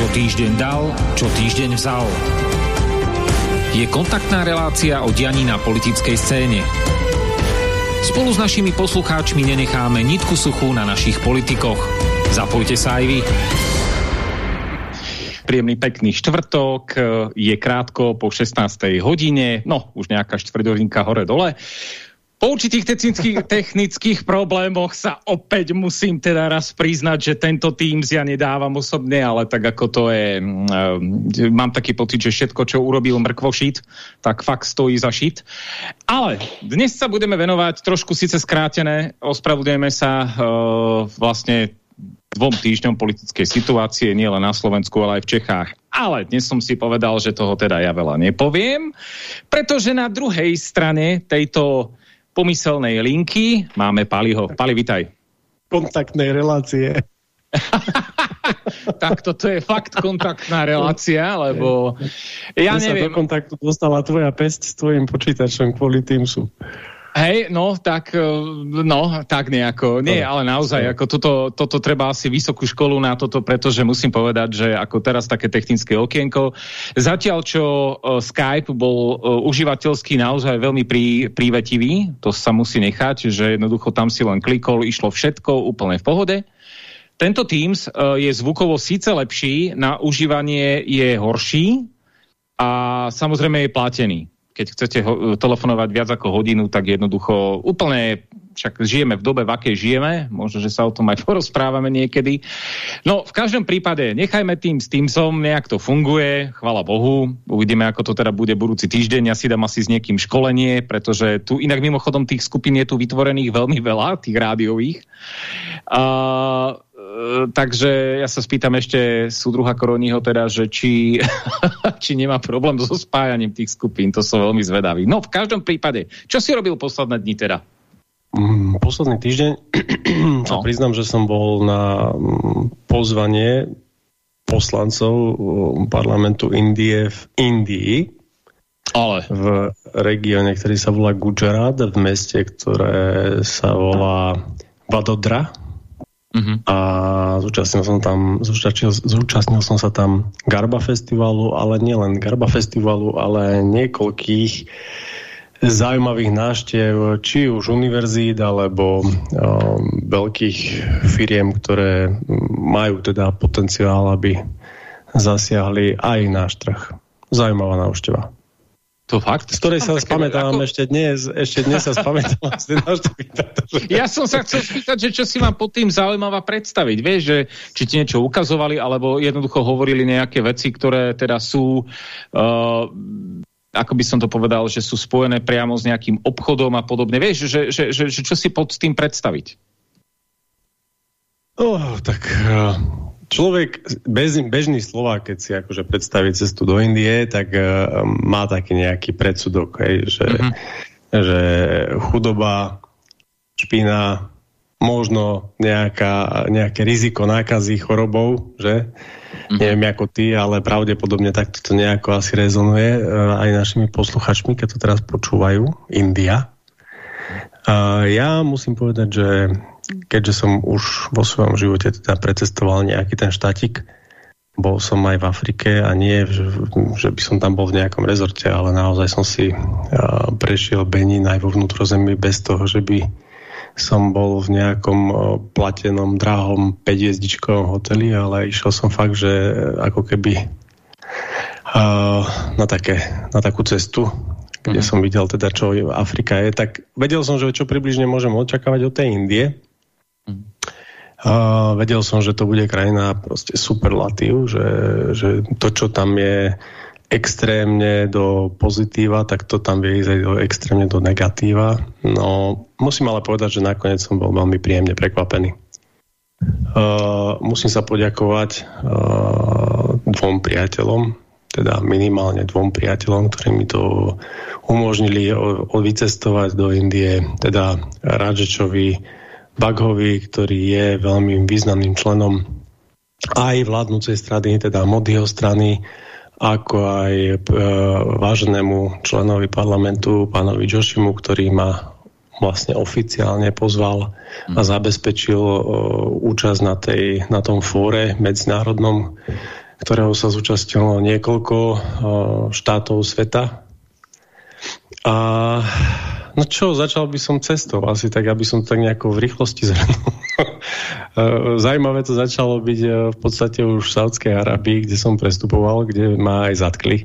Čo týždeň dal, čo týždeň vzal. Je kontaktná relácia o dianí na politickej scéne. Spolu s našimi poslucháčmi nenecháme nitku suchú na našich politikoch. Zapojte sa aj vy. Príjemný pekný štvrtok, je krátko po 16. hodine, no už nejaká štvrťhodinka hore-dole. Po určitých technických, technických problémoch sa opäť musím teda raz priznať, že tento tým ja nedávam osobne, ale tak ako to je, um, mám taký pocit, že všetko, čo urobil mrkvošit, tak fakt stojí za šit. Ale dnes sa budeme venovať trošku síce skrátené, ospravedlňujeme sa uh, vlastne dvom týždňom politickej situácie, nie len na Slovensku, ale aj v Čechách. Ale dnes som si povedal, že toho teda ja veľa nepoviem, pretože na druhej strane tejto pomyselnej linky máme Paliho. Pali, vitaj. Kontaktnej relácie. tak toto je fakt kontaktná relácia, lebo ja neviem. sa do kontaktu dostala tvoja pesť s tvojim počítačom kvôli sú. Hej, no, tak, e, no, tak nejako. Nie, ale naozaj, ako toto, toto treba asi vysokú školu na toto, pretože musím povedať, že ako teraz také technické okienko. Zatiaľ, čo uh, Skype bol uh, užívateľský naozaj veľmi prí, prívetivý, to sa musí nechať, že jednoducho tam si len klikol, išlo všetko úplne v pohode. Tento Teams je zvukovo síce lepší, na užívanie je horší a samozrejme je platený keď chcete telefonovať viac ako hodinu, tak jednoducho úplne však žijeme v dobe, v akej žijeme, možno, že sa o tom aj porozprávame niekedy. No, v každom prípade, nechajme tým s tým som, nejak to funguje, chvala Bohu, uvidíme, ako to teda bude budúci týždeň, ja si dám asi s niekým školenie, pretože tu inak mimochodom tých skupín je tu vytvorených veľmi veľa, tých rádiových. Uh, takže ja sa spýtam ešte súdruha Koroniho teda, že či, či nemá problém so spájaním tých skupín, to som veľmi zvedavý. No v každom prípade, čo si robil posledné dni teda? Mm, posledný týždeň no. sa priznám, že som bol na mm, pozvanie poslancov mm, parlamentu Indie v Indii ale. v regióne, ktorý sa volá Gujarat, v meste, ktoré sa volá Vadodra -huh. A zúčastnil som tam, zúčastnil, zúčastnil som sa tam Garba festivalu, ale nielen Garba festivalu, ale niekoľkých zaujímavých náštev, či už univerzít, alebo um, veľkých firiem, ktoré majú teda potenciál, aby zasiahli aj náš trh. Zaujímavá návšteva. To fakt? Z ktorej sa spamätám ako... ešte dnes, ešte dnes sa spamätám. ja som sa chcel spýtať, že čo si mám pod tým zaujímavá predstaviť. Vieš, že či ti niečo ukazovali, alebo jednoducho hovorili nejaké veci, ktoré teda sú, uh, ako by som to povedal, že sú spojené priamo s nejakým obchodom a podobne. Vieš, že, že, že, že čo si pod tým predstaviť? Oh, tak uh, človek, bez, bežný slova, keď si akože predstaví cestu do Indie, tak uh, má taký nejaký predsudok, hej, že, mhm. -huh. že chudoba, špina, možno nejaká, nejaké riziko nákazy chorobou, že? Mhm. -huh. Neviem ako ty, ale pravdepodobne takto to nejako asi rezonuje uh, aj našimi posluchačmi, keď to teraz počúvajú. India. Uh, ja musím povedať, že keďže som už vo svojom živote teda precestoval nejaký ten štatik, bol som aj v Afrike a nie, že, by som tam bol v nejakom rezorte, ale naozaj som si prešiel Benin aj vo vnútrozemí bez toho, že by som bol v nejakom platenom, drahom 5 hoteli, ale išiel som fakt, že ako keby na, také, na takú cestu, kde mm -hmm. som videl teda, čo Afrika je, tak vedel som, že čo približne môžem očakávať od tej Indie, a vedel som, že to bude krajina proste superlatív, že, že to, čo tam je extrémne do pozitíva, tak to tam vie ísť aj do, extrémne do negatíva. No, musím ale povedať, že nakoniec som bol veľmi príjemne prekvapený. Uh, musím sa poďakovať uh, dvom priateľom, teda minimálne dvom priateľom, ktorí mi to umožnili vycestovať do Indie, teda Radžečovi, Baghovi, ktorý je veľmi významným členom aj vládnúcej strany, teda Modiho strany, ako aj e, váženému členovi parlamentu, pánovi Joshimu, ktorý ma vlastne oficiálne pozval a mhm. zabezpečil e, účasť na, tej, na tom fóre medzinárodnom, ktorého sa zúčastnilo niekoľko štátov sveta. A no čo, začal by som cestou asi tak, aby som to tak nejako v rýchlosti zhrnul. Zajímavé to začalo byť v podstate už v Saudskej Arabii, kde som prestupoval, kde ma aj zatkli.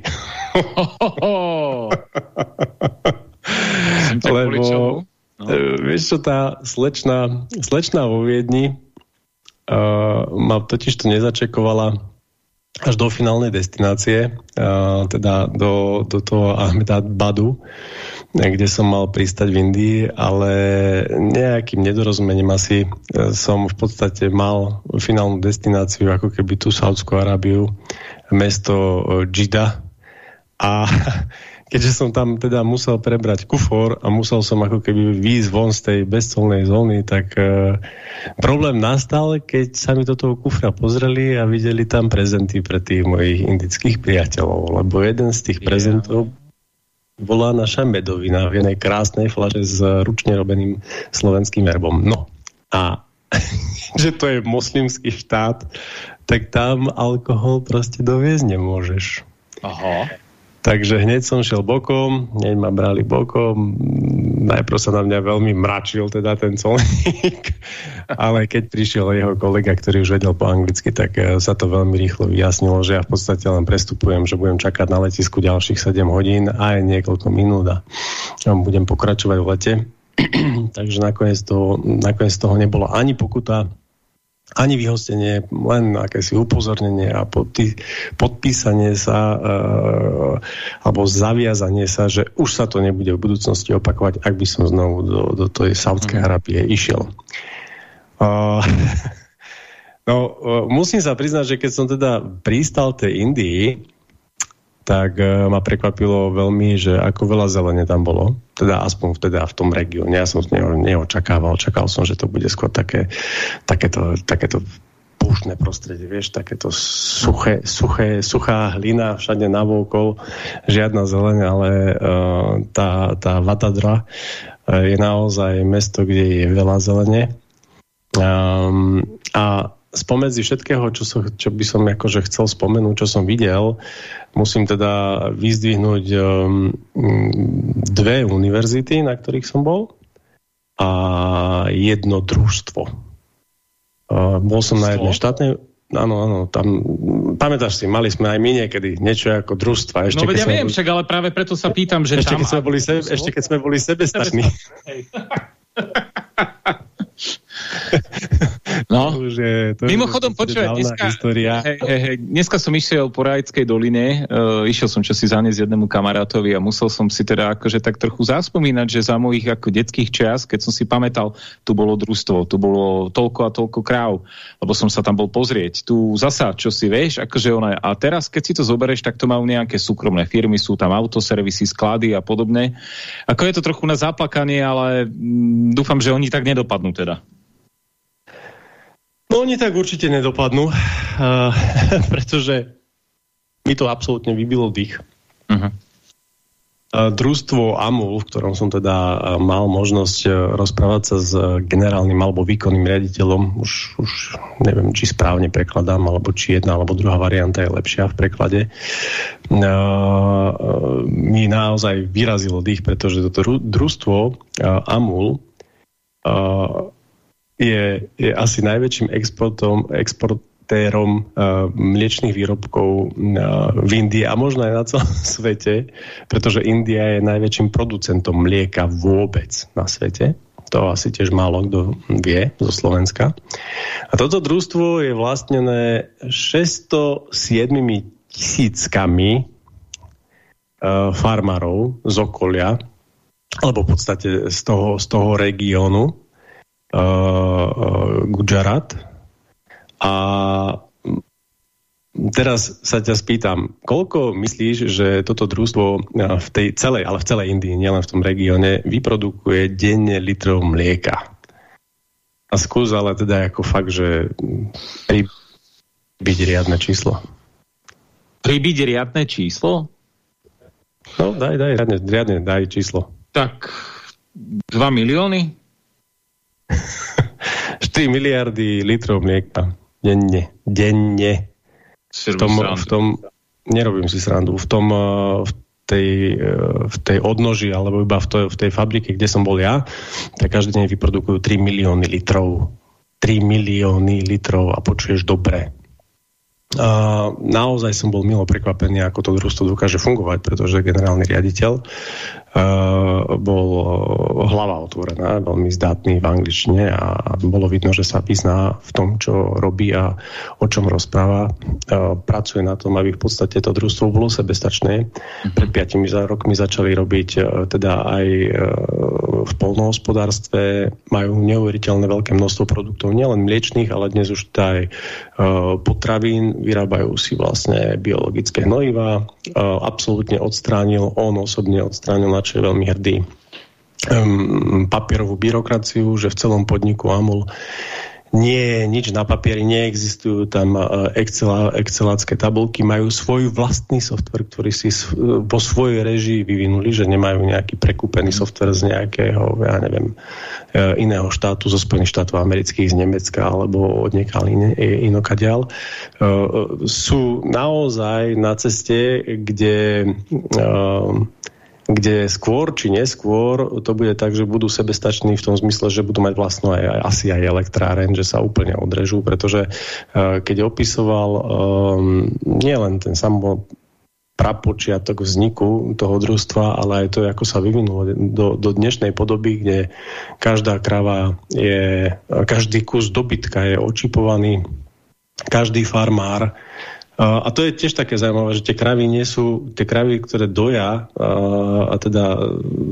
Lebo, no. vieš čo, tá slečna, slečna vo Viedni uh, ma totiž to nezačekovala až do finálnej destinácie, uh, teda do, do toho Ahmedabadu, kde som mal pristať v Indii, ale nejakým nedorozumením asi uh, som v podstate mal finálnu destináciu, ako keby tú Saudskú Arábiu, mesto uh, Džida. A keďže som tam teda musel prebrať kufor a musel som ako keby výjsť von z tej bezcolnej zóny, tak e, problém nastal, keď sa mi do toho kufra pozreli a videli tam prezenty pre tých mojich indických priateľov, lebo jeden z tých prezentov bola naša medovina v jednej krásnej flaše s ručne robeným slovenským erbom. No a že to je moslimský štát, tak tam alkohol proste doviezť nemôžeš. Aha. Takže hneď som šiel bokom, hneď ma brali bokom, najprv sa na mňa veľmi mračil teda ten colník, ale keď prišiel jeho kolega, ktorý už vedel po anglicky, tak eh, sa to veľmi rýchlo vyjasnilo, že ja v podstate len prestupujem, že budem čakať na letisku ďalších 7 hodín a aj niekoľko minút a budem pokračovať v lete. Takže nakoniec toho, nakoniec toho nebolo ani pokuta, ani vyhostenie, len akési upozornenie a podpí, podpísanie sa e, alebo zaviazanie sa, že už sa to nebude v budúcnosti opakovať, ak by som znovu do, do tej Saudskej mhm. Arábie išiel. Uh, no, uh, musím sa priznať, že keď som teda prístal tej Indii, tak uh, ma prekvapilo veľmi, že ako veľa zelene tam bolo. Teda aspoň teda v tom regióne. Ja som z neho neočakával. Čakal som, že to bude skôr také, takéto, takéto púštne prostredie, vieš, takéto suché, suché, suchá hlina všade navôkol, žiadna zeleň, ale uh, tá, tá Vatadra uh, je naozaj mesto, kde je veľa zelene. Um, a spomedzi všetkého, čo, so, čo by som akože chcel spomenúť, čo som videl, musím teda vyzdvihnúť um, dve univerzity, na ktorých som bol a jedno družstvo. Uh, bol som na jednej štátnej Áno, áno, tam, pamätáš si, mali sme aj my niekedy niečo ako družstva. Ešte, no veď ja viem, boli... však, ale práve preto sa pýtam, že ešte, tam... Keď sme boli sebe, ešte keď sme boli sebestační. No, to už je, to mimochodom, počúvaj, dneska, hej, hej, hej, dneska som išiel po Rajckej doline, uh, išiel som čosi zaniesť jednému kamarátovi a musel som si teda akože tak trochu zaspomínať, že za mojich ako detských čas, keď som si pamätal, tu bolo družstvo, tu bolo toľko a toľko kráv, lebo som sa tam bol pozrieť. Tu zasa, čo si vieš, akože ona, a teraz, keď si to zoberieš, tak to majú nejaké súkromné firmy, sú tam autoservisy, sklady a podobne. Ako je to trochu na zaplakanie, ale mm, dúfam, že oni tak nedopadnú teda. No oni tak určite nedopadnú, uh, pretože mi to absolútne vybilo dých. Uh -huh. uh, družstvo AMUL, v ktorom som teda uh, mal možnosť uh, rozprávať sa s generálnym alebo výkonným riaditeľom, už, už neviem, či správne prekladám, alebo či jedna alebo druhá varianta je lepšia v preklade, uh, mi naozaj vyrazilo dých, pretože toto družstvo AMUL je, je asi najväčším exportom, exportérom uh, mliečných výrobkov uh, v Indii a možno aj na celom svete, pretože India je najväčším producentom mlieka vôbec na svete. To asi tiež málo kto vie zo Slovenska. A toto družstvo je vlastnené 607 tisíckami uh, farmárov z okolia, alebo v podstate z toho, z toho regiónu, Gujarat. A teraz sa ťa spýtam, koľko myslíš, že toto družstvo v tej celej, ale v celej Indii, nielen v tom regióne, vyprodukuje denne litrov mlieka? A skús ale teda ako fakt, že byť riadne číslo. Pribyť riadne číslo? No, daj, daj, riadne, riadne daj číslo. Tak 2 milióny? 4 miliardy litrov mlieka denne. Denne. v tom, v tom, nerobím si srandu, v tom, v tej, v tej odnoži alebo iba v, to, v tej fabrike, kde som bol ja, tak každý deň vyprodukujú 3 milióny litrov 3 milióny litrov a počuješ dobre. Uh, naozaj som bol milo prekvapený, ako to družstvo dokáže fungovať, pretože generálny riaditeľ bol hlava otvorená, veľmi zdatný v angličtine a bolo vidno, že sa vyzná v tom, čo robí a o čom rozpráva. Uh, pracuje na tom, aby v podstate to družstvo bolo sebestačné. Pred piatimi rokmi začali robiť teda aj v polnohospodárstve, majú neuveriteľné veľké množstvo produktov, nielen mliečných, ale dnes už aj potravín, vyrábajú si vlastne biologické hnojiva. Absolútne odstránil, on osobne odstránil, na čo veľmi hrdý, papierovú byrokraciu, že v celom podniku Amul nie je nič na papieri, neexistujú tam e, Excel, excelácké tabulky, majú svoj vlastný software, ktorý si vo svojej režii vyvinuli, že nemajú nejaký prekúpený software z nejakého, ja neviem, e, iného štátu, zo Spojených štátov amerických, z Nemecka alebo od niekal in. E, sú naozaj na ceste, kde kde skôr či neskôr to bude tak, že budú sebestační v tom zmysle, že budú mať vlastnú aj, asi aj elektráren, že sa úplne odrežú, pretože uh, keď opisoval um, nielen ten samo prapočiatok vzniku toho družstva, ale aj to, ako sa vyvinulo do, do dnešnej podoby, kde každá krava je, každý kus dobytka je očipovaný, každý farmár a to je tiež také zaujímavé, že tie kravy nie sú, tie kravy, ktoré doja a, a teda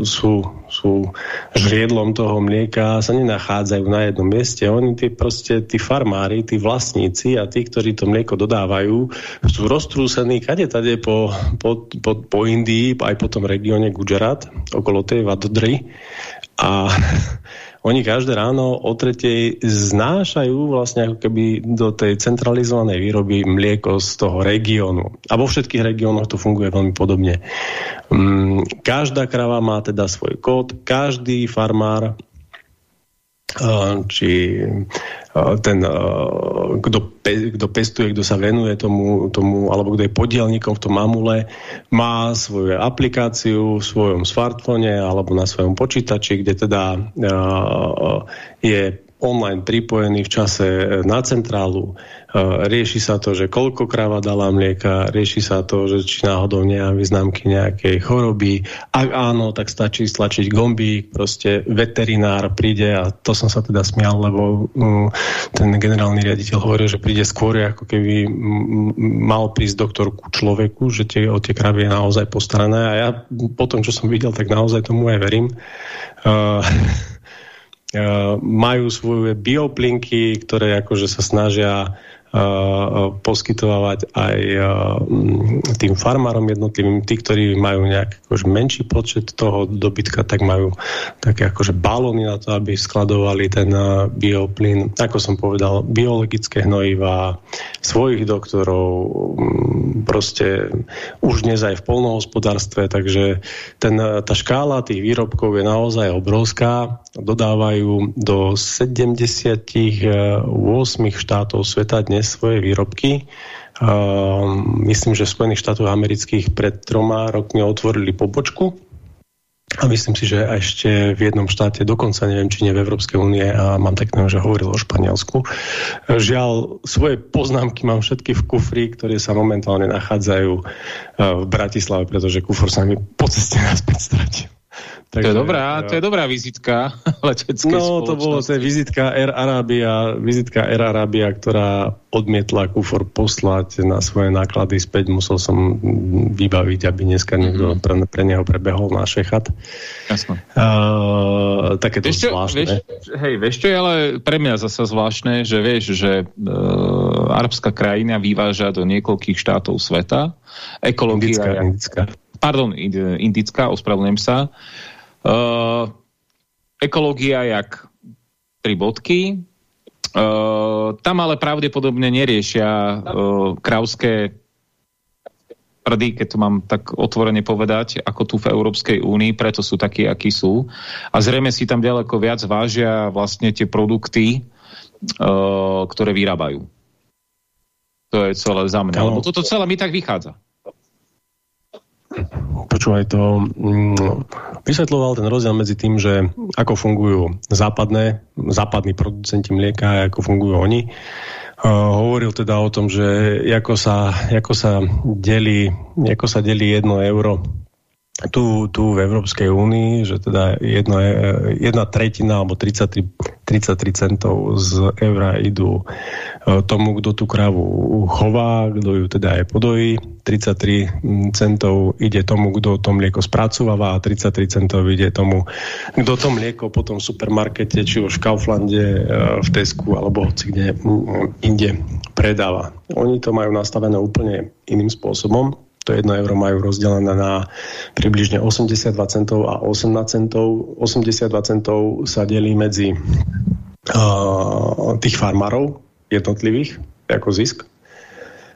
sú, sú žriedlom toho mlieka, sa nenachádzajú na jednom mieste. Oni tí proste, tí farmári, tí vlastníci a tí, ktorí to mlieko dodávajú, sú roztrúsení kade tade po, po, po, po Indii, aj po tom regióne Gujarat, okolo tej Vadodry. A oni každé ráno o tretej znášajú vlastne ako keby do tej centralizovanej výroby mlieko z toho regiónu. A vo všetkých regiónoch to funguje veľmi podobne. Mm, každá krava má teda svoj kód, každý farmár či ten, kto, pe, kto pestuje, kto sa venuje tomu, tomu, alebo kto je podielnikom v tom mamule, má svoju aplikáciu v svojom smartfone alebo na svojom počítači, kde teda je online pripojený v čase na centrálu, rieši sa to, že koľko kráva dala mlieka, rieši sa to, že či náhodou nejaví známky nejakej choroby. Ak áno, tak stačí stlačiť gombík, proste veterinár príde a to som sa teda smial, lebo um, ten generálny riaditeľ hovoril, že príde skôr, ako keby mal prísť doktor ku človeku, že tie, o tie kravy je naozaj postarané a ja po tom, čo som videl, tak naozaj tomu aj verím. Uh, majú svoje bioplinky, ktoré akože sa snažia poskytovať aj tým farmárom jednotlivým, tí, ktorí majú nejak akože menší počet toho dobytka, tak majú také akože balóny na to, aby skladovali ten bioplyn. Ako som povedal, biologické hnojiva, svojich doktorov, proste už dnes aj v polnohospodárstve, takže ten, tá škála tých výrobkov je naozaj obrovská. Dodávajú do 78 štátov sveta dnes svoje výrobky. Uh, myslím, že v Spojených štátoch amerických pred troma rokmi otvorili pobočku a myslím si, že ešte v jednom štáte, dokonca neviem, či nie v Európskej únie a mám tak že hovoril o Španielsku. Žiaľ, svoje poznámky mám všetky v kufri, ktoré sa momentálne nachádzajú v Bratislave, pretože kufor sa mi po ceste naspäť stratil. Takže, to, je dobrá, to je dobrá vizitka leteckej No, to bolo to je vizitka Air Arabia, vizitka Air Arabia, ktorá odmietla kufor poslať na svoje náklady späť. Musel som vybaviť, aby dneska niekto mm -hmm. pre, pre neho prebehol na šechat. Jasno. Uh, také to vieš, zvláštne. Vieš, hej, vieš čo je ale pre mňa zase zvláštne, že vieš, že uh, arabská krajina vyváža do niekoľkých štátov sveta. Ekológia... Indická, indická pardon, indická, ospravedlňujem sa. Uh, ekológia jak tri bodky. Uh, tam ale pravdepodobne neriešia uh, krauské prdy, keď to mám tak otvorene povedať, ako tu v Európskej únii, preto sú takí, akí sú. A zrejme si tam ďaleko viac vážia vlastne tie produkty, uh, ktoré vyrábajú. To je celé za mňa, no. lebo toto celé mi tak vychádza. Počúvaj to, mm, vysvetloval ten rozdiel medzi tým, že ako fungujú západné, západní producenti mlieka a ako fungujú oni. Uh, hovoril teda o tom, že ako sa, ako sa, delí, ako sa delí jedno euro tu, tu v Európskej únii, že teda jedno, jedna tretina alebo 33, 33 centov z eura idú e, tomu, kto tú krávu chová, kto ju teda aj podojí, 33 centov ide tomu, kto to mlieko spracováva a 33 centov ide tomu, kto to mlieko potom v supermarkete, či už v Kauflande, e, v Tesku alebo hoci kde inde predáva. Oni to majú nastavené úplne iným spôsobom to 1 euro majú rozdelené na približne 82 centov a 18 centov. 82 centov sa delí medzi uh, tých farmárov jednotlivých ako zisk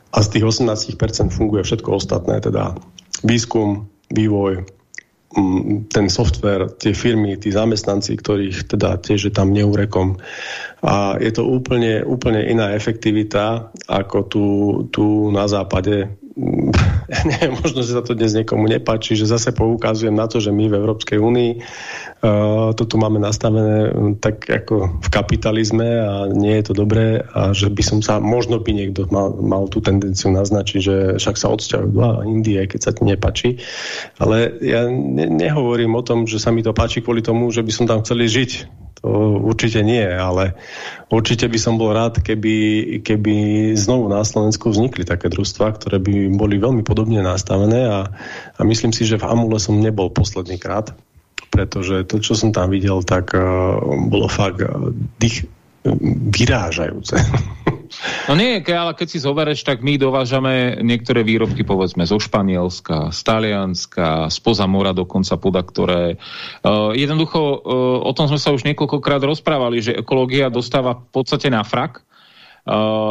a z tých 18% funguje všetko ostatné, teda výskum, vývoj, ten software, tie firmy, tí zamestnanci, ktorých teda tiež je tam neurekom. A je to úplne, úplne iná efektivita ako tu, tu na západe neviem, možno, že sa to dnes niekomu nepáči, že zase poukazujem na to, že my v Európskej únii to tu máme nastavené um, tak ako v kapitalizme a nie je to dobré a že by som sa, možno by niekto mal, mal tú tendenciu naznačiť, že však sa odsťahujú do Indie, keď sa ti nepáči. Ale ja ne, nehovorím o tom, že sa mi to páči kvôli tomu, že by som tam chceli žiť to určite nie, ale určite by som bol rád, keby, keby znovu na Slovensku vznikli také družstva, ktoré by boli veľmi podobne nastavené a, a myslím si, že v Amule som nebol posledný krát, pretože to, čo som tam videl, tak uh, bolo fakt uh, dých, vyrážajúce. No nie, ale keď si zoberieš, tak my dovážame niektoré výrobky, povedzme, zo Španielska, z Talianska, spoza mora dokonca poda, ktoré... Uh, jednoducho, uh, o tom sme sa už niekoľkokrát rozprávali, že ekológia dostáva v podstate na frak, Uh,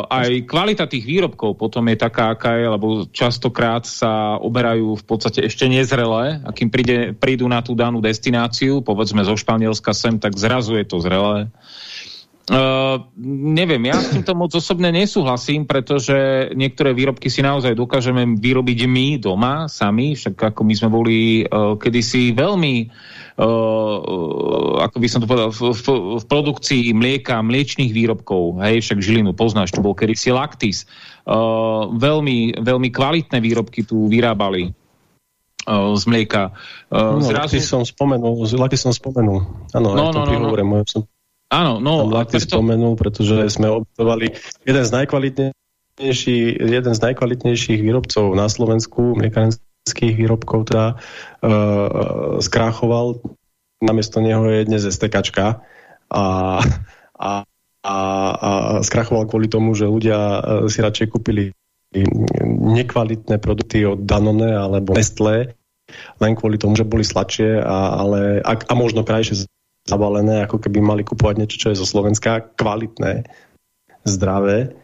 aj kvalita tých výrobkov potom je taká, aká je, lebo častokrát sa oberajú v podstate ešte nezrelé a kým príde, prídu na tú danú destináciu, povedzme zo Španielska sem, tak zrazu je to zrelé. Uh, neviem, ja s týmto moc osobne nesúhlasím, pretože niektoré výrobky si naozaj dokážeme vyrobiť my doma, sami, však ako my sme boli uh, kedysi veľmi, uh, ako by som to povedal, v, v, v produkcii mlieka, mliečných výrobkov, hej, však Žilinu poznáš, to bol kedysi Lactis, uh, veľmi, veľmi kvalitné výrobky tu vyrábali z mlieka. Uh, no, zrazu... som spomenul, Lactis som spomenul. Áno, no, no, no, no. som Áno, no. A preto... spomenul, pretože sme obytovali jeden z najkvalitnejších, jeden z najkvalitnejších výrobcov na Slovensku, mliekarenských výrobkov, teda uh, skráchoval. Namiesto neho je dnes STKčka a, a, a, a skrachoval kvôli tomu, že ľudia uh, si radšej kúpili nekvalitné produkty od Danone alebo Nestlé, len kvôli tomu, že boli sladšie a, ale, a, a možno krajšie zabalené, ako keby mali kupovať niečo, čo je zo Slovenska, kvalitné, zdravé.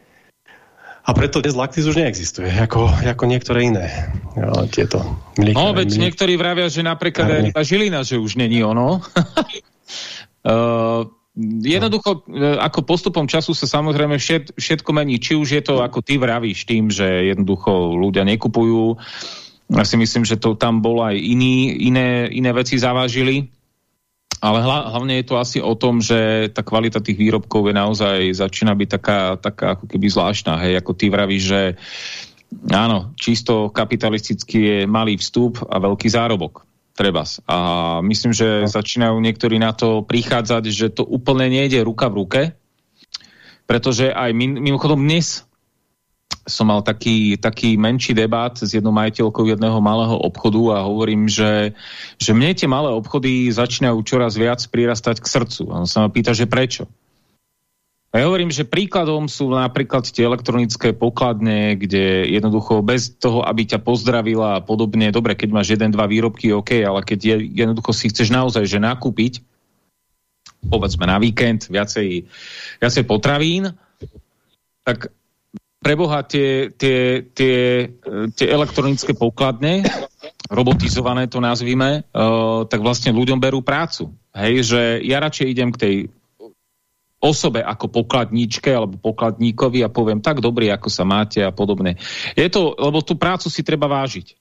A preto dnes Lactis už neexistuje, ako, ako niektoré iné no, tieto mlíka. No, veď mlíka. niektorí vravia, že napríklad aj tá žilina, že už není ono. uh, jednoducho, uh, ako postupom času sa samozrejme všet, všetko mení. Či už je to, ako ty vravíš, tým, že jednoducho ľudia nekupujú. Ja si myslím, že to tam bolo aj iný, iné, iné veci zavážili ale hlavne je to asi o tom, že tá kvalita tých výrobkov je naozaj, začína byť taká, taká ako keby zvláštna, hej, ako ty vravíš, že áno, čisto kapitalisticky je malý vstup a veľký zárobok. Trebas. A myslím, že začínajú niektorí na to prichádzať, že to úplne nejde ruka v ruke, pretože aj mimochodom dnes som mal taký, taký menší debát s jednou majiteľkou jedného malého obchodu a hovorím, že, že mne tie malé obchody začínajú čoraz viac prirastať k srdcu. A on sa ma pýta, že prečo? A ja hovorím, že príkladom sú napríklad tie elektronické pokladne, kde jednoducho bez toho, aby ťa pozdravila a podobne, dobre, keď máš jeden, dva výrobky, OK, ale keď je, jednoducho si chceš naozaj že nakúpiť, povedzme na víkend, viacej, viacej potravín, tak preboha tie, tie, tie, tie elektronické pokladne, robotizované to nazvime, uh, tak vlastne ľuďom berú prácu. Hej, že ja radšej idem k tej osobe ako pokladníčke alebo pokladníkovi a poviem tak dobrý, ako sa máte a podobne. Je to, lebo tú prácu si treba vážiť.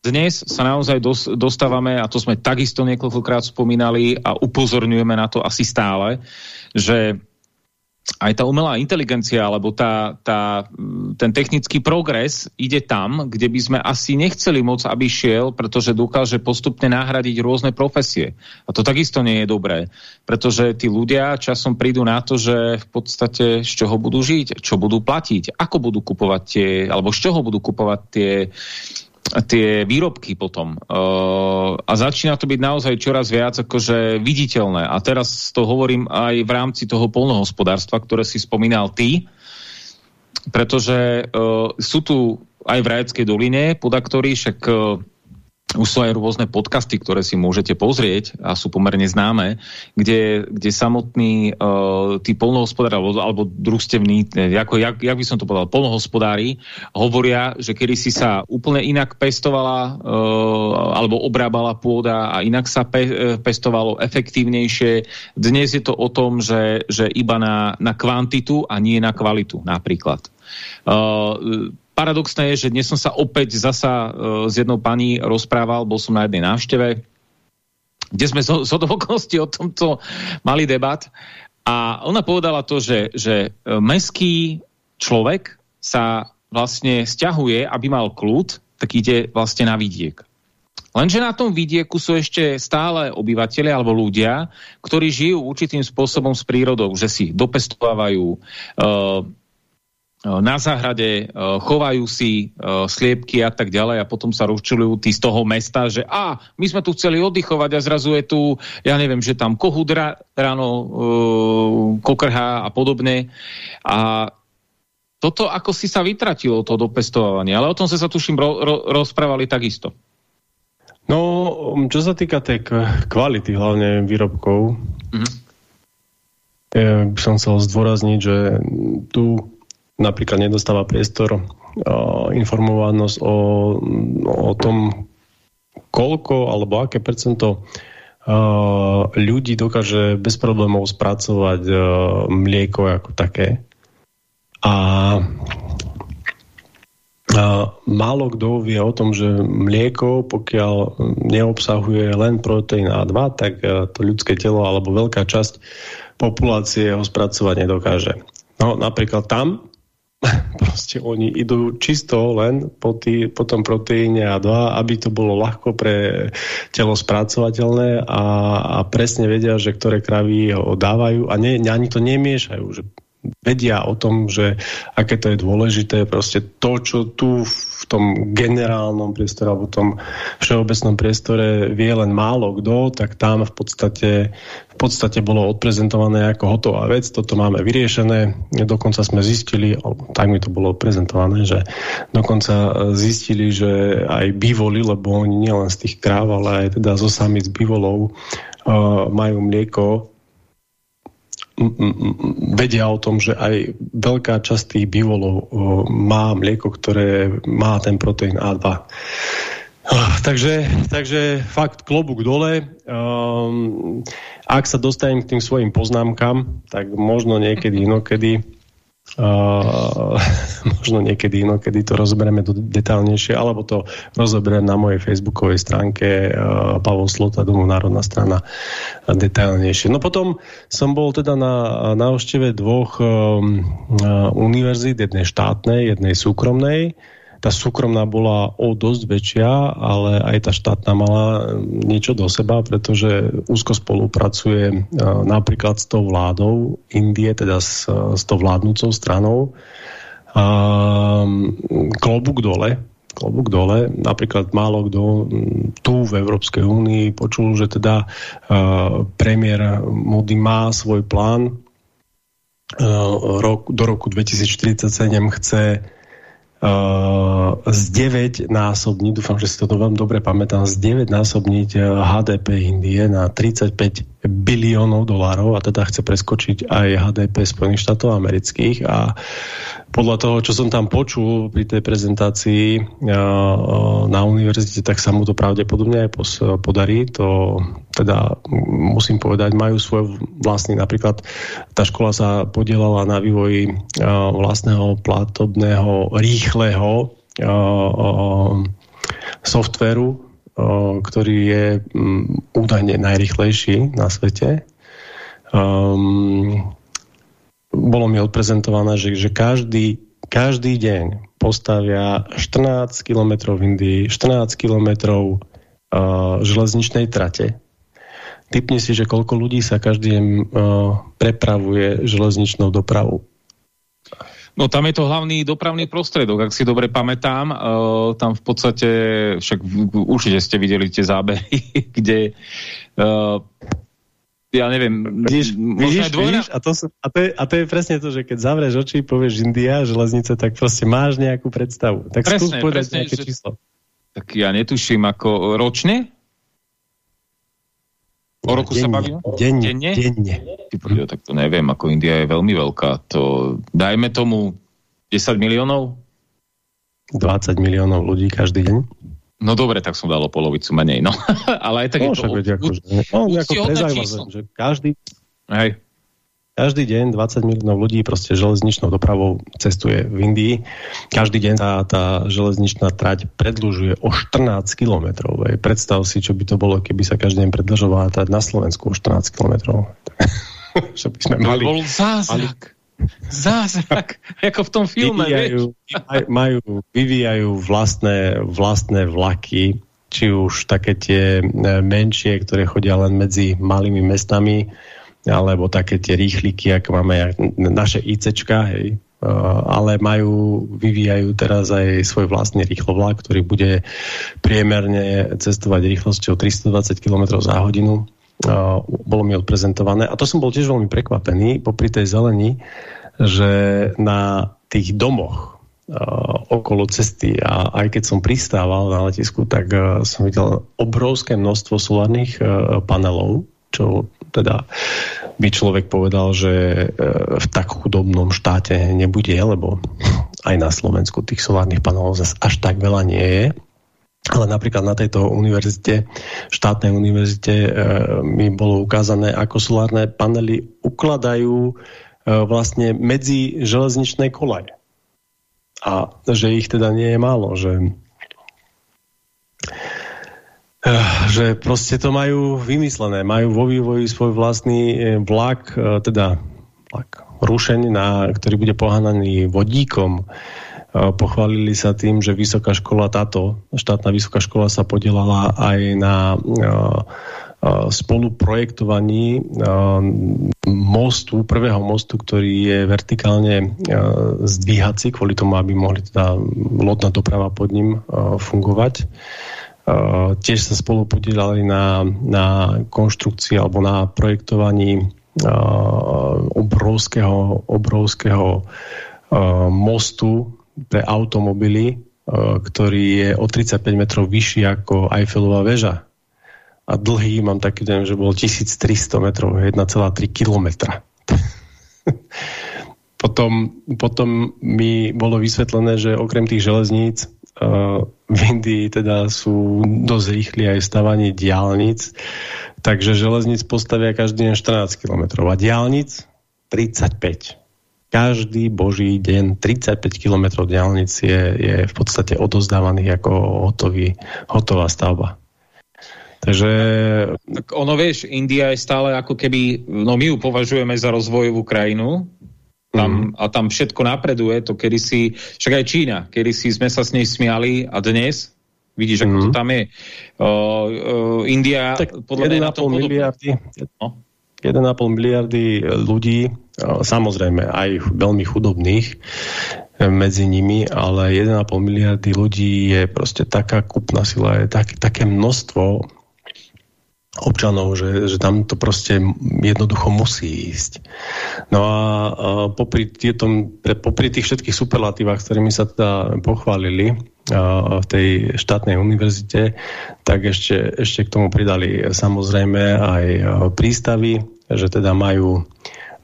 Dnes sa naozaj dos dostávame, a to sme takisto niekoľkokrát spomínali a upozorňujeme na to asi stále, že aj tá umelá inteligencia, alebo tá, tá, ten technický progres ide tam, kde by sme asi nechceli moc, aby šiel, pretože dokáže postupne nahradiť rôzne profesie. A to takisto nie je dobré, pretože tí ľudia časom prídu na to, že v podstate z čoho budú žiť, čo budú platiť, ako budú kupovať tie, alebo z čoho budú kupovať tie tie výrobky potom. A začína to byť naozaj čoraz viac akože viditeľné. A teraz to hovorím aj v rámci toho polnohospodárstva, ktoré si spomínal ty, pretože sú tu aj v Rajeckej doline podaktorí, však už sú aj rôzne podcasty, ktoré si môžete pozrieť a sú pomerne známe, kde, kde samotní uh, tí polnohospodári alebo, alebo družstevní, ako, jak, jak by som to povedal, polnohospodári hovoria, že kedy si sa úplne inak pestovala uh, alebo obrábala pôda a inak sa pe, e, pestovalo efektívnejšie. Dnes je to o tom, že, že iba na, na kvantitu a nie na kvalitu napríklad. Uh, paradoxné je, že dnes som sa opäť zasa uh, s jednou pani rozprával, bol som na jednej návšteve, kde sme zo, zo okolností o tomto mali debat a ona povedala to, že, že e, meský človek sa vlastne stiahuje, aby mal kľud, tak ide vlastne na vidiek. Lenže na tom vidieku sú ešte stále obyvateľe alebo ľudia, ktorí žijú určitým spôsobom s prírodou, že si dopestovávajú uh, na záhrade, chovajú si sliepky a tak ďalej a potom sa rozčulujú tí z toho mesta, že a, my sme tu chceli oddychovať a zrazu je tu, ja neviem, že tam kohút ráno kokrhá a podobne. A toto ako si sa vytratilo, to dopestovanie, ale o tom sa sa tuším ro, ro, rozprávali takisto. No, čo sa týka tej kvality hlavne výrobkov, mm -hmm. ja by som chcel zdôrazniť, že tu napríklad nedostáva priestor informovanosť o, o tom, koľko alebo aké percento ľudí dokáže bez problémov spracovať mlieko ako také. A, málo kto vie o tom, že mlieko, pokiaľ neobsahuje len proteín A2, tak to ľudské telo alebo veľká časť populácie ho spracovať nedokáže. No, napríklad tam proste oni idú čisto len po, tý, po tom proteíne A2, aby to bolo ľahko pre telo spracovateľné a, a presne vedia, že ktoré kravy ho dávajú. A ne, ani to nemiešajú, že vedia o tom, že aké to je dôležité, proste to, čo tu v tom generálnom priestore alebo v tom všeobecnom priestore vie len málo kto, tak tam v podstate, v podstate bolo odprezentované ako hotová vec, toto máme vyriešené, dokonca sme zistili, tak mi to bolo prezentované, že dokonca zistili, že aj bývoli, lebo oni nielen z tých kráv, ale aj teda zo samic bývolov uh, majú mlieko vedia o tom, že aj veľká časť tých bivolov má mlieko, ktoré má ten proteín A2. Takže, takže fakt klobúk dole. Um, ak sa dostanem k tým svojim poznámkam, tak možno niekedy inokedy Uh, možno niekedy inokedy to rozoberieme detálnejšie, alebo to rozoberiem na mojej facebookovej stránke uh, Pavol Slota, Domu Národná strana detálnejšie. No potom som bol teda na návšteve dvoch um, uh, univerzít, jednej štátnej, jednej súkromnej. Tá súkromná bola o dosť väčšia, ale aj tá štátna mala niečo do seba, pretože úzko spolupracuje napríklad s tou vládou Indie, teda s, s tou vládnúcou stranou. Klobúk dole, klobúk dole. Napríklad málo kto tu v Európskej únii počul, že teda uh, premiér Modi má svoj plán. Rok, do roku 2047 chce z 9 násobniť, dúfam, že si to veľmi dobre pamätám, z 9 násobniť HDP Indie na 35 biliónov dolárov a teda chce preskočiť aj HDP Spojených štátov amerických a podľa toho, čo som tam počul pri tej prezentácii na univerzite, tak sa mu to pravdepodobne aj podarí. To teda musím povedať, majú svoj vlastný, napríklad tá škola sa podielala na vývoji vlastného platobného rýchleho softveru, ktorý je údajne najrychlejší na svete. Um, bolo mi odprezentované, že, že každý, každý deň postavia 14 km v Indii, 14 km uh, železničnej trate. Typni si, že koľko ľudí sa každý deň uh, prepravuje železničnou dopravou. No tam je to hlavný dopravný prostredok, ak si dobre pamätám. Uh, tam v podstate, však určite ste videli tie zábery, kde uh, ja neviem. Vidíš, vidíš, dvojna... vidíš a, to, a, to je, a to je presne to, že keď zavrieš oči, povieš India, železnice, tak proste máš nejakú predstavu. Tak presne, skús povedať presne, nejaké že... číslo. Tak ja netuším, ako ročne? O roku denne, sa bavíme? Denne. Denne? denne. Hm. Tak to neviem, ako India je veľmi veľká. To, dajme tomu 10 miliónov? 20 miliónov ľudí každý deň. No dobre, tak som dalo polovicu menej, no. Ale aj tak no, je to... Veď, akože, no, ako prezaujímavé, že každý, Hej. každý deň 20 miliónov ľudí proste železničnou dopravou cestuje v Indii. Každý deň tá, tá železničná trať predlžuje o 14 kilometrov. Predstav si, čo by to bolo, keby sa každý deň predlžovala trať na Slovensku o 14 kilometrov. čo by sme mali... To bol zázrak. Mali, Zázrak, ako v tom filme. Vyvíjajú, majú, vyvíjajú vlastné, vlastné vlaky, či už také tie e, menšie, ktoré chodia len medzi malými mestami, alebo také tie rýchliky, ako máme naše ICčka, hej, e, ale majú, vyvíjajú teraz aj svoj vlastný rýchlovlak, ktorý bude priemerne cestovať rýchlosťou 320 km za hodinu bolo mi odprezentované. A to som bol tiež veľmi prekvapený, popri tej zelení, že na tých domoch okolo cesty a aj keď som pristával na letisku, tak som videl obrovské množstvo solárnych panelov, čo teda by človek povedal, že v tak chudobnom štáte nebude, lebo aj na Slovensku tých solárnych panelov zase až tak veľa nie je. Ale napríklad na tejto univerzite, štátnej univerzite, e, mi bolo ukázané, ako solárne panely ukladajú e, vlastne medzi železničné kolaje. A že ich teda nie je málo, že e, že proste to majú vymyslené, majú vo vývoji svoj vlastný e, vlak, teda vlak rušeň, na, ktorý bude pohánaný vodíkom, Pochválili sa tým, že vysoká škola, táto štátna vysoká škola sa podielala aj na spoluprojektovaní mostu, prvého mostu, ktorý je vertikálne zdvíhací, kvôli tomu, aby mohli teda lodná doprava pod ním fungovať. Tiež sa spolu podielali na, na konštrukcii alebo na projektovaní obrovského, obrovského mostu pre automobily, e, ktorý je o 35 metrov vyšší ako Eiffelová väža. A dlhý, mám taký den, že bol 1300 metrov, 1,3 kilometra. potom, potom mi bolo vysvetlené, že okrem tých železníc uh, v Indii teda sú dosť rýchli aj stavanie diálnic, takže železníc postavia každý deň 14 km a diálnic 35 každý boží deň 35 km diálnic je, je v podstate odozdávaných ako hotový, hotová stavba. Takže... Tak ono, vieš, India je stále ako keby, no my ju považujeme za rozvojovú krajinu, tam, mm. a tam všetko napreduje, to kedy si, však aj Čína, kedy si sme sa s nej smiali a dnes, vidíš, ako mm. to tam je. Uh, uh, India, tak podľa mňa na tom miliardy, no? 1,5 miliardy ľudí, samozrejme aj veľmi chudobných e, medzi nimi, ale 1,5 miliardy ľudí je proste taká kupná sila, je tak, také množstvo občanov, že, že tam to proste jednoducho musí ísť. No a, a popri, tietom, popri tých všetkých superlatívach, s ktorými sa teda pochválili, v tej štátnej univerzite, tak ešte, ešte k tomu pridali samozrejme aj prístavy, že teda majú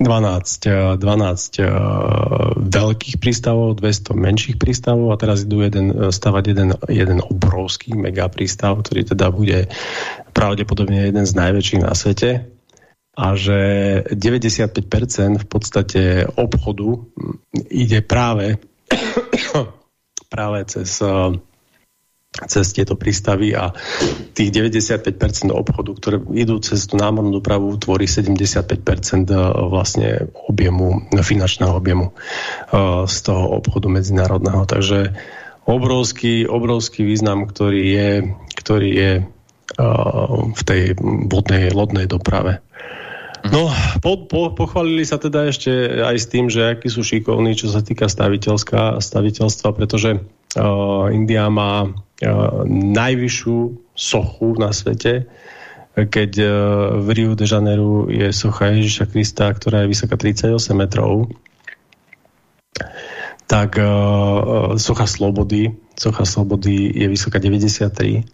12, 12 veľkých prístavov, 200 menších prístavov a teraz idú jeden, stavať jeden, jeden obrovský megaprístav, ktorý teda bude pravdepodobne jeden z najväčších na svete. A že 95% v podstate obchodu ide práve práve cez cez tieto prístavy a tých 95% obchodu, ktoré idú cez tú námornú dopravu, tvorí 75% e, vlastne objemu, finančného objemu e, z toho obchodu medzinárodného. Takže obrovský, obrovský význam, ktorý je, ktorý je e, v tej vodnej, lodnej doprave. No, po, po, pochválili sa teda ešte aj s tým, že akí sú šikovní, čo sa týka staviteľstva, pretože uh, India má najvyššiu sochu na svete, keď v Rio de Janeiro je socha Ježiša Krista, ktorá je vysoká 38 metrov, tak socha Slobody, socha Slobody je vysoká 93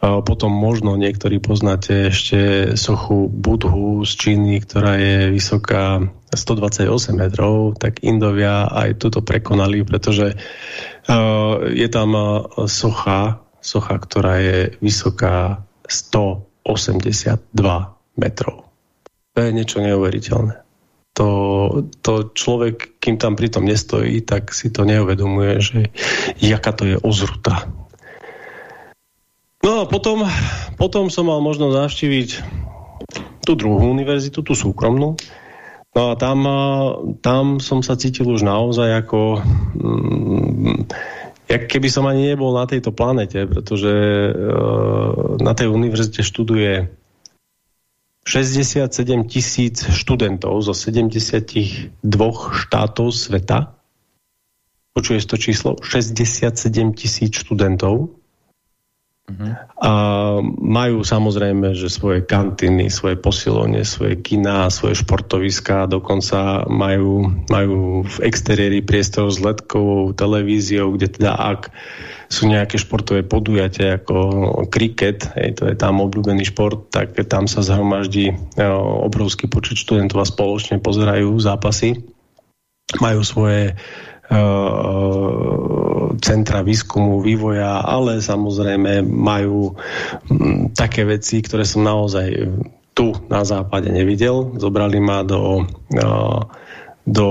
potom možno niektorí poznáte ešte sochu Budhu z Číny, ktorá je vysoká 128 metrov, tak Indovia aj toto prekonali, pretože je tam socha, socha, ktorá je vysoká 182 metrov. To je niečo neuveriteľné. To, to človek, kým tam pritom nestojí, tak si to neuvedomuje, že jaká to je ozruta No a potom, potom som mal možnosť navštíviť tú druhú univerzitu, tú súkromnú. No a tam, tam som sa cítil už naozaj ako... Mm, jak keby som ani nebol na tejto planete, pretože uh, na tej univerzite študuje 67 tisíc študentov zo 72 štátov sveta. Počuješ to číslo? 67 tisíc študentov A majú samozrejme, že svoje kantiny, svoje posilovne, svoje kina, svoje športoviská, dokonca majú, majú v exteriéri priestor s letkovou televíziou, kde teda ak sú nejaké športové podujatia ako kriket, to je tam obľúbený šport, tak tam sa zhromaždí obrovský počet študentov a spoločne pozerajú zápasy. Majú svoje centra výskumu, vývoja, ale samozrejme majú také veci, ktoré som naozaj tu na západe nevidel. Zobrali ma do, do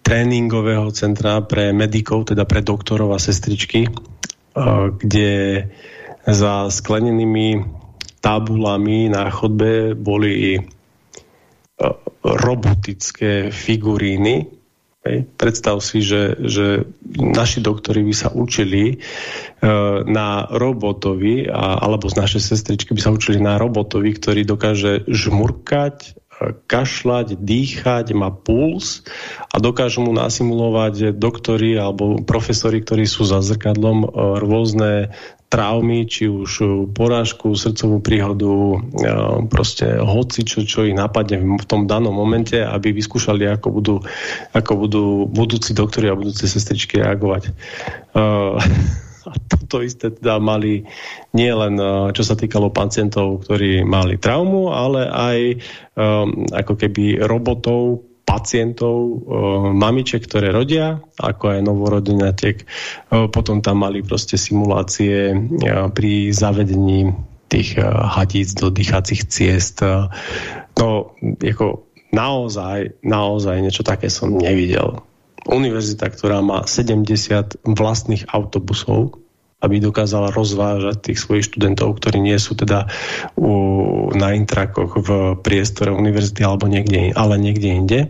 tréningového centra pre medikov, teda pre doktorov a sestričky, kde za sklenenými tabulami na chodbe boli robotické figuríny, Hej. Predstav si, že, že naši doktori by sa učili uh, na robotovi, a, alebo z našej sestričky by sa učili na robotovi, ktorý dokáže žmurkať, e, kašľať, dýchať, má puls a dokážu mu nasimulovať doktori alebo profesori, ktorí sú za zrkadlom e, rôzne traumy, či už uh, porážku, srdcovú príhodu, uh, proste hoci, čo, čo ich napadne v tom danom momente, aby vyskúšali, ako budú, ako budú budúci doktori a budúce sestričky reagovať. Uh, a toto isté teda mali nie len čo sa týkalo pacientov, ktorí mali traumu, ale aj ako keby robotov, pacientov, e, mamiček, ktoré rodia, ako aj novorodinatek. E, potom tam mali proste simulácie e, pri zavedení tých hadíc do dýchacích ciest. No, ako naozaj, naozaj niečo také som nevidel. Univerzita, ktorá má 70 vlastných autobusov, aby dokázala rozvážať tých svojich študentov, ktorí nie sú teda u, na intrakoch v priestore univerzity alebo niekde, ale niekde inde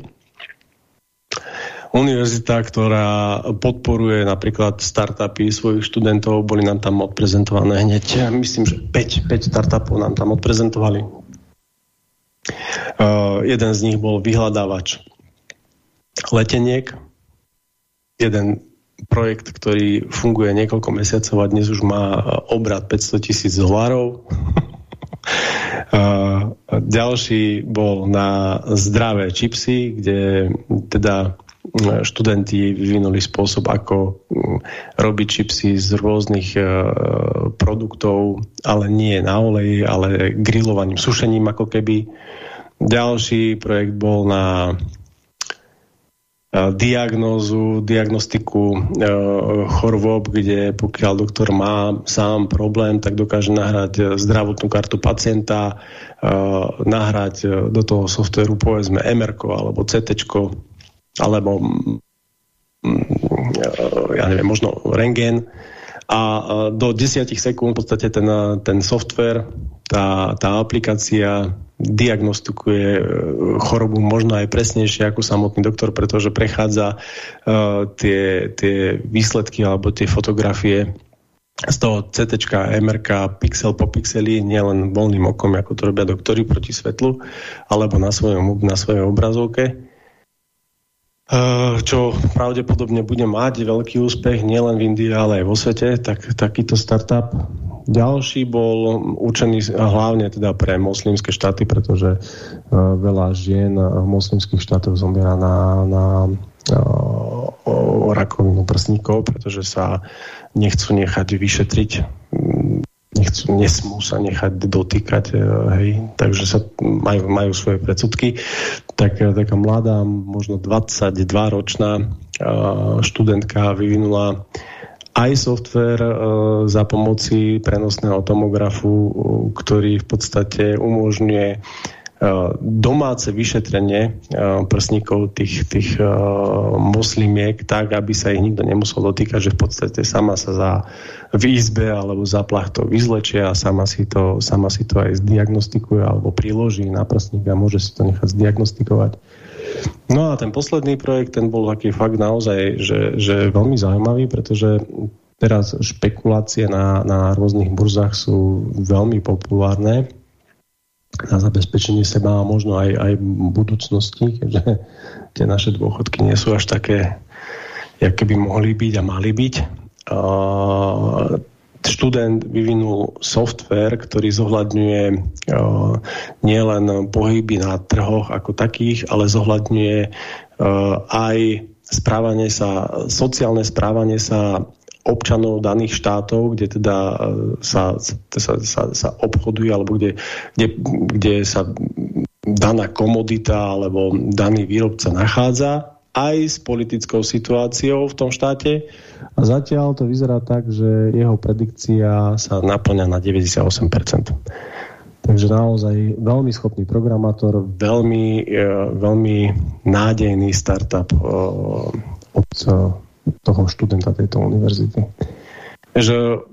univerzita, ktorá podporuje napríklad startupy svojich študentov, boli nám tam odprezentované hneď, myslím, že 5, 5 startupov nám tam odprezentovali. Uh, jeden z nich bol vyhľadávač leteniek, jeden projekt, ktorý funguje niekoľko mesiacov a dnes už má obrad 500 tisíc dolárov. ďalší bol na zdravé čipsy, kde teda študenti vyvinuli spôsob, ako robiť čipsy z rôznych produktov, ale nie na oleji, ale grillovaním, sušením ako keby. Ďalší projekt bol na diagnózu, diagnostiku e, chorôb, kde pokiaľ doktor má sám problém, tak dokáže nahrať zdravotnú kartu pacienta, e, nahrať do toho softveru povedzme MR alebo CT alebo ja neviem, možno rengen a do 10 sekúnd v podstate ten, ten software, tá, tá aplikácia diagnostikuje e, chorobu možno aj presnejšie ako samotný doktor, pretože prechádza uh, tie, tie výsledky alebo tie fotografie z toho CT, MRK, pixel po pixeli, nielen voľným okom, ako to robia doktori proti svetlu, alebo na, svojom, na svojej obrazovke. Uh, čo pravdepodobne bude mať veľký úspech nielen v Indii, ale aj vo svete, tak takýto startup. Ďalší bol určený hlavne teda pre moslimské štáty, pretože uh, veľa žien v moslimských štátoch zomiera na, na uh, rakovinu prsníkov, pretože sa nechcú nechať vyšetriť nechcú, nesmú sa nechať dotýkať, e, hej, takže sa majú, majú svoje predsudky. Tak, taká mladá, možno 22 ročná študentka vyvinula aj software e, za pomoci prenosného tomografu, e, ktorý v podstate umožňuje e, domáce vyšetrenie e, prsníkov tých, tých e, moslimiek tak, aby sa ich nikto nemusel dotýkať, že v podstate sama sa za, v izbe alebo za plachtou vyzlečia a sama si, to, sama si to aj zdiagnostikuje alebo priloží na prsník a môže si to nechať zdiagnostikovať. No a ten posledný projekt, ten bol taký fakt naozaj, že, že veľmi zaujímavý, pretože teraz špekulácie na, na rôznych burzách sú veľmi populárne na zabezpečenie seba a možno aj, aj budúcnosti, keďže tie naše dôchodky nie sú až také, aké by mohli byť a mali byť. Uh, študent vyvinul software, ktorý zohľadňuje uh, nielen pohyby na trhoch ako takých, ale zohľadňuje uh, aj správanie sa, sociálne správanie sa občanov daných štátov, kde teda sa, sa, sa, sa obchoduje alebo kde, kde, kde sa daná komodita alebo daný výrobca nachádza aj s politickou situáciou v tom štáte. A zatiaľ to vyzerá tak, že jeho predikcia sa naplňa na 98%. Takže naozaj veľmi schopný programátor, veľmi, e, veľmi nádejný startup e, od e, toho študenta tejto univerzity. Že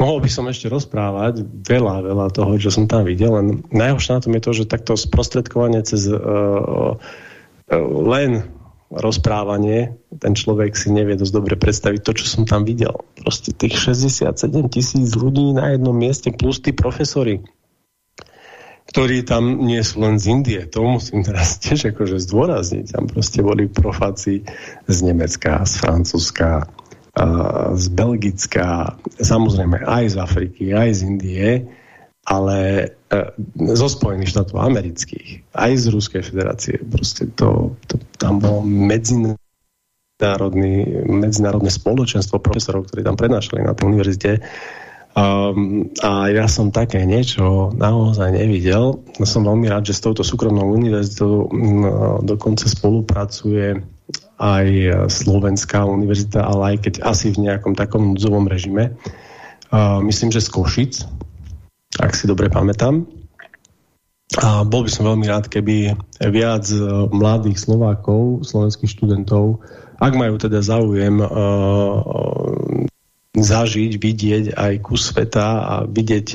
mohol by som ešte rozprávať veľa, veľa toho, čo som tam videl, len najhoršie na tom je to, že takto sprostredkovanie cez uh, uh, len rozprávanie, ten človek si nevie dosť dobre predstaviť to, čo som tam videl. Proste tých 67 tisíc ľudí na jednom mieste plus tí profesori, ktorí tam nie sú len z Indie. To musím teraz tiež akože zdôrazniť. Tam proste boli profáci z Nemecka, z Francúzska, z Belgická, samozrejme aj z Afriky, aj z Indie ale e, zo Spojených štátov amerických, aj z Ruskej federácie, proste to, to tam bolo medzinárodný, medzinárodné spoločenstvo profesorov, ktorí tam prednášali na tej univerzite. Um, a ja som také niečo naozaj nevidel. Som veľmi rád, že s touto súkromnou univerzitou no, dokonca spolupracuje aj Slovenská univerzita, ale aj keď asi v nejakom takom núdzovom režime. Uh, myslím, že z Košic, ak si dobre pamätám. A bol by som veľmi rád, keby viac e, mladých Slovákov, slovenských študentov, ak majú teda záujem zažiť, vidieť aj kus sveta a vidieť,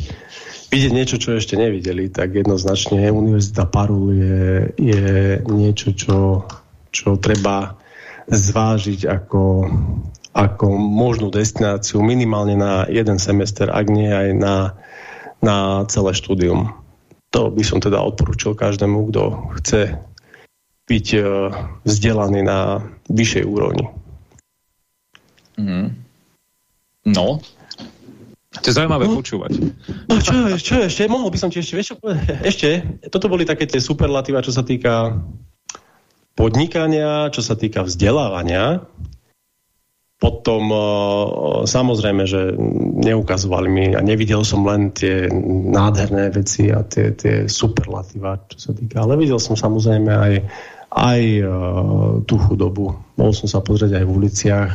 vidieť niečo, čo ešte nevideli, tak jednoznačne Univerzita Parul je, je niečo, čo, čo treba zvážiť ako, ako možnú destináciu minimálne na jeden semester, ak nie aj na na celé štúdium. To by som teda odporúčil každému, kto chce byť uh, vzdelaný na vyššej úrovni. Mm. No, to je zaujímavé no, počúvať. No, čo, čo ešte? Mohol by som ti ešte, vieš čo, ešte, toto boli také tie superlatíva, čo sa týka podnikania, čo sa týka vzdelávania, potom samozrejme, že neukazovali mi a nevidel som len tie nádherné veci a tie, tie superlatíva, čo sa týka, ale videl som samozrejme aj, aj tú chudobu. Mohol som sa pozrieť aj v uliciach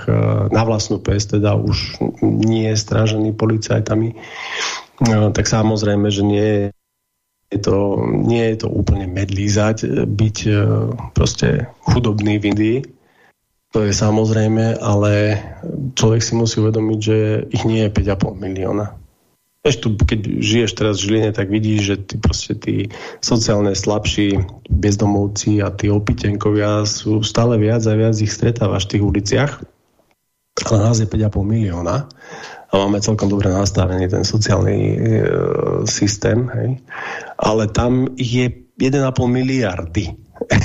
na vlastnú pes, teda už nie je strážený policajtami. Tak samozrejme, že nie je to, nie je to úplne medlízať, byť proste chudobný v Indii to je samozrejme, ale človek si musí uvedomiť, že ich nie je 5,5 milióna. Vieš, tu, keď žiješ teraz v Žiline, tak vidíš, že ty, proste tí sociálne slabší bezdomovci a tí opitenkovia sú stále viac a viac ich stretávaš v tých uliciach. Ale nás je 5,5 milióna a máme celkom dobre nastavený ten sociálny e, systém. Hej. Ale tam je 1,5 miliardy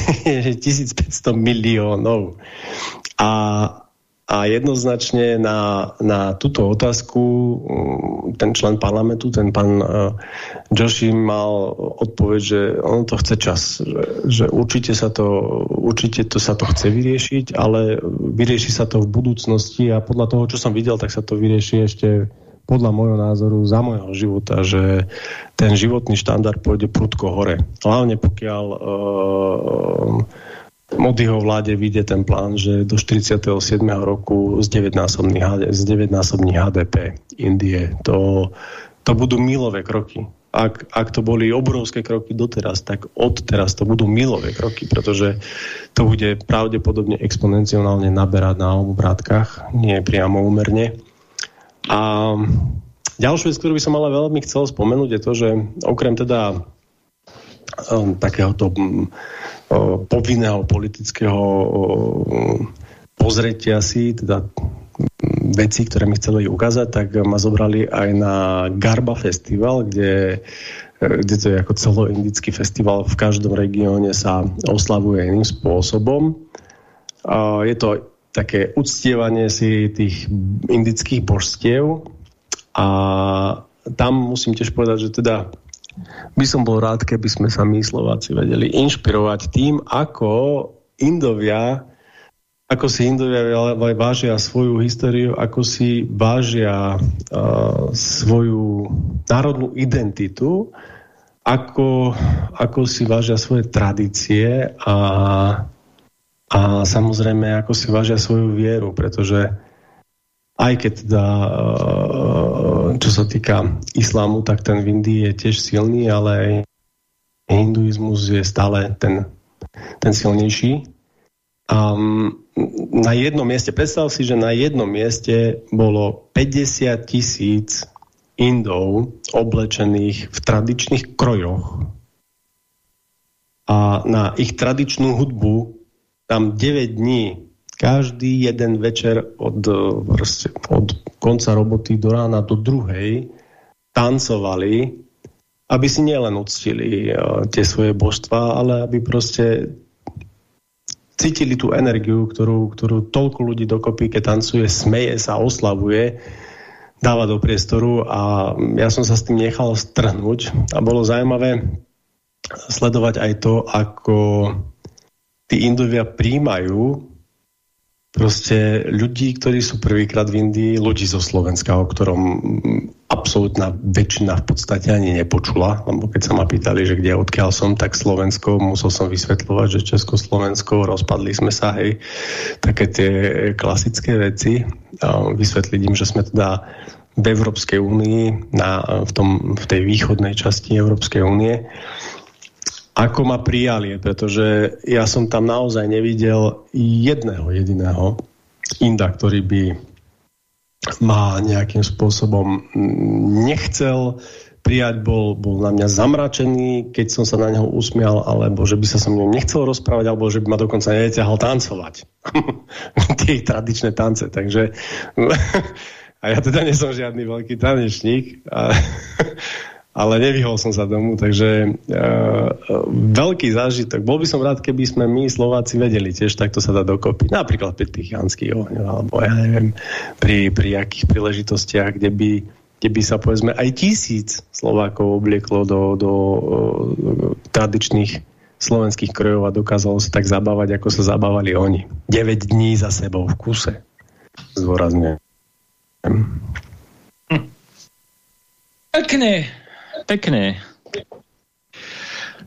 1500 miliónov. A, a jednoznačne na, na túto otázku mm, ten člen parlamentu, ten pán uh, Joshi mal odpoveď, že on to chce čas, že, že určite, sa to, určite to sa to chce vyriešiť, ale vyrieši sa to v budúcnosti a podľa toho, čo som videl, tak sa to vyrieši ešte podľa môjho názoru za môjho života, že ten životný štandard pôjde prudko hore. Hlavne pokiaľ uh, Modiho vláde vyjde ten plán, že do 47. roku z 9-násobných z 9 HDP Indie. To, to budú milové kroky. Ak, ak to boli obrovské kroky doteraz, tak od teraz to budú milové kroky, pretože to bude pravdepodobne exponenciálne naberať na obrátkach, nie priamo úmerne. A ďalšiu vec, ktorú by som ale veľmi chcel spomenúť, je to, že okrem teda um, takéhoto um, povinného politického um, pozretia si, teda veci, ktoré mi chceli ukázať, tak ma zobrali aj na Garba Festival, kde, kde to je ako celoindický festival, v každom regióne sa oslavuje iným spôsobom. Je to také uctievanie si tých indických božstiev a tam musím tiež povedať, že teda by som bol rád, keby sme sa my Slováci vedeli inšpirovať tým, ako Indovia ako si Indovia vážia svoju históriu, ako si vážia uh, svoju národnú identitu, ako, ako si vážia svoje tradície a a samozrejme, ako si vážia svoju vieru, pretože aj keď teda, eh, čo sa týka islámu, tak ten v Indii je tiež silný, ale hinduizmus je stále ten, ten silnejší. A na jednom mieste, predstav si, že na jednom mieste bolo 50 tisíc Indov oblečených v tradičných krojoch a na ich tradičnú hudbu tam 9 dní, každý jeden večer od, proste, od konca roboty do rána do druhej tancovali, aby si nielen uctili uh, tie svoje božstva, ale aby proste cítili tú energiu, ktorú, ktorú toľko ľudí dokopy, keď tancuje, smeje sa, oslavuje, dáva do priestoru a ja som sa s tým nechal strhnúť. A bolo zaujímavé sledovať aj to, ako tí Indovia príjmajú proste ľudí, ktorí sú prvýkrát v Indii, ľudí zo Slovenska, o ktorom absolútna väčšina v podstate ani nepočula, lebo keď sa ma pýtali, že kde odkiaľ som, tak Slovensko, musel som vysvetľovať, že Československo, rozpadli sme sa, hej, také tie klasické veci. Vysvetliť im, že sme teda v Európskej únii, na, v, tom, v tej východnej časti Európskej únie ako ma prijali, pretože ja som tam naozaj nevidel jedného jediného inda, ktorý by ma nejakým spôsobom nechcel prijať, bol, bol na mňa zamračený, keď som sa na neho usmial, alebo že by sa so mnou nechcel rozprávať, alebo že by ma dokonca neťahal tancovať. Tie tradičné tance, takže a ja teda nie som žiadny veľký tanečník. ale nevyhol som sa tomu, takže uh, veľký zážitok. Bol by som rád, keby sme my Slováci vedeli tiež takto sa dať dokopy. Napríklad pri tých janských ohňoch, alebo ja neviem, pri, pri akých príležitostiach, kde by, kde by sa povedzme aj tisíc Slovákov oblieklo do, do uh, tradičných slovenských krojov a dokázalo sa tak zabávať, ako sa zabávali oni. 9 dní za sebou v kuse. Zdôrazne. Hm. Pekne, pekne.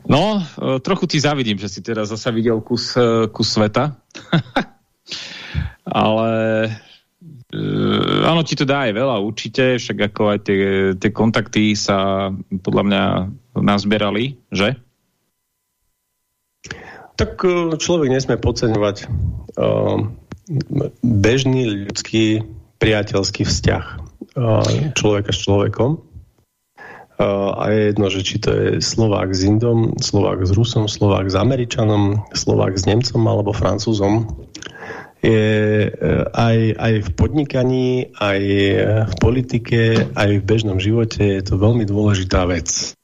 No, e, trochu ti zavidím, že si teraz zase videl kus, e, kus sveta. Ale e, áno, ti to dá aj veľa určite, však ako aj tie, tie kontakty sa podľa mňa nazbierali, že? Tak človek nesmie podceňovať bežný ľudský priateľský vzťah uh, človeka s človekom a je jedno, že či to je Slovák s Indom, Slovák s Rusom, Slovák s Američanom, Slovák s Nemcom alebo Francúzom. Je e, aj, aj v podnikaní, aj v politike, aj v bežnom živote je to veľmi dôležitá vec.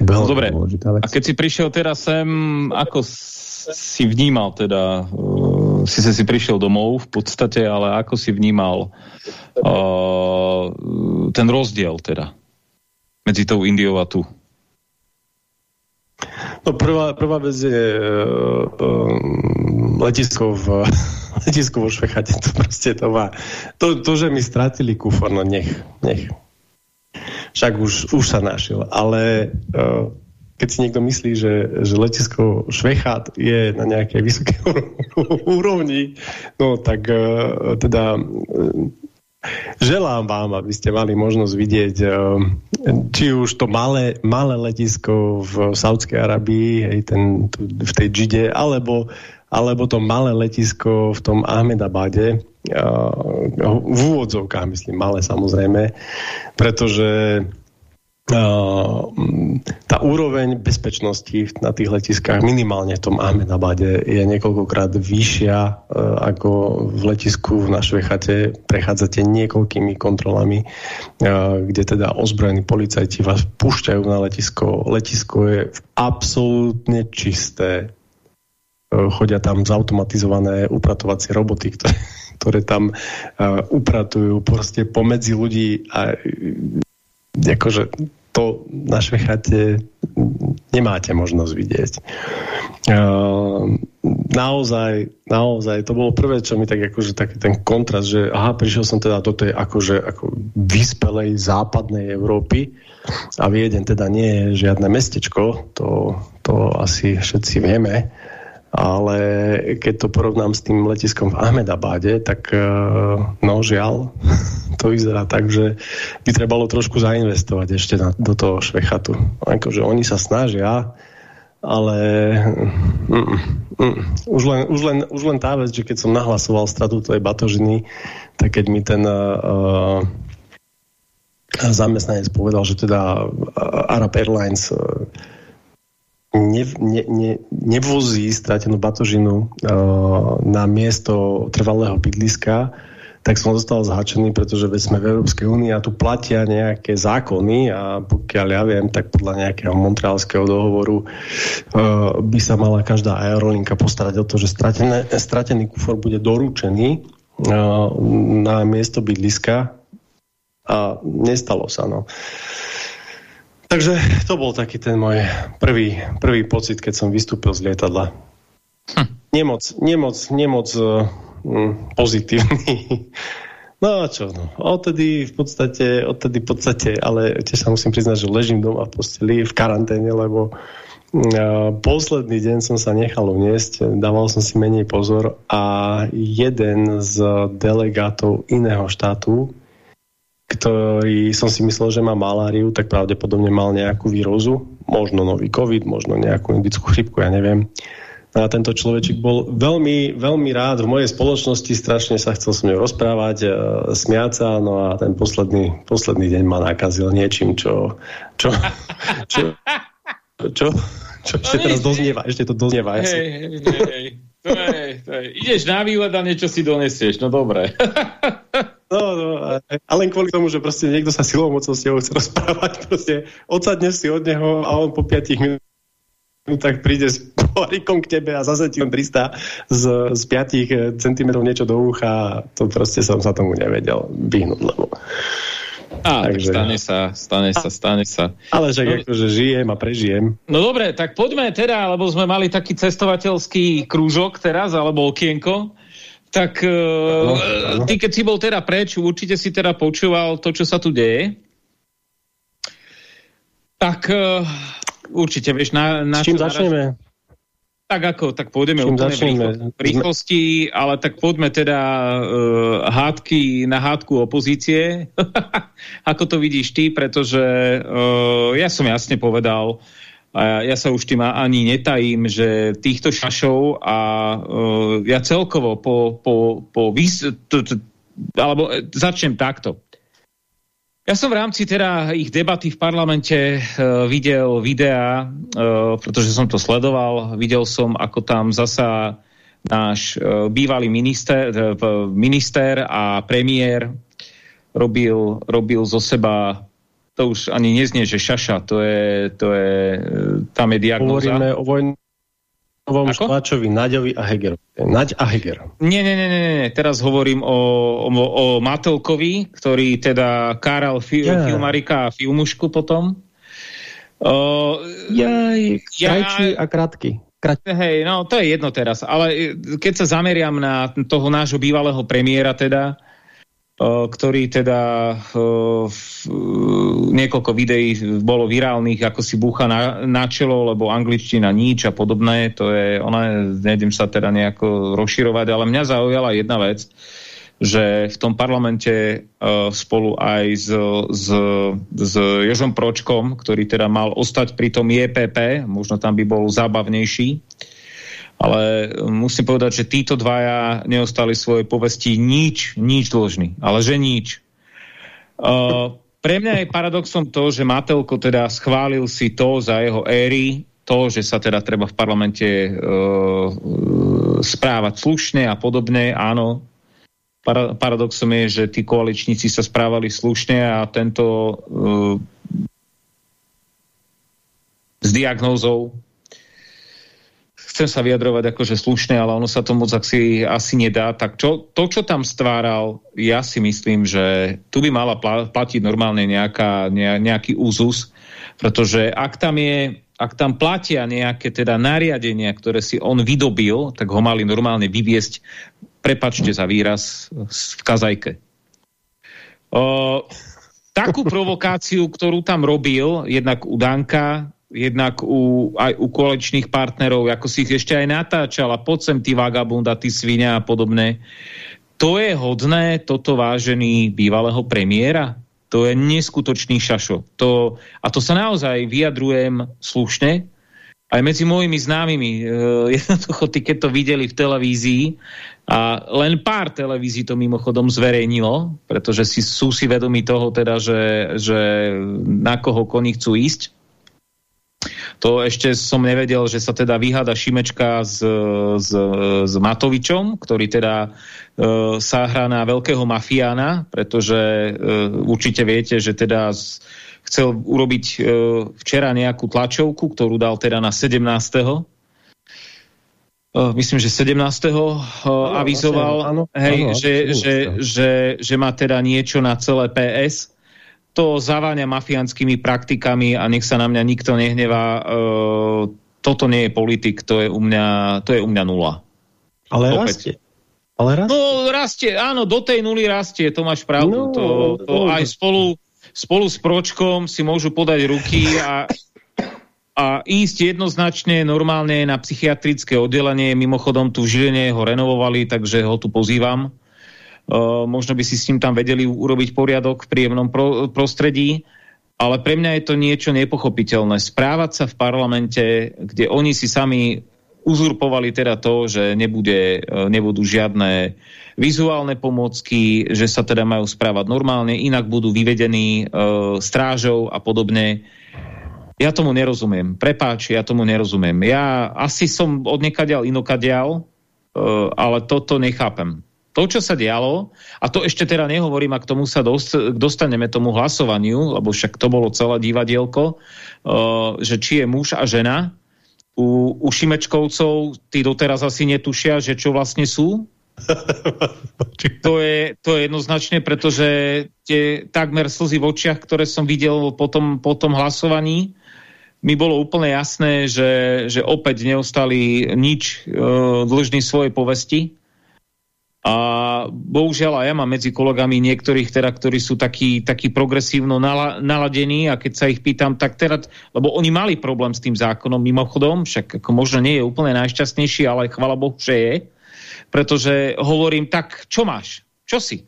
Veľmi Dobre, dôležitá vec. a keď si prišiel teraz sem, ako si vnímal teda, uh, si si prišiel domov v podstate, ale ako si vnímal uh, ten rozdiel teda? Medzi tou Indiou a tu? No prvá, prvá vec je uh, letisko v letisko vo Švechate, to proste to má. To, to, že mi strátili kufor, no nech, nech. Však už, už sa našiel, ale uh, keď si niekto myslí, že, že letisko Švechat je na nejakej vysokej úrovni, no tak uh, teda uh, Želám vám, aby ste mali možnosť vidieť eh, či už to malé, malé letisko v Saudskej Arabii, hej, ten, v tej Džide, alebo, alebo to malé letisko v tom Ahmedabade, eh, v úvodzovkách myslím, malé samozrejme, pretože tá úroveň bezpečnosti na tých letiskách minimálne v tom Ahmedabade je niekoľkokrát vyššia e, ako v letisku na Švechate. Prechádzate niekoľkými kontrolami, e, kde teda ozbrojení policajti vás púšťajú na letisko. Letisko je absolútne čisté. E, chodia tam zautomatizované upratovacie roboty, ktoré, ktoré tam upratujú proste pomedzi ľudí a akože to na Švechate nemáte možnosť vidieť. Naozaj, naozaj, to bolo prvé, čo mi tak akože taký ten kontrast, že aha, prišiel som teda do tej akože ako vyspelej západnej Európy a Vieden teda nie je žiadne mestečko, to, to asi všetci vieme, ale keď to porovnám s tým letiskom v Ahmedabade, tak uh, no žiaľ, to vyzerá tak, že by trebalo trošku zainvestovať ešte na, do toho švechatu. Akože oni sa snažia, ale mm, mm, už, len, už, len, už len tá vec, že keď som nahlasoval stratu tej batožiny, tak keď mi ten uh, zamestnanec povedal, že teda Arab Airlines uh, ne, ne, ne, nevozí stratenú batožinu uh, na miesto trvalého bydliska, tak som zostal zhačený, pretože veď sme v Európskej únii a tu platia nejaké zákony a pokiaľ ja viem, tak podľa nejakého montrealského dohovoru uh, by sa mala každá aerolinka postarať o to, že stratené, stratený kufor bude doručený uh, na miesto bydliska a nestalo sa. No. Takže to bol taký ten môj prvý, prvý pocit, keď som vystúpil z lietadla. Hm. Nemoc, nemoc, nemoc mm, pozitívny. No a čo, no. Odtedy v podstate, odtedy v podstate, ale tiež sa musím priznať, že ležím doma v posteli, v karanténe, lebo uh, posledný deň som sa nechal uniesť, dával som si menej pozor a jeden z delegátov iného štátu, ktorý som si myslel, že má maláriu, tak pravdepodobne mal nejakú výrozu, možno nový covid, možno nejakú indickú chrypku, ja neviem a tento človečik bol veľmi, veľmi rád v mojej spoločnosti, strašne sa chcel s mňou rozprávať, e, smiať sa, no a ten posledný, posledný deň ma nakazil niečím, čo, čo, čo, čo, čo ešte no, teraz doznieva, ešte to doznieva. Hej, hej, hej, to je, to je. Ideš na výlet a niečo si donesieš, no dobre. No, no, a len kvôli tomu, že proste niekto sa silou s chce rozprávať, proste odsadneš si od neho a on po 5 minútach príde s pohárikom k tebe a zase ti on pristá z, z 5 cm niečo do ucha a to proste som sa tomu nevedel vyhnúť, lebo Á, Takže... tak stane sa, stane sa, stane sa. Ale že no, akože žijem a prežijem. No dobre, tak poďme teda, lebo sme mali taký cestovateľský krúžok teraz, alebo okienko. Tak no. ty, keď si bol teda preč, určite si teda počúval to, čo sa tu deje. Tak uh, určite, vieš, na, na S čím začneme? Naraz... Tak ako, tak pôjdeme úplne v rýchlosti, ale tak poďme teda uh, hádky na hádku opozície. ako to vidíš ty, pretože uh, ja som jasne povedal, a ja sa už tým ani netajím, že týchto šašov a uh, ja celkovo po, po, po vys... alebo začnem takto. Ja som v rámci teda ich debaty v parlamente uh, videl videá, uh, pretože som to sledoval, videl som, ako tam zasa náš uh, bývalý minister, uh, minister a premiér robil, robil zo seba to už ani neznie, že šaša, to je, to je tam je diagnoza. Hovoríme o vojne novom Štváčovi, Naďovi a Hegerovi. Naď a Heger. Nie, nie, nie, nie, teraz hovorím o, o, o Matelkovi, ktorý teda káral fi, yeah. Filmarika a Filmušku potom. Uh, Jaj, krajčí ja, a krátky. Krát... Hej, no to je jedno teraz, ale keď sa zameriam na toho nášho bývalého premiéra teda, ktorý teda niekoľko videí bolo virálnych, ako si búcha na, na čelo, lebo angličtina nič a podobné, to je, ona, nejdem sa teda nejako rozširovať, ale mňa zaujala jedna vec, že v tom parlamente uh, spolu aj s, s, s Jožom Pročkom, ktorý teda mal ostať pri tom JPP, možno tam by bol zábavnejší, ale musím povedať, že títo dvaja neostali svoje povesti nič, nič dlžný, ale že nič. Pre mňa je paradoxom to, že Matelko teda schválil si to za jeho éry, to, že sa teda treba v parlamente správať slušne a podobne, áno. Para, paradoxom je, že tí koaličníci sa správali slušne a tento s diagnózou chcem sa vyjadrovať akože slušne, ale ono sa to moc asi, asi nedá. Tak čo, to, čo tam stváral, ja si myslím, že tu by mala platiť normálne nejaká, ne, nejaký úzus, pretože ak tam je ak tam platia nejaké teda nariadenia, ktoré si on vydobil, tak ho mali normálne vyviesť, prepačte za výraz, v kazajke. O, takú provokáciu, ktorú tam robil, jednak u Danka, jednak u, aj u kolečných partnerov, ako si ich ešte aj natáčala, poď sem ty vagabunda, ty svinia a podobné. To je hodné, toto vážený bývalého premiéra? To je neskutočný šašo. To, a to sa naozaj vyjadrujem slušne, aj medzi mojimi známymi. E, jednoducho, ty keď to videli v televízii, a len pár televízií to mimochodom zverejnilo, pretože si, sú si vedomi toho, teda, že, že na koho koni chcú ísť, to ešte som nevedel, že sa teda vyháda Šimečka s, s, s Matovičom, ktorý teda e, sa hrá na veľkého mafiána, pretože e, určite viete, že teda z, chcel urobiť e, včera nejakú tlačovku, ktorú dal teda na 17. Uh, e, myslím, že 17. Uh, avizoval, áno, hej, áno, že, že, že, že má teda niečo na celé PS to zaváňa mafiánskymi praktikami a nech sa na mňa nikto nehnevá. E, toto nie je politik, to je u mňa, to je u mňa nula. Ale Opäť. rastie. Ale rastie. No rastie, áno, do tej nuly rastie, to máš pravdu. No, to, to no. aj spolu, spolu s Pročkom si môžu podať ruky a, a ísť jednoznačne normálne na psychiatrické oddelenie. Mimochodom tu v Žiline ho renovovali, takže ho tu pozývam možno by si s tým tam vedeli urobiť poriadok v príjemnom pro, prostredí, ale pre mňa je to niečo nepochopiteľné. Správať sa v parlamente, kde oni si sami uzurpovali teda to, že nebude, e, nebudú žiadne vizuálne pomocky, že sa teda majú správať normálne, inak budú vyvedení e, strážou a podobne. Ja tomu nerozumiem. Prepáč, ja tomu nerozumiem. Ja asi som odnekadial inokadial, e, ale toto nechápem to, čo sa dialo, a to ešte teda nehovorím, a k tomu sa dostaneme tomu hlasovaniu, lebo však to bolo celé divadielko, uh, že či je muž a žena, u, u Šimečkovcov tí doteraz asi netušia, že čo vlastne sú, to, je, to je jednoznačne, pretože tie takmer slzy v očiach, ktoré som videl po tom, po tom hlasovaní, mi bolo úplne jasné, že, že opäť neostali nič e, dlžný svojej povesti. A bohužiaľ ja mám medzi kolegami niektorých, teda, ktorí sú takí, takí progresívno nala, naladení a keď sa ich pýtam, tak teraz, lebo oni mali problém s tým zákonom mimochodom, však ako možno nie je úplne najšťastnejší, ale chvala Bohu, že je, pretože hovorím, tak čo máš? Čo si?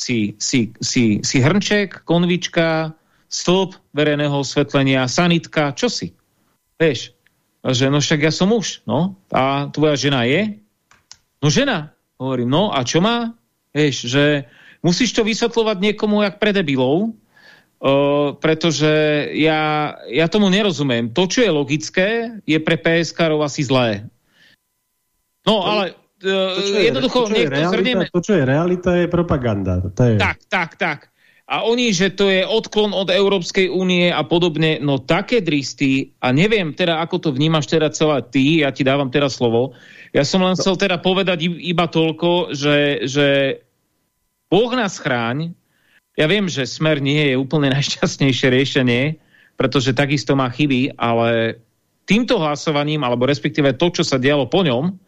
Si, si, si, si hrnček, konvička, stĺp verejného osvetlenia, sanitka, čo si? Vieš, že no však ja som muž, no, a tvoja žena je? No žena, hovorím, no a čo má? Vieš, že musíš to vysvetľovať niekomu jak pre debilov, uh, pretože ja, ja tomu nerozumiem. To, čo je logické, je pre PSK asi zlé. No, ale uh, to, čo je, jednoducho... To, čo je realita, to, čo je realita, je propaganda. To je... Tak, tak, tak a oni, že to je odklon od Európskej únie a podobne, no také dristy, a neviem teda, ako to vnímaš teda celá ty, ja ti dávam teraz slovo, ja som len chcel teda povedať iba toľko, že, že Boh nás chráň, ja viem, že smer nie je úplne najšťastnejšie riešenie, pretože takisto má chyby, ale týmto hlasovaním, alebo respektíve to, čo sa dialo po ňom,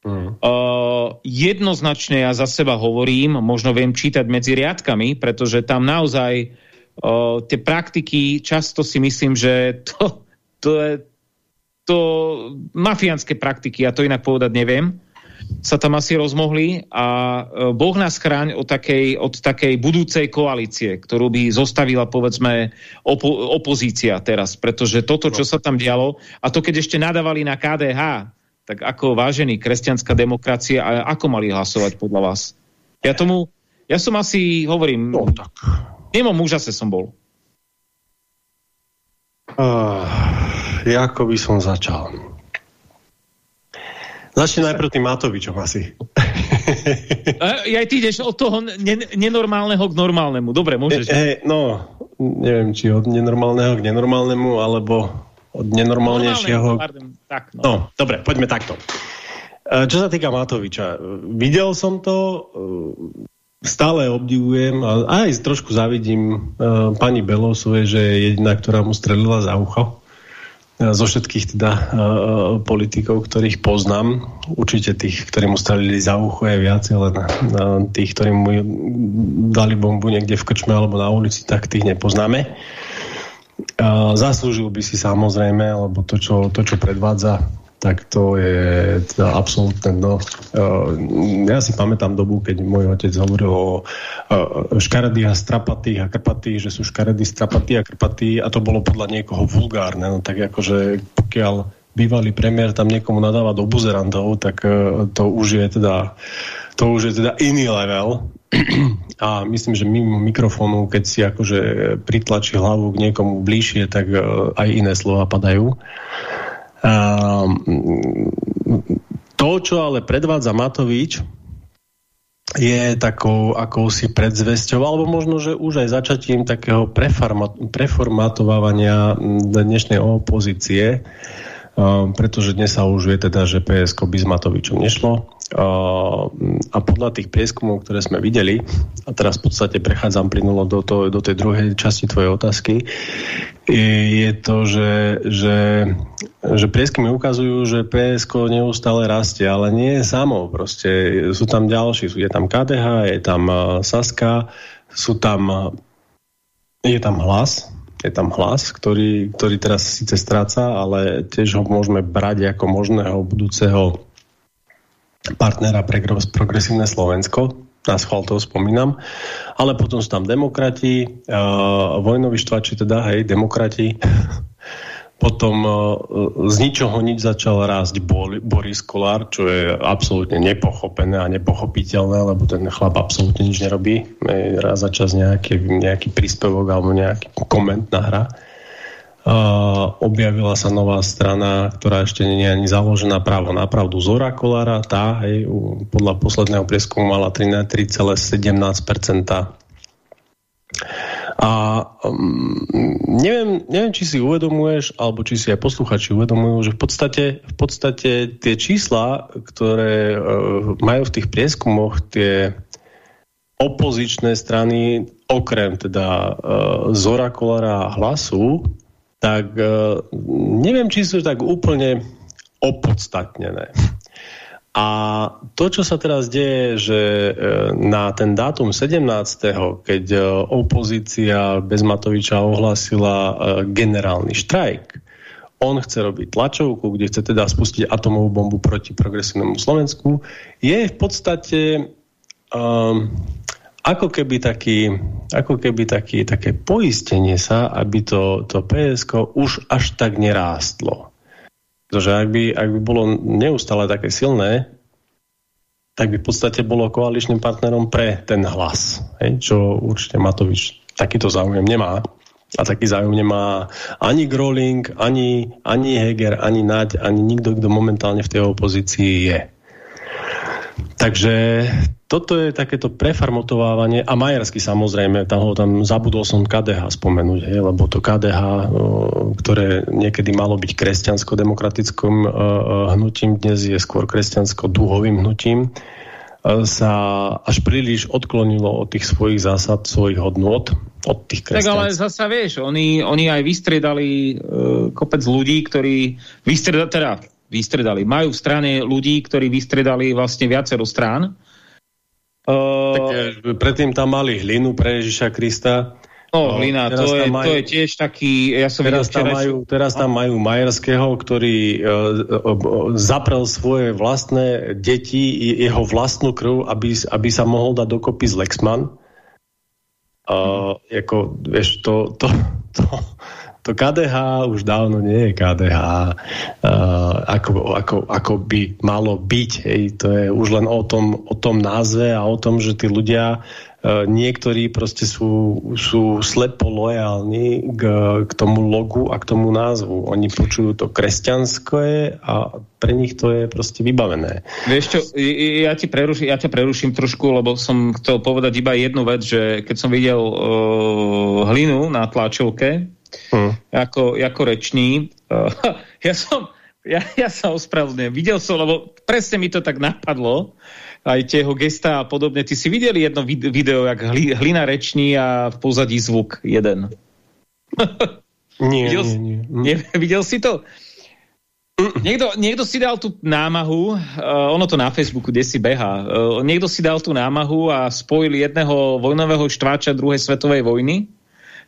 Mm. Uh, jednoznačne ja za seba hovorím, možno viem čítať medzi riadkami, pretože tam naozaj uh, tie praktiky, často si myslím, že to, to je to mafiánske praktiky, ja to inak povedať neviem, sa tam asi rozmohli a uh, Boh nás chráň od takej, od takej budúcej koalície, ktorú by zostavila povedzme opo opozícia teraz, pretože toto, čo sa tam dialo, a to keď ešte nadávali na KDH, tak ako vážený kresťanská demokracia, a ako mali hlasovať podľa vás? Ja tomu, ja som asi, hovorím, no, tak. mimo mužase som bol. Uh, ako by som začal? Začne najprv tým Matovičom asi. ja ty ideš od toho nenormálneho k normálnemu. Dobre, môžeš. E, e, no, neviem, či od nenormálneho k nenormálnemu, alebo od nenormálnejšieho... Tak, no. no, dobre, poďme takto. E, čo sa týka Matoviča, videl som to, e, stále obdivujem a aj trošku zavidím e, pani Belosovej, že je jediná, ktorá mu strelila za ucho zo všetkých teda uh, politikov, ktorých poznám. Určite tých, ktorí mu strelili za ucho je viacej, len uh, tých, ktorí mu dali bombu niekde v krčme alebo na ulici, tak tých nepoznáme. Zaslúžil by si samozrejme, lebo to, čo, to, čo predvádza, tak to je teda absolútne no. Ja si pamätám dobu, keď môj otec hovoril o škaredých a strapatých a krpatých, že sú škaredí, strapatí a krpatí a to bolo podľa niekoho vulgárne. No, tak akože pokiaľ bývalý premiér tam niekomu nadáva do buzerantov, tak e, to už je teda to už je teda iný level a myslím, že mimo mikrofónu, keď si akože pritlačí hlavu k niekomu bližšie, tak e, aj iné slova padajú. A, to, čo ale predvádza Matovič, je takou akousi predzvesťou, alebo možno, že už aj začatím takého preformatovávania dnešnej opozície, pretože dnes sa už vie teda, že PSK by s Matovičom nešlo a podľa tých prieskumov, ktoré sme videli, a teraz v podstate prechádzam plynulo do, to, do tej druhej časti tvojej otázky, je to, že, že, že prieskumy ukazujú, že PSK neustále rastie, ale nie samo. Proste sú tam ďalší, je tam KDH, je tam Saska, sú tam je tam hlas, je tam hlas, ktorý, ktorý teraz síce stráca, ale tiež ho môžeme brať ako možného budúceho partnera pre progresívne Slovensko, na schvál toho spomínam, ale potom sú tam demokrati, uh, vojnoví štvači, teda, hej, demokrati, potom uh, z ničoho nič začal rásť Boris Kolár, čo je absolútne nepochopené a nepochopiteľné, lebo ten chlap absolútne nič nerobí. Raz za čas nejaký, nejaký príspevok alebo nejaký koment nahra. Uh, objavila sa nová strana, ktorá ešte nie je ani založená právo na pravdu Zora Kolára. Tá hej, podľa posledného prieskumu mala 3,17%. A um, neviem, neviem, či si uvedomuješ, alebo či si aj posluchači uvedomujú, že v podstate, v podstate tie čísla, ktoré uh, majú v tých prieskumoch tie opozičné strany, okrem teda uh, Zora Kolara hlasu, tak uh, neviem, či sú tak úplne opodstatnené. A to, čo sa teraz deje, že e, na ten dátum 17., keď e, opozícia bez Matoviča ohlasila e, generálny štrajk, on chce robiť tlačovku, kde chce teda spustiť atomovú bombu proti progresívnemu Slovensku, je v podstate um, ako keby, taký, ako keby taký, také poistenie sa, aby to, to PSK už až tak nerástlo. Pretože ak by, ak by bolo neustále také silné, tak by v podstate bolo koaličným partnerom pre ten hlas. Hej? Čo určite Matovič takýto záujem nemá. A taký záujem nemá ani Groling, ani, ani Heger, ani Naď, ani nikto, kto momentálne v tej opozícii je. Takže toto je takéto prefarmotovávanie a Majersky samozrejme, tam, ho, tam zabudol som KDH spomenúť, hej, lebo to KDH, ktoré niekedy malo byť kresťansko-demokratickým hnutím, dnes je skôr kresťansko-duhovým hnutím, sa až príliš odklonilo od tých svojich zásad, svojich hodnot, od tých kresťanských. Tak ale zasa vieš, oni, oni aj vystriedali uh, kopec ľudí, ktorí vystriedali, teda vystredali, majú v strane ľudí, ktorí vystredali vlastne viacero strán, Uh, tak, predtým tam mali hlinu pre Ježiša Krista. No, hlina, to je, majú, to je tiež taký... Ja som teraz, tam majú, teraz tam majú Majerského, ktorý uh, uh, zaprel svoje vlastné deti, jeho vlastnú krv, aby, aby sa mohol dať dokopy z Lexman. Uh, ako, vieš, to, to, to, to KDH už dávno nie je KDH, uh, ako, ako, ako by malo byť. Hej. To je už len o tom, o tom názve a o tom, že tí ľudia uh, niektorí proste sú, sú slepo lojálni k, k tomu logu a k tomu názvu. Oni počujú to kresťanské a pre nich to je proste vybavené. Vieš čo, ja, ti preruším, ja ťa preruším trošku, lebo som chcel povedať iba jednu vec, že keď som videl uh, hlinu na tlačovke, hmm. ako, ako reční. Uh, ja som, ja, ja sa ospravedlňujem. Videl som, lebo presne mi to tak napadlo, aj tieho gesta a podobne. Ty si videli jedno video, jak hli, hlina reční a v pozadí zvuk jeden. nie, videl, nie, nie. nie. Videl si to? Niekto, niekto si dal tú námahu, uh, ono to na Facebooku, kde si beha, uh, niekto si dal tú námahu a spojil jedného vojnového štváča druhej svetovej vojny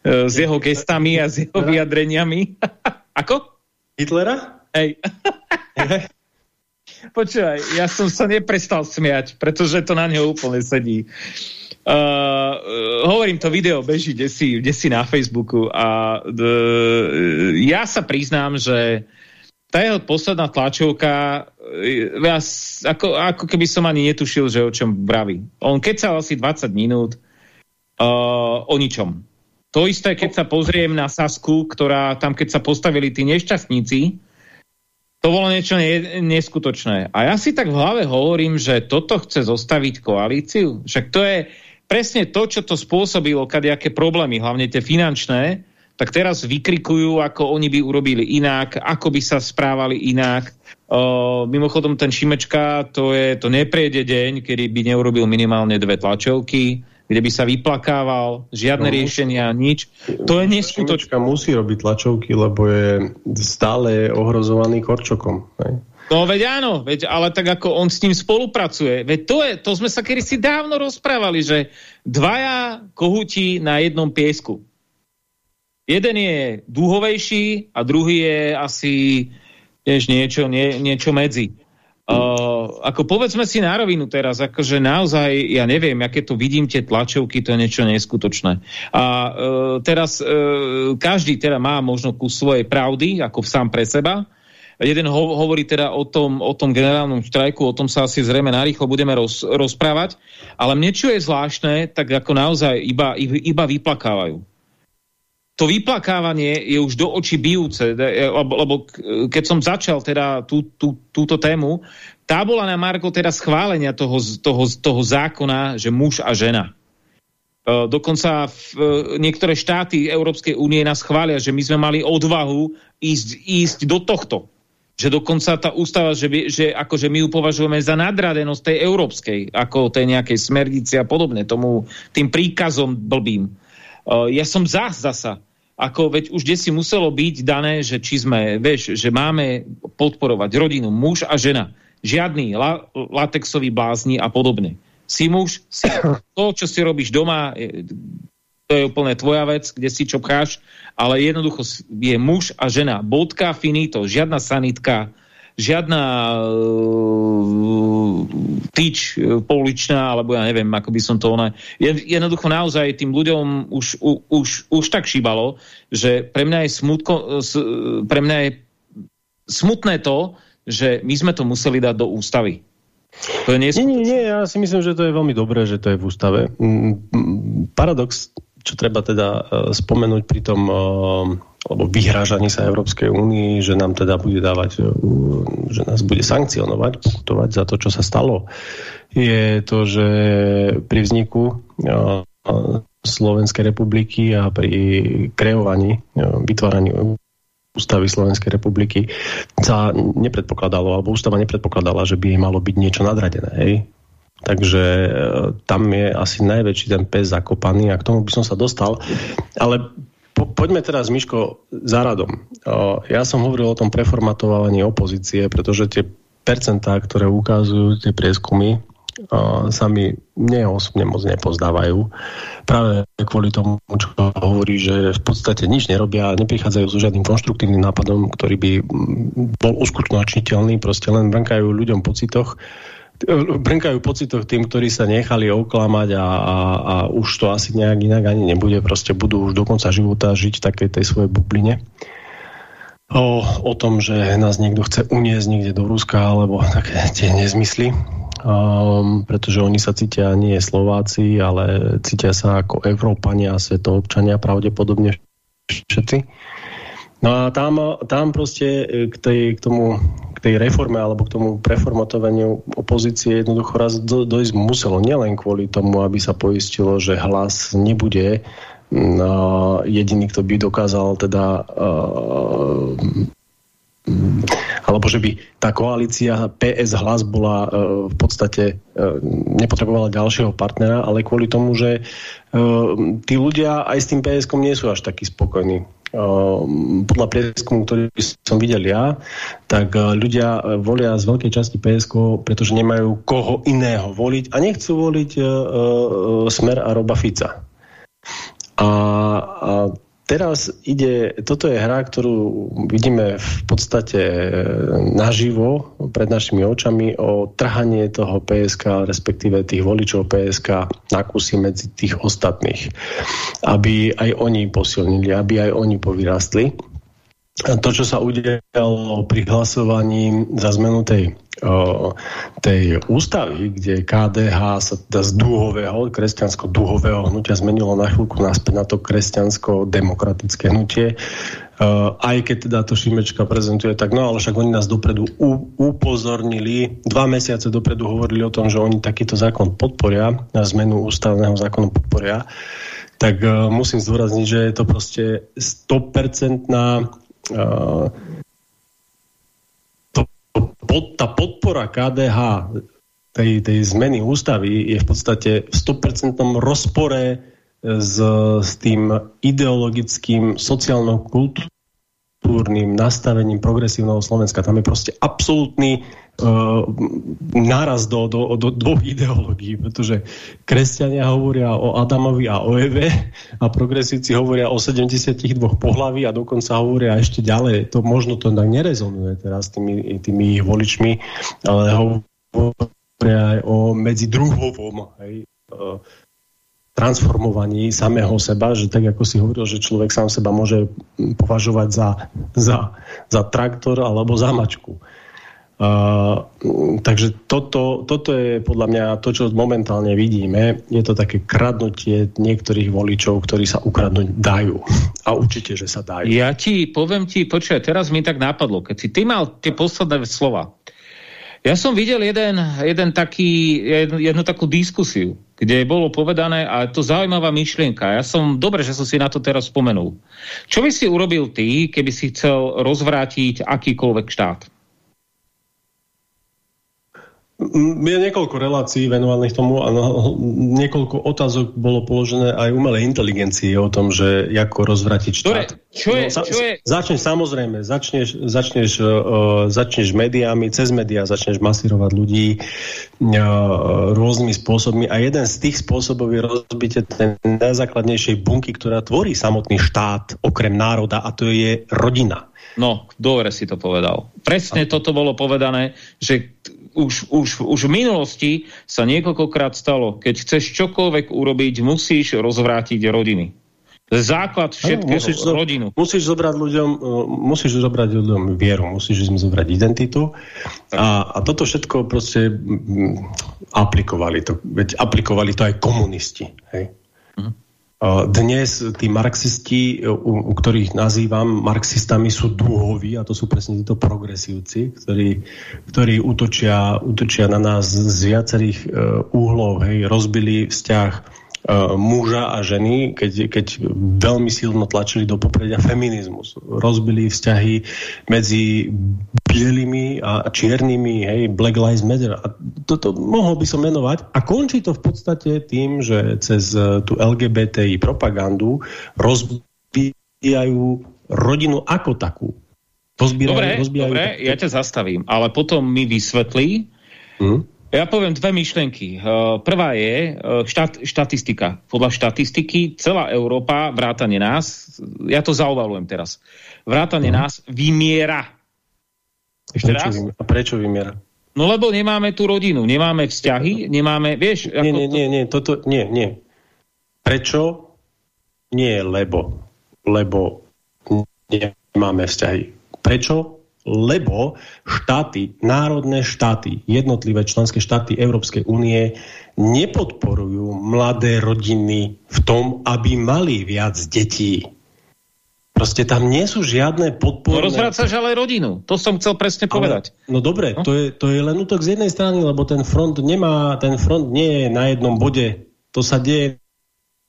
s jeho gestami a s jeho vyjadreniami. Ako? Hitlera? Hej. Počúvaj, ja som sa neprestal smiať, pretože to na neho úplne sedí. Uh, hovorím, to video beží desi, desi na Facebooku a uh, ja sa priznám, že tá jeho posledná tlačovka ja, ako, ako keby som ani netušil, že o čom braví. On kecal asi 20 minút uh, o ničom. To isté, keď sa pozriem na Sasku, ktorá tam, keď sa postavili tí nešťastníci, to bolo niečo ne neskutočné. A ja si tak v hlave hovorím, že toto chce zostaviť koalíciu. Však to je presne to, čo to spôsobilo, kadejaké problémy, hlavne tie finančné, tak teraz vykrikujú, ako oni by urobili inak, ako by sa správali inak. Uh, mimochodom, ten Šimečka, to, je, to neprejde deň, kedy by neurobil minimálne dve tlačovky kde by sa vyplakával, žiadne no, riešenia, nič. To je neskutočné. musí robiť tlačovky, lebo je stále ohrozovaný Korčokom. Hej? No veď áno, veď, ale tak ako on s ním spolupracuje. Veď to, je, to sme sa kedy si dávno rozprávali, že dvaja kohutí na jednom piesku. Jeden je dúhovejší a druhý je asi tiež niečo, nie, niečo medzi. Ako povedzme si na rovinu teraz, akože naozaj, ja neviem, aké to vidím tie tlačovky, to je niečo neskutočné. A uh, teraz uh, každý teda má možno ku svojej pravdy, ako sám pre seba. Jeden ho hovorí teda o tom, o tom generálnom štrajku, o tom sa asi zrejme narýchlo budeme roz rozprávať, ale mne čo je zvláštne, tak ako naozaj iba, iba vyplakávajú to vyplakávanie je už do očí bijúce, lebo, lebo keď som začal teda tú, tú, túto tému, tá bola na Marko teda schválenia toho, toho, toho zákona, že muž a žena. dokonca v, niektoré štáty Európskej únie nás chvália, že my sme mali odvahu ísť, ísť do tohto. Že dokonca tá ústava, že, že akože my ju považujeme za nadradenosť tej európskej, ako tej nejakej smernici a podobne, tomu, tým príkazom blbým. Uh, ja som za zasa. Ako veď už si muselo byť dané, že či sme, vieš, že máme podporovať rodinu, muž a žena. Žiadny la, latexový blázni a podobne si muž, si to, čo si robíš doma, to je úplne tvoja vec, kde si čo pcháš, ale jednoducho je muž a žena. Bodka, finito, žiadna sanitka, žiadna uh, tyč uh, pouličná, alebo ja neviem, ako by som to ona... Jednoducho naozaj tým ľuďom už, u, už, už tak šíbalo, že pre mňa je smutko, pre mňa je smutné to, že my sme to museli dať do ústavy. To je nie, nie, nie, ja si myslím, že to je veľmi dobré, že to je v ústave. Paradox, čo treba teda uh, spomenúť pri tom uh, alebo vyhrážaní sa Európskej únii, že nám teda bude dávať, uh, že nás bude sankcionovať, pokutovať za to, čo sa stalo, je to, že pri vzniku Slovenskej republiky a pri kreovaní, vytváraní ústavy Slovenskej republiky sa nepredpokladalo, alebo ústava nepredpokladala, že by jej malo byť niečo nadradené. Hej? Takže e, tam je asi najväčší ten pes zakopaný a k tomu by som sa dostal. Ale po, poďme teraz, Miško, za radom. Ja som hovoril o tom preformatovaní opozície, pretože tie percentá, ktoré ukazujú tie prieskumy, sa mi mne osobne moc nepozdávajú. Práve kvôli tomu, čo hovorí, že v podstate nič nerobia, neprichádzajú so žiadnym konštruktívnym nápadom, ktorý by bol uskutočniteľný, proste len brnkajú ľuďom pocitoch, brnkajú pocitoch tým, ktorí sa nechali oklamať a, a, a už to asi nejak inak ani nebude, proste budú už do konca života žiť v takej tej svojej bubline. O, o tom, že nás niekto chce uniesť niekde do Ruska, alebo také tie nezmysly um, pretože oni sa cítia nie Slováci, ale cítia sa ako Európania a svetoobčania pravdepodobne všetci. No a tam, tam proste k, tej, k, tomu, k tej reforme alebo k tomu preformatovaniu opozície jednoducho raz do, dojsť muselo. Nielen kvôli tomu, aby sa poistilo, že hlas nebude uh, jediný, kto by dokázal teda uh, alebo že by tá koalícia PS hlas bola uh, v podstate nepotrebovala ďalšieho partnera, ale kvôli tomu, že tí ľudia aj s tým PSK nie sú až takí spokojní. Uh, podľa prieskumu, ktorý som videl ja, tak uh, ľudia volia z veľkej časti PSK, pretože nemajú koho iného voliť a nechcú voliť uh, Smer a Roba Fica. A, a teraz ide, toto je hra, ktorú vidíme v podstate e, naživo pred našimi očami o trhanie toho PSK, respektíve tých voličov PSK na kusy medzi tých ostatných. Aby aj oni posilnili, aby aj oni povyrastli to, čo sa udialo pri hlasovaní za zmenu tej, tej ústavy, kde KDH sa teda z dúhového, kresťansko-dúhového hnutia zmenilo na chvíľku naspäť na to kresťansko-demokratické hnutie, aj keď teda to Šimečka prezentuje tak, no ale však oni nás dopredu upozornili, dva mesiace dopredu hovorili o tom, že oni takýto zákon podporia, na zmenu ústavného zákonu podporia, tak uh, musím zdôrazniť, že je to proste 100% to, pod, tá podpora KDH tej, tej zmeny ústavy je v podstate v 100% rozpore s, s tým ideologickým sociálno-kultúrnym nastavením progresívneho Slovenska. Tam je proste absolútny náraz do, do, do dvoch ideológií, pretože kresťania hovoria o Adamovi a o Eve a progresívci hovoria o 72 pohlaví a dokonca hovoria ešte ďalej. To možno to tak nerezonuje teraz tými, tými ich voličmi, ale hovoria aj o medzidruhovom hej, uh, transformovaní samého seba, že tak ako si hovoril, že človek sám seba môže považovať za, za, za traktor alebo za mačku. Uh, takže toto, toto je podľa mňa to, čo momentálne vidíme. Je to také kradnutie niektorých voličov, ktorí sa ukradnúť dajú. A určite, že sa dajú. Ja ti poviem ti, počkaj, teraz mi tak napadlo, keď si ty mal tie posledné slova. Ja som videl jeden, jeden taký, jednu, jednu takú diskusiu, kde bolo povedané, a to zaujímavá myšlienka, ja som, dobre, že som si na to teraz spomenul. Čo by si urobil ty, keby si chcel rozvrátiť akýkoľvek štát? Je niekoľko relácií venovaných tomu a niekoľko otázok bolo položené aj umelej inteligencii o tom, že ako rozvratiť štát. Čo je, no, čo je... Začneš samozrejme, začneš, začneš, uh, začneš médiami, cez médiá začneš masírovať ľudí uh, rôznymi spôsobmi a jeden z tých spôsobov je rozbitie tej najzákladnejšej bunky, ktorá tvorí samotný štát okrem národa a to je rodina. No, dobre si to povedal. Presne a... toto bolo povedané, že už, už, už v minulosti sa niekoľkokrát stalo, keď chceš čokoľvek urobiť, musíš rozvrátiť rodiny. Základ všetkého, musíš zo, rodinu. Musíš zobrať ľuďom, uh, musíš zobrať ľuďom vieru, musíš im zobrať identitu a, a toto všetko proste aplikovali to. Veď aplikovali to aj komunisti. Hej? Dnes tí marxisti, u, ktorých nazývam marxistami, sú dúhoví, a to sú presne títo progresívci, ktorí, ktorí útočia, útočia na nás z viacerých uh, úhlov, hej, rozbili vzťah muža a ženy, keď, keď veľmi silno tlačili do popredia feminizmus. Rozbili vzťahy medzi bielými a čiernymi, hej, Black Lives Matter. A toto mohol by som menovať. A končí to v podstate tým, že cez uh, tú LGBTI propagandu rozbijajú rodinu ako takú. Rozbijajú, dobre, rozbijajú dobre, ja ťa zastavím, ale potom mi vysvetlí, hmm? Ja poviem dve myšlenky. Uh, prvá je uh, štát, štatistika. Podľa štatistiky celá Európa, vrátane nás, ja to zaovalujem teraz, vrátane uh nás vymiera. Ešte prečo raz? A prečo vymiera? No lebo nemáme tú rodinu, nemáme vzťahy, nemáme, vieš... Nie, nie, nie, nie, toto, nie, nie. Prečo? Nie, lebo. Lebo nemáme vzťahy. Prečo? Lebo štáty, národné štáty, jednotlivé členské štáty Európskej únie nepodporujú mladé rodiny v tom, aby mali viac detí. Proste tam nie sú žiadne podporné... No rozvracaš ale rodinu, to som chcel presne povedať. Ale, no dobre, no? To, je, to je len útok z jednej strany, lebo ten front nemá, ten front nie je na jednom bode. To sa deje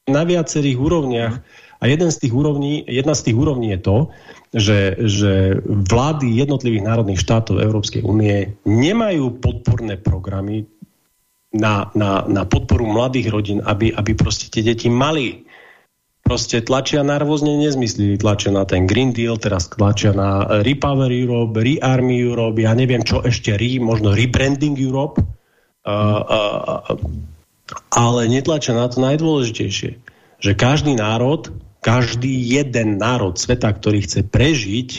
na viacerých úrovniach. A jeden z tých úrovní, jedna z tých úrovní je to, že, že vlády jednotlivých národných štátov Európskej únie nemajú podporné programy na, na, na podporu mladých rodín, aby, aby proste tie deti mali. Proste tlačia na rôzne nezmysly. Tlačia na ten Green Deal, teraz tlačia na Repower Europe, Rearmy Europe, ja neviem čo ešte, re, možno Rebranding Europe. Uh, uh, ale netlačia na to najdôležitejšie, že každý národ každý jeden národ sveta, ktorý chce prežiť,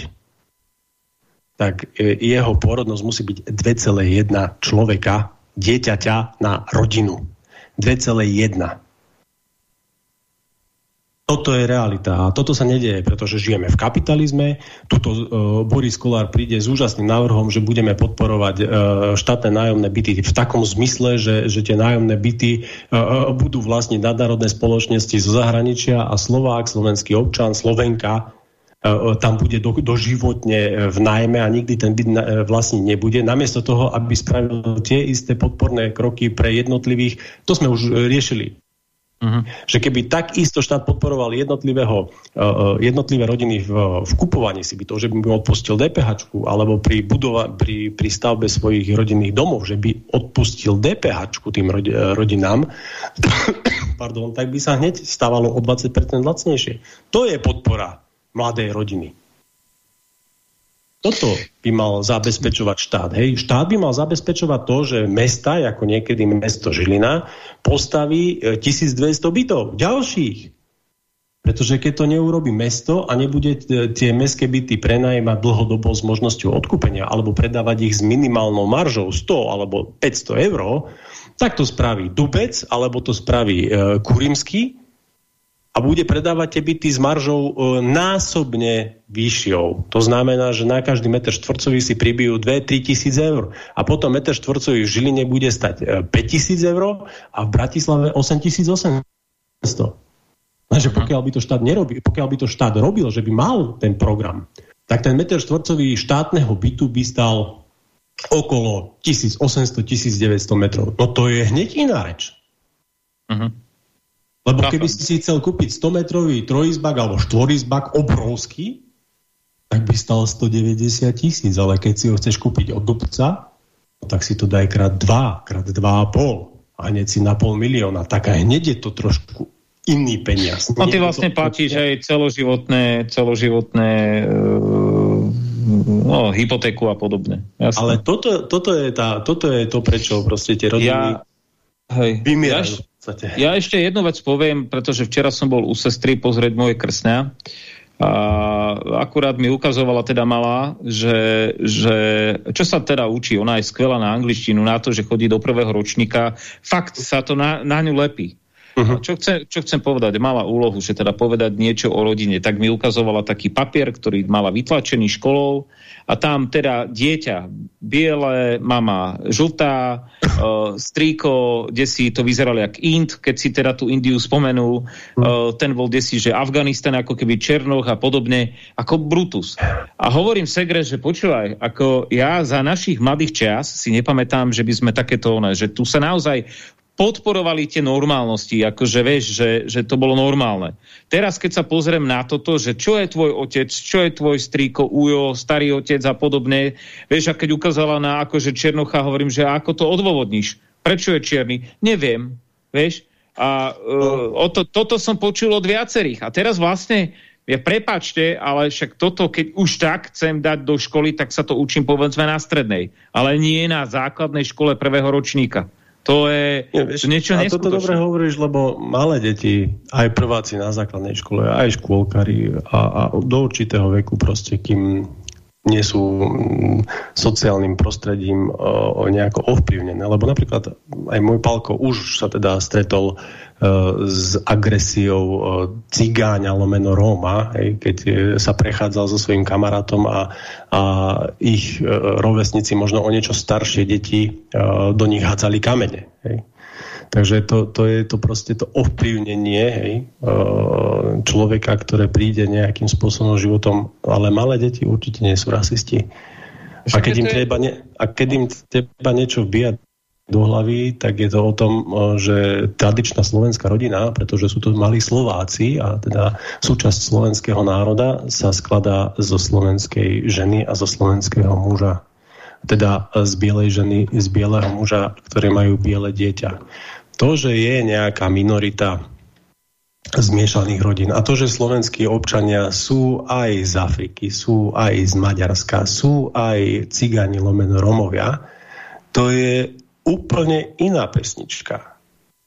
tak e, jeho pôrodnosť musí byť 2,1 človeka, dieťaťa na rodinu. 2,1. Toto je realita a toto sa nedieje, pretože žijeme v kapitalizme. Tuto uh, Boris Kolár príde s úžasným návrhom, že budeme podporovať uh, štátne nájomné byty v takom zmysle, že, že tie nájomné byty uh, budú vlastniť nadnárodné spoločnosti zo zahraničia a Slovák, slovenský občan, Slovenka tam bude do, doživotne v nájme a nikdy ten byt vlastniť nebude. Namiesto toho, aby spravil tie isté podporné kroky pre jednotlivých, to sme už riešili Uh-huh. Že keby takisto štát podporoval jednotlivého, uh, jednotlivé rodiny v, v kupovaní si by to, že by mu odpustil DPH, alebo pri, budova, pri, pri stavbe svojich rodinných domov, že by odpustil DPH tým rodi, rodinám, pardon, tak by sa hneď stávalo o 20% lacnejšie. To je podpora mladej rodiny. Toto by mal zabezpečovať štát. Hej. Štát by mal zabezpečovať to, že mesta, ako niekedy mesto Žilina, postaví 1200 e, bytov, ďalších. Pretože keď to neurobi mesto a nebude e, tie mestské byty prenajímať dlhodobo s možnosťou odkúpenia alebo predávať ich s minimálnou maržou 100 alebo 500 eur, tak to spraví Dubec alebo to spraví e, Kurimský a bude predávať tie byty s maržou e, násobne vyššou. To znamená, že na každý meter štvorcový si pribijú 2-3 tisíc eur. A potom meter štvorcový v Žiline bude stať 5 e, tisíc eur a v Bratislave 8 800. Takže pokiaľ by to štát nerobil, pokiaľ by to štát robil, že by mal ten program, tak ten meter štvorcový štátneho bytu by stal okolo 1800-1900 metrov. No to je hneď iná reč. Uh -huh. Lebo keby si si chcel kúpiť 100-metrový trojizbak alebo štvorizbak obrovský, tak by stal 190 tisíc, ale keď si ho chceš kúpiť od dubca, no tak si to daj krát 2, krát 2,5 a hneď si na pol milióna. Tak aj hneď je to trošku iný peniaz. No ty vlastne to... platíš aj celoživotné, celoživotné uh, no, hypotéku a podobne. Jasne. Ale toto, toto, je tá, toto je to, prečo proste tie rodiny ja, hej. Ja, ja ešte jednu vec poviem, pretože včera som bol u sestry pozrieť moje krsňa. A akurát mi ukazovala teda malá, že, že čo sa teda učí, ona je skvelá na angličtinu, na to, že chodí do prvého ročníka, fakt sa to na, na ňu lepí. Uh -huh. čo, chcem, čo chcem povedať? Mala úlohu, že teda povedať niečo o rodine. Tak mi ukazovala taký papier, ktorý mala vytlačený školou a tam teda dieťa biele, mama žltá, uh, strýko, desi to vyzeralo jak Ind, keď si teda tú Indiu spomenul, uh, ten bol desi, že Afganistan ako keby Černoch a podobne, ako Brutus. A hovorím Segre, že počúvaj, ako ja za našich mladých čas si nepamätám, že by sme takéto, že tu sa naozaj podporovali tie normálnosti, akože vieš, že, že to bolo normálne. Teraz, keď sa pozriem na toto, že čo je tvoj otec, čo je tvoj strýko, ujo, starý otec a podobne, vieš, a keď ukázala na akože Černocha, hovorím, že ako to odôvodníš? Prečo je čierny? Neviem, vieš. A uh, o to, toto som počul od viacerých. A teraz vlastne, ja prepačte, ale však toto, keď už tak chcem dať do školy, tak sa to učím povedzme na strednej. Ale nie na základnej škole prvého ročníka. To je Nie, vieš, niečo A toto dobre hovoríš, lebo malé deti, aj prváci na základnej škole, aj škôlkari a, a do určitého veku proste, kým nie sú mm, sociálnym prostredím o nejako ovplyvnené. Lebo napríklad aj môj Palko už sa teda stretol s agresiou cigáňa lomeno Róma, keď e, sa prechádzal so svojím kamarátom a, a ich e, rovesníci, možno o niečo staršie deti, e, do nich hádzali kamene. Takže to, to je to proste to ovplyvnenie hej, človeka, ktoré príde nejakým spôsobom životom, ale malé deti určite nie sú rasisti. A keď im treba, ne, a keď im treba niečo vbíjať do hlavy, tak je to o tom, že tradičná slovenská rodina, pretože sú to malí Slováci a teda súčasť slovenského národa sa skladá zo slovenskej ženy a zo slovenského muža. Teda z bielej ženy, z bieleho muža, ktoré majú biele dieťa. To, že je nejaká minorita zmiešaných rodín. A to, že slovenskí občania sú aj z Afriky, sú aj z Maďarska, sú aj cigáni lomeno Romovia, to je úplne iná pesnička.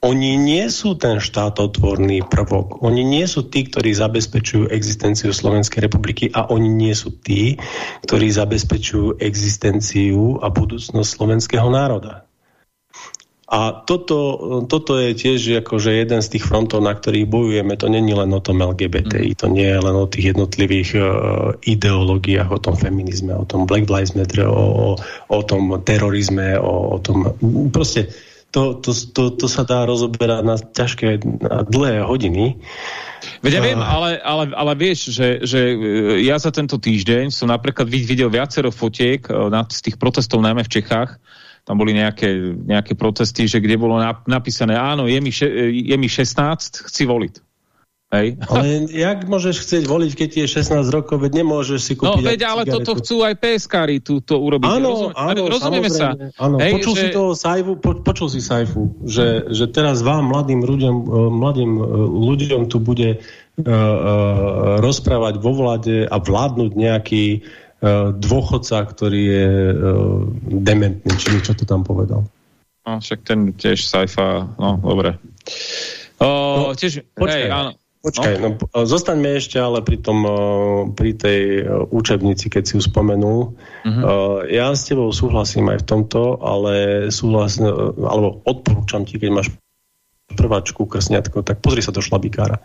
Oni nie sú ten štátotvorný prvok. Oni nie sú tí, ktorí zabezpečujú existenciu Slovenskej republiky a oni nie sú tí, ktorí zabezpečujú existenciu a budúcnosť slovenského národa. A toto, toto je tiež akože jeden z tých frontov, na ktorých bojujeme. To není len o tom LGBTI, to nie je len o tých jednotlivých uh, ideológiách, o tom feminizme, o tom Black Lives Matter, o, o tom terorizme, o, o tom... Proste to, to, to, to sa dá rozoberať na ťažké, na dlhé hodiny. Veď ja viem, ale, ale, ale vieš, že, že e, ja za tento týždeň som napríklad videl viacero fotiek e, z tých protestov, najmä v Čechách, tam boli nejaké, nejaké protesty, že kde bolo napísané, áno, je mi, še, je mi 16, chci voliť. Hej. Ale jak môžeš chcieť voliť, keď je 16 rokov, veď nemôžeš si kúpiť... No veď, ale cigaretu. toto chcú aj PSK-ry tu, to urobiť. Áno, áno, rozumieme sa. Áno. Hej, počul, že... si toho Saifu, po, počul si Saifu, že, že teraz vám, mladým ľuďom, e, mladým e, ľuďom tu bude uh, uh, rozprávať vo vláde a vládnuť nejaký uh, dôchodca, ktorý je uh, dementný, či čo to tam povedal. No, však ten tiež Saifa, no, dobre. O, no, tiež, počkaj, hej, áno. Počkaj, no. no, zostaňme ešte ale pri, tom, pri tej učebnici, keď si ju spomenul. Uh mhm. -huh. Ja s tebou súhlasím aj v tomto, ale súhlasím, alebo odporúčam ti, keď máš prváčku krsňatko, tak pozri sa do šlabikára.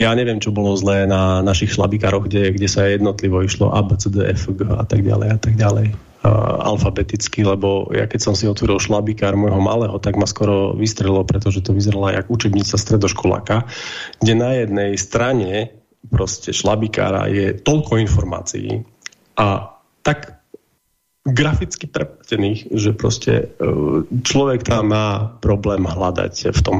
Ja neviem, čo bolo zlé na našich šlabikároch, kde, kde sa jednotlivo išlo A, B, C, D, F, G a tak ďalej a tak ďalej. Uh, alfabeticky, lebo ja keď som si otvoril šlabikár môjho malého, tak ma skoro vystrelilo, pretože to vyzerala jak učebnica stredoškoláka, kde na jednej strane proste šlabikára je toľko informácií a tak graficky preplatených, že proste uh, človek tam má problém hľadať v tom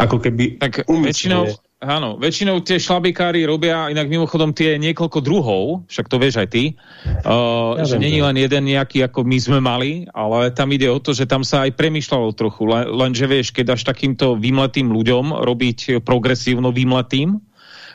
Ako keby... Tak väčšinou, áno, väčšinou tie šlabikári robia inak mimochodom tie niekoľko druhov, však to vieš aj ty, uh, ja že není len jeden nejaký, ako my sme mali, ale tam ide o to, že tam sa aj premyšľalo trochu, len, lenže vieš, keď až takýmto vymletým ľuďom robiť progresívno vymletým,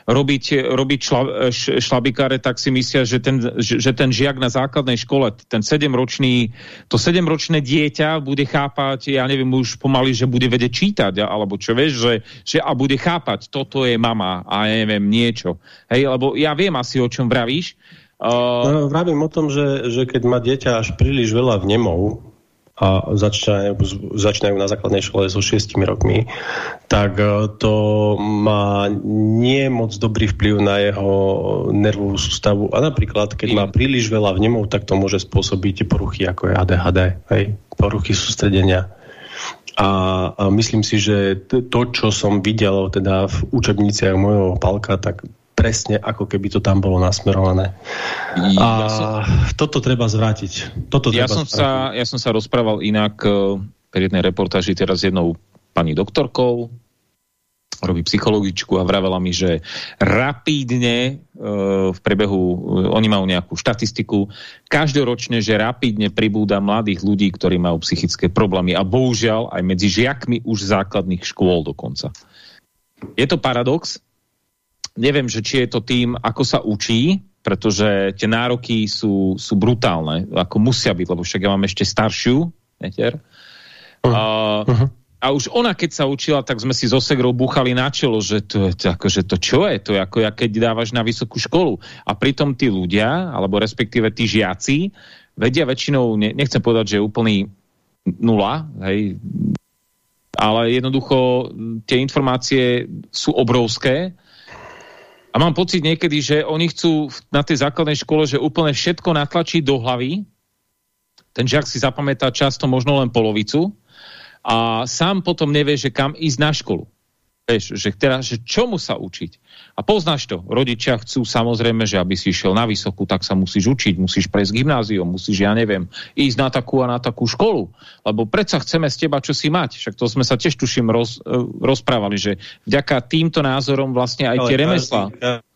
robiť, robiť šla, šlabikáre, tak si myslia, že ten, že ten žiak na základnej škole, ten sedemročný, to sedemročné dieťa bude chápať, ja neviem už pomaly, že bude vedieť čítať, alebo čo vieš, že, že a bude chápať, toto je mama a ja neviem, niečo. Hej, lebo ja viem asi, o čom vravíš, Uh... No, vravím o tom, že, že keď má dieťa až príliš veľa vnemov, a začínajú, začínajú na základnej škole so 6 rokmi, tak e, to má nie moc dobrý vplyv na jeho nervovú sústavu. A napríklad, keď má príliš veľa vnemov, tak to môže spôsobiť poruchy ako je ADHD, hej? poruchy sústredenia. A, a myslím si, že to, čo som videl teda v učebniciach mojho palka, tak presne ako keby to tam bolo nasmerované. Ja a som... toto treba zvrátiť. Toto ja, treba som Sa, ja som sa rozprával inak uh, pri jednej reportáži teraz s jednou pani doktorkou, robí psychologičku a vravela mi, že rapídne uh, v prebehu, uh, oni majú nejakú štatistiku, každoročne, že rapídne pribúda mladých ľudí, ktorí majú psychické problémy a bohužiaľ aj medzi žiakmi už základných škôl dokonca. Je to paradox, neviem, že či je to tým, ako sa učí, pretože tie nároky sú, sú brutálne, ako musia byť, lebo však ja mám ešte staršiu, netier. Uh -huh. uh, a už ona, keď sa učila, tak sme si so Segrou búchali na čelo, že to, to, ako, že to čo je? To je ako ja, keď dávaš na vysokú školu. A pritom tí ľudia, alebo respektíve tí žiaci, vedia väčšinou, ne, nechcem povedať, že je úplný nula, hej, ale jednoducho tie informácie sú obrovské a mám pocit niekedy, že oni chcú na tej základnej škole, že úplne všetko natlačí do hlavy. Ten žiak si zapamätá často možno len polovicu a sám potom nevie, že kam ísť na školu. Vieš, že, teraz, že čomu sa učiť? A poznáš to, rodičia chcú samozrejme, že aby si išiel na vysokú, tak sa musíš učiť, musíš prejsť gymnázium, musíš, ja neviem, ísť na takú a na takú školu, lebo predsa chceme z teba čo si mať. Však to sme sa tiež tuším roz, e, rozprávali, že vďaka týmto názorom vlastne aj Ale tie remeslá. Každý,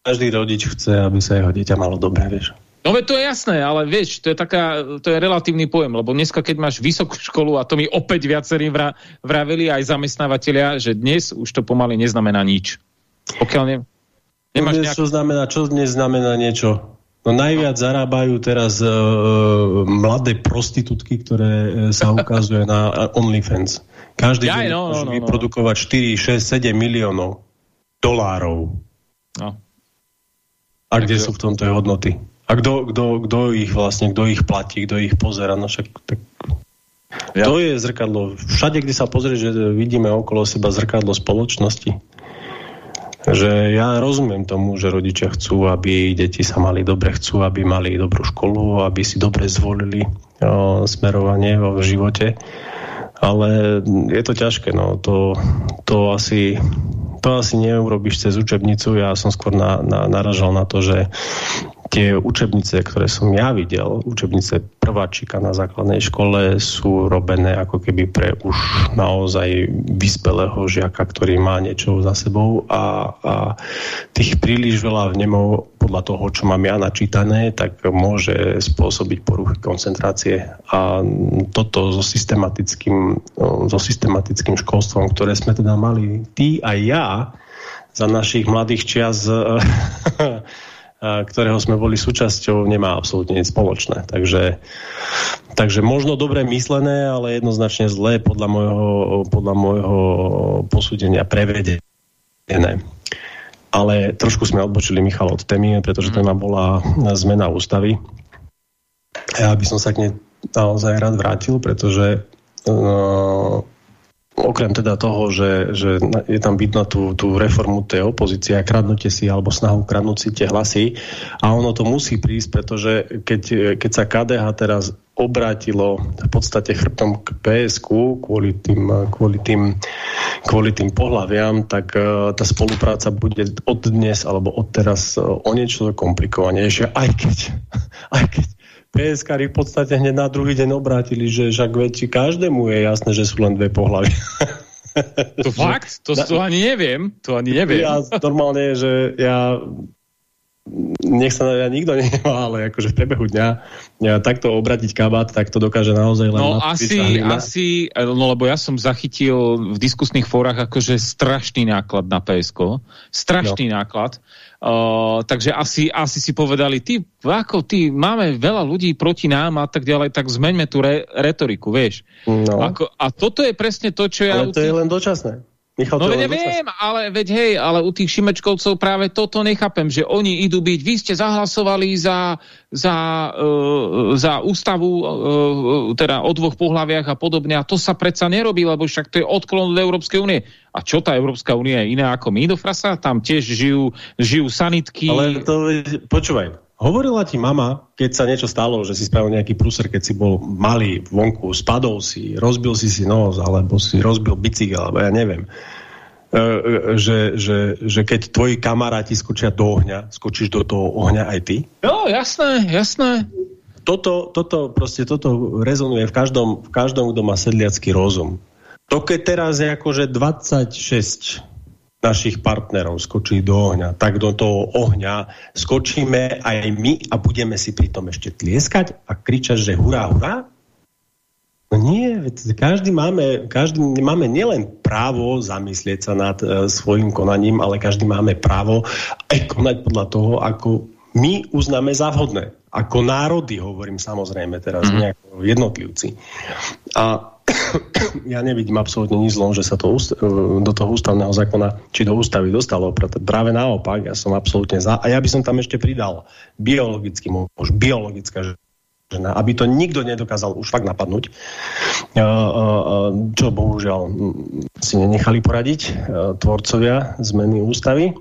každý rodič chce, aby sa jeho dieťa malo dobre, vieš. No veď to je jasné, ale vieš, to je, taká, to je relatívny pojem, lebo dneska, keď máš vysokú školu, a to mi opäť viacerí vra, vraveli aj zamestnávateľia, že dnes už to pomaly neznamená nič. Pokiaľ ne, nemáš nejak... Čo znamená, čo dnes znamená niečo? No najviac zarábajú teraz uh, mladé prostitútky, ktoré uh, sa ukazuje na OnlyFans. Každý deň no, môže no, no, vyprodukovať 4, 6, 7 miliónov dolárov. No. A kde sú v tomto hodnoty? A kto, kto, kto ich vlastne, kto ich platí, kto ich pozera, no však tak... Ja. To je zrkadlo. Všade, kde sa pozrie, že vidíme okolo seba zrkadlo spoločnosti. Že ja rozumiem tomu, že rodičia chcú, aby deti sa mali dobre, chcú, aby mali dobrú školu, aby si dobre zvolili o, smerovanie vo živote. Ale je to ťažké, no. To, to asi to asi neurobíš cez učebnicu. Ja som skôr na, na, naražal na to, že tie učebnice, ktoré som ja videl, učebnice prváčika na základnej škole sú robené ako keby pre už naozaj vyspelého žiaka, ktorý má niečo za sebou a, a tých príliš veľa vnemov podľa toho, čo mám ja načítané, tak môže spôsobiť poruchy koncentrácie. A toto so systematickým, so systematickým školstvom, ktoré sme teda mali ty a ja za našich mladých čias ktorého sme boli súčasťou, nemá absolútne nič spoločné. Takže, takže možno dobre myslené, ale jednoznačne zlé podľa môjho, podľa môjho posúdenia prevedené. Ale trošku sme odbočili Michal od témy, pretože téma bola zmena ústavy. Ja by som sa k nej naozaj rád vrátil, pretože uh, okrem teda toho, že, že je tam vidno tú, tú reformu tej opozície a kradnutie si alebo snahu kradnúť si tie hlasy. A ono to musí prísť, pretože keď, keď sa KDH teraz obrátilo v podstate chrbtom k PSK kvôli tým, kvôli tým, kvôli tým pohľaviam, tak uh, tá spolupráca bude od dnes alebo od teraz uh, o niečo komplikovanejšia, aj keď, aj keď PSK v podstate hneď na druhý deň obrátili, že však veď každému je jasné, že sú len dve pohľavy. To fakt? To, to ani neviem. To ani neviem. Ja normálne, že ja nech sa ja nikto nemá, ale akože v priebehu dňa ja, takto obratiť kabát, tak to dokáže naozaj len... No asi, asi, no lebo ja som zachytil v diskusných fórach akože strašný náklad na PSK, strašný no. náklad, uh, takže asi, asi si povedali, ty, ako ty, máme veľa ľudí proti nám a tak ďalej, tak zmeňme tú re, retoriku, vieš. No. Ako, a toto je presne to, čo ja... Ale to je len dočasné. Michal, no veď viem, ale veď hej, ale u tých Šimečkovcov práve toto nechápem, že oni idú byť, vy ste zahlasovali za, za, uh, za ústavu uh, teda o dvoch pohľaviach a podobne a to sa predsa nerobí, lebo však to je odklon od Európskej únie. A čo tá Európska únia je iná ako my do frasa? Tam tiež žijú, žijú sanitky. Ale to, počúvaj, Hovorila ti mama, keď sa niečo stalo, že si spravil nejaký prúser, keď si bol malý vonku, spadol si, rozbil si si nos, alebo si rozbil bicykel, alebo ja neviem. E, e, že, že, že keď tvoji kamaráti skočia do ohňa, skočíš do toho ohňa aj ty? Jo, jasné, jasné. Toto, toto, proste, toto rezonuje v každom, v každom, kto má sedliacký rozum. To keď teraz je akože 26 našich partnerov skočí do ohňa, tak do toho ohňa skočíme aj my a budeme si pritom ešte tlieskať a kričať, že hurá, hurá? No nie, každý máme, každý máme nielen právo zamyslieť sa nad e, svojim konaním, ale každý máme právo aj konať podľa toho, ako my uznáme za vhodné. Ako národy, hovorím samozrejme teraz, mm. nejako jednotlivci. A ja nevidím absolútne nič zlom, že sa to do toho ústavného zákona či do ústavy dostalo. Práve naopak, ja som absolútne za. A ja by som tam ešte pridal biologický muž, biologická žena, aby to nikto nedokázal už fakt napadnúť. Čo bohužiaľ si nenechali poradiť tvorcovia zmeny ústavy.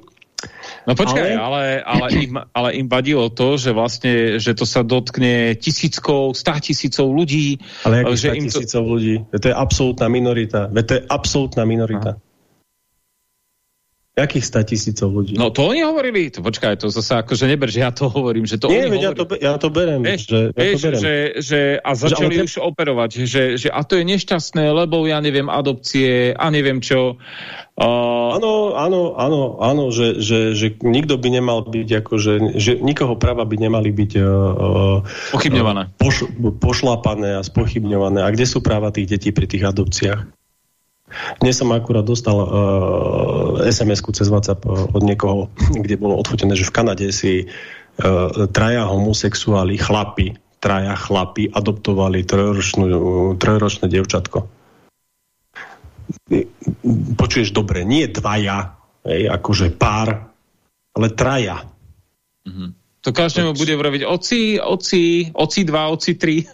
No počkaj, ale, ale, ale, im, ale im vadilo to, že vlastne, že to sa dotkne tisíckov, stá tisícov ľudí. Ale že im to... tisícov ľudí? To je absolútna minorita. To je absolútna minorita. Aha. Jakých stá tisícov ľudí? No to oni hovorili. To, počkaj, to zase akože neber, že ja to hovorím. Že to Nie, veď ja to, ja to berem. Vieš, že, ja vieš, to berem. Že, že, a začali že, už operovať, že, že a to je nešťastné, lebo ja neviem, adopcie a neviem čo. Áno, áno, áno, áno, že, že, že nikto by nemal byť, akože, že nikoho práva by nemali byť uh, pochybňované. Poš, pošlapané a spochybňované. A kde sú práva tých detí pri tých adopciách? Dnes som akurát dostal uh, SMS-ku cez WhatsApp od niekoho, kde bolo odfotené, že v Kanade si uh, traja homosexuáli chlapi, traja chlapi adoptovali trojročné devčatko počuješ dobre, nie dvaja, hej, akože pár, ale traja. -hmm. To každému bude vraviť oci, oci, oci dva, oci tri.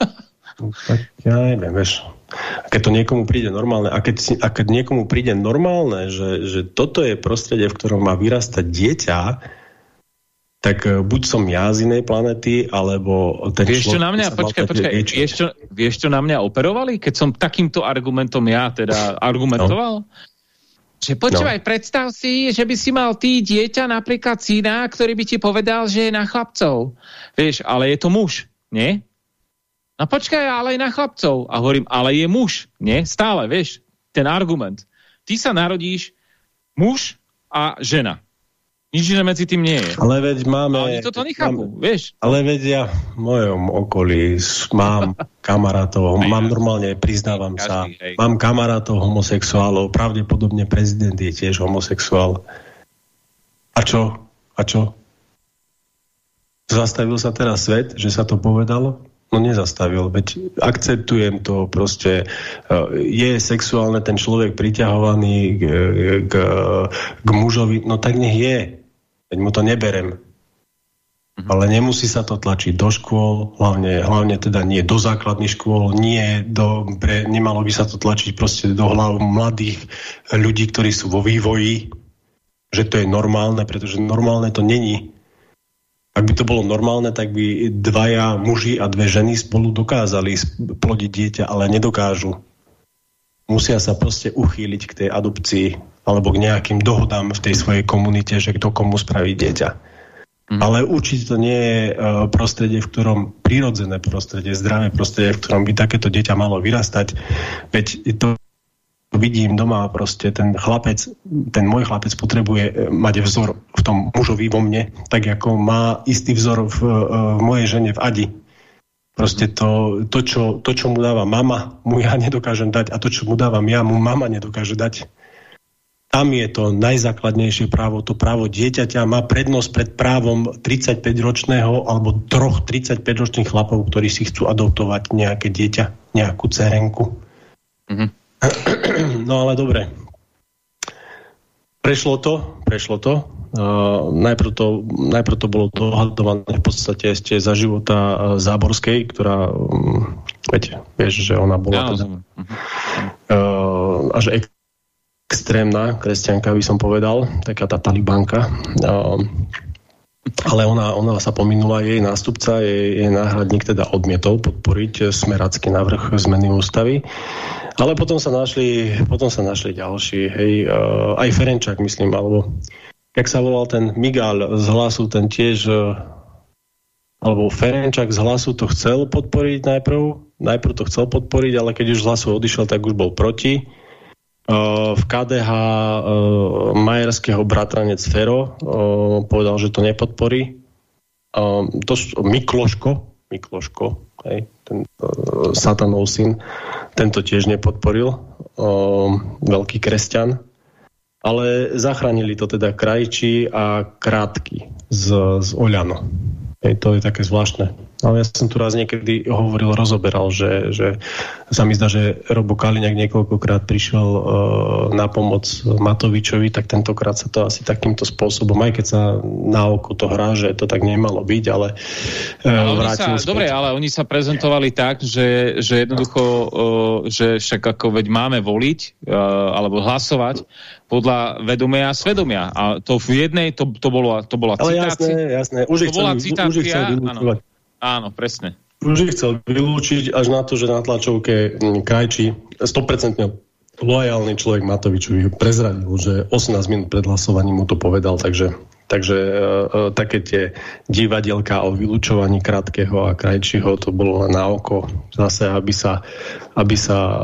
No, tak ja neviem, vieš. Keď to niekomu príde normálne, a keď, a keď niekomu príde normálne, že, že toto je prostredie, v ktorom má vyrastať dieťa, tak e, buď som ja z inej planety, alebo ten vieš, čo na mňa, počkaj, počkaj, vieš čo, vieš, čo na mňa operovali, keď som takýmto argumentom ja teda argumentoval? No. Že počúvaj, no. predstav si, že by si mal ty dieťa, napríklad syna, ktorý by ti povedal, že je na chlapcov. Vieš, ale je to muž, nie? No počkaj, ale je na chlapcov. A hovorím, ale je muž, nie? Stále, vieš, ten argument. Ty sa narodíš muž a žena. Nič iné medzi tým nie je. Ale veď máme... Ale oni toto nechápu, máme, vieš. Ale veď ja v mojom okolí mám kamarátov, Aj, mám normálne, priznávam každý, sa, hej. mám kamarátov homosexuálov, pravdepodobne prezident je tiež homosexuál. A čo? A čo? Zastavil sa teraz svet, že sa to povedalo? No nezastavil, veď akceptujem to proste. Eh, je sexuálne ten človek priťahovaný k, k, k mužovi, no tak nech je. Veď mu to neberem. Mhm. Ale nemusí sa to tlačiť do škôl, hlavne, hlavne teda nie do základných škôl, nie do, pre, nemalo by sa to tlačiť proste do hlav mladých ľudí, ktorí sú vo vývoji, že to je normálne, pretože normálne to není. Ak by to bolo normálne, tak by dvaja muži a dve ženy spolu dokázali plodiť dieťa, ale nedokážu. Musia sa proste uchýliť k tej adopcii alebo k nejakým dohodám v tej svojej komunite, že kto komu spraví dieťa. Mm. Ale určite to nie je uh, prostredie, v ktorom prirodzené prostredie, zdravé prostredie, v ktorom by takéto dieťa malo vyrastať. Veď to vidím doma proste ten chlapec, ten môj chlapec potrebuje e, mať vzor v tom mužovi vo mne, tak ako má istý vzor v, e, v mojej žene v Adi. Proste to, to, čo, to, čo mu dáva mama, mu ja nedokážem dať a to, čo mu dávam ja, mu mama nedokáže dať. Tam je to najzákladnejšie právo. To právo dieťaťa má prednosť pred právom 35-ročného alebo troch 35-ročných chlapov, ktorí si chcú adoptovať nejaké dieťa, nejakú cerenku. Mm. No ale dobre. Prešlo to, prešlo to. Uh, najprv, to najprv to bolo dohadované v podstate ešte za života uh, Záborskej, ktorá, um, viete, vieš, že ona bola ja, teda, uh, až ek extrémna kresťanka, by som povedal, taká tá talibanka. Uh, ale ona, ona sa pominula, jej nástupca, jej, jej náhradník teda odmietol podporiť smeracký návrh zmeny ústavy. Ale potom sa našli, potom sa našli ďalší, hej, uh, aj Ferenčák, myslím, alebo jak sa volal ten Migal z hlasu, ten tiež, uh, alebo Ferenčák z hlasu to chcel podporiť najprv, najprv to chcel podporiť, ale keď už z hlasu odišiel, tak už bol proti. V KDH majerského bratranec Fero povedal, že to nepodporí. To Mikloško, Mikloško, hej, ten satanov syn, tento tiež nepodporil, veľký kresťan, ale zachránili to teda Krajčí a Krátky z, z Oľano. Hej, to je také zvláštne. Ale ja som tu raz niekedy hovoril, rozoberal, že, že sa mi zdá, že Robo Kaliňák niekoľkokrát prišiel uh, na pomoc Matovičovi, tak tentokrát sa to asi takýmto spôsobom, aj keď sa na oko to hrá, že to tak nemalo byť, ale, uh, ale vrátil sa, Dobre, ale oni sa prezentovali tak, že, že jednoducho, uh, že však ako veď máme voliť uh, alebo hlasovať podľa vedomia a svedomia. A to v jednej, to, to, bolo, to bola citácia. Ale jasné, jasné. Už to bola citácia, áno. Áno, presne. Už ich chcel vylúčiť až na to, že na tlačovke mm, Krajčí 100% lojálny človek Matovičovi prezradil, že 18 minút pred hlasovaním mu to povedal, takže, takže e, e, také tie divadielka o vylúčovaní krátkeho a krajčího, to bolo len na oko, zase aby sa, aby sa e,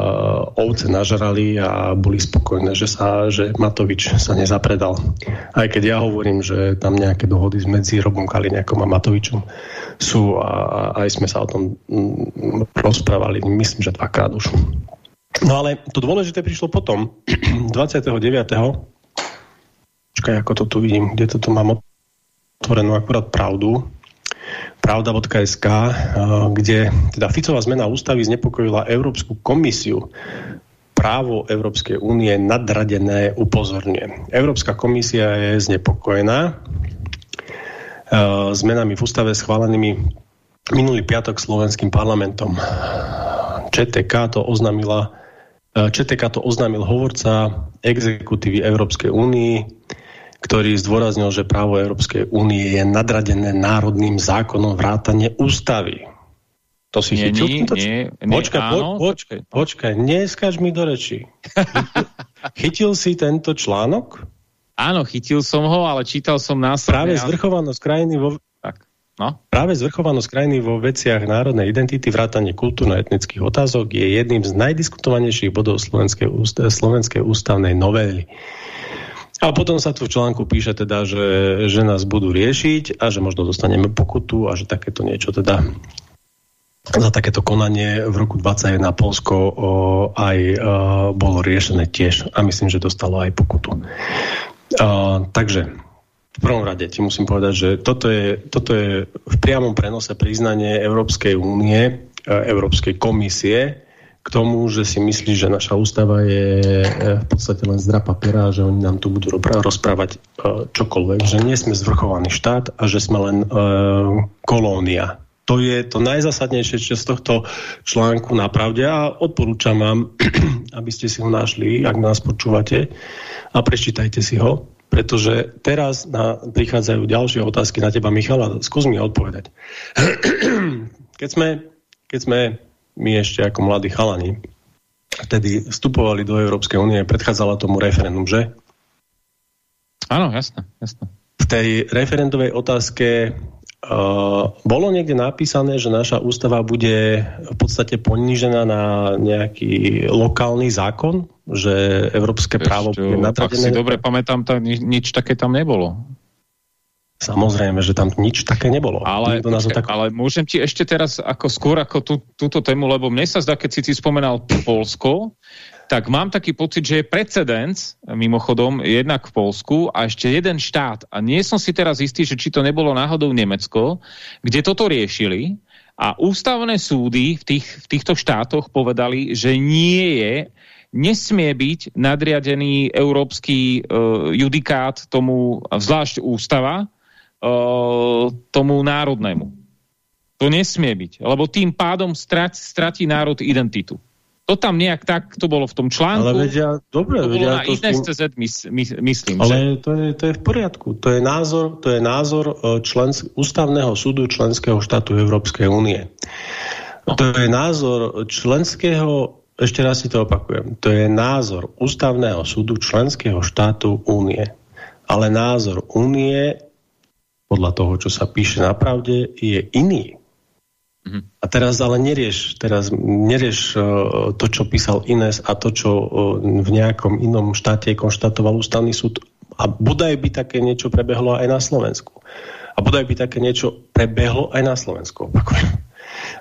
ovce nažrali a boli spokojné, že, sa, že Matovič sa nezapredal. Aj keď ja hovorím, že tam nejaké dohody medzi Robom Kaliňakom a Matovičom sú a, a aj sme sa o tom mm, rozprávali, myslím, že dvakrát už. No ale to dôležité prišlo potom, 29. Počkaj, ako to tu vidím, kde to tu mám otvorenú akurát pravdu, pravda.sk, kde teda Ficová zmena ústavy znepokojila Európsku komisiu právo Európskej únie nadradené upozornie. Európska komisia je znepokojená Eh, zmenami v ústave schválenými minulý piatok slovenským parlamentom. ČTK to oznámila eh, ČTK to oznámil hovorca exekutívy Európskej únii, ktorý zdôraznil, že právo Európskej únie je nadradené národným zákonom vrátane ústavy. To si nie, chytil? Nie, nie, nie, počkaj, áno, po, počkaj, počkaj, neskáž mi do reči. Chytil si tento článok? Áno, chytil som ho, ale čítal som následne. Práve zvrchovanosť krajiny vo... Tak. No? Práve zvrchovanosť krajiny vo veciach národnej identity, vrátanie kultúrno-etnických otázok je jedným z najdiskutovanejších bodov slovenskej, úst slovenskej ústavnej novely. A potom sa tu v článku píše teda, že, že nás budú riešiť a že možno dostaneme pokutu a že takéto niečo teda za takéto konanie v roku 21 Polsko o, aj o, bolo riešené tiež a myslím, že dostalo aj pokutu. Uh, takže v prvom rade ti musím povedať, že toto je, toto je v priamom prenose priznanie Európskej únie, Európskej komisie tomu, že si myslí, že naša ústava je v podstate len zdra papiera, že oni nám tu budú rozprávať čokoľvek, že nie sme zvrchovaný štát a že sme len uh, kolónia. To je to najzásadnejšie z tohto článku na pravde a odporúčam vám, aby ste si ho našli, ak nás počúvate a prečítajte si ho, pretože teraz na, prichádzajú ďalšie otázky na teba, Michala. Skús mi odpovedať. keď, sme, keď sme my ešte ako mladí chalani vtedy vstupovali do Európskej únie, predchádzala tomu referendum, že? Áno, jasné, jasné. V tej referendovej otázke Uh, bolo niekde napísané, že naša ústava bude v podstate ponížená na nejaký lokálny zákon, že európske Ešte, právo bude nadradené? Ak si dobre pamätám, tak ni nič také tam nebolo. Samozrejme, že tam nič také nebolo. Ale, počkej, tak... ale môžem ti ešte teraz ako skôr ako tú, túto tému, lebo mne sa zdá, keď si si spomenal Polsko, tak mám taký pocit, že je precedens, mimochodom, jednak v Polsku a ešte jeden štát. A nie som si teraz istý, že či to nebolo náhodou Nemecko, kde toto riešili a ústavné súdy v, tých, v týchto štátoch povedali, že nie je, nesmie byť nadriadený európsky uh, judikát tomu, zvlášť ústava, tomu národnému. To nesmie byť, lebo tým pádom strat, stratí národ identitu. To tam nejak tak, to bolo v tom článku. Ale vedia, dobre, to vedia, na to CZ, mys, mys, myslím. Ale že... to, je, to je v poriadku. To je názor, to je názor e, člens, ústavného súdu členského štátu Európskej únie. No. To je názor členského, ešte raz si to opakujem, to je názor ústavného súdu členského štátu únie. Ale názor únie, podľa toho, čo sa píše na pravde, je iný. A teraz ale nerieš, teraz nerieš uh, to, čo písal Ines a to, čo uh, v nejakom inom štáte konštatoval ústavný súd. A bodaj by také niečo prebehlo aj na Slovensku. A bodaj by také niečo prebehlo aj na Slovensku.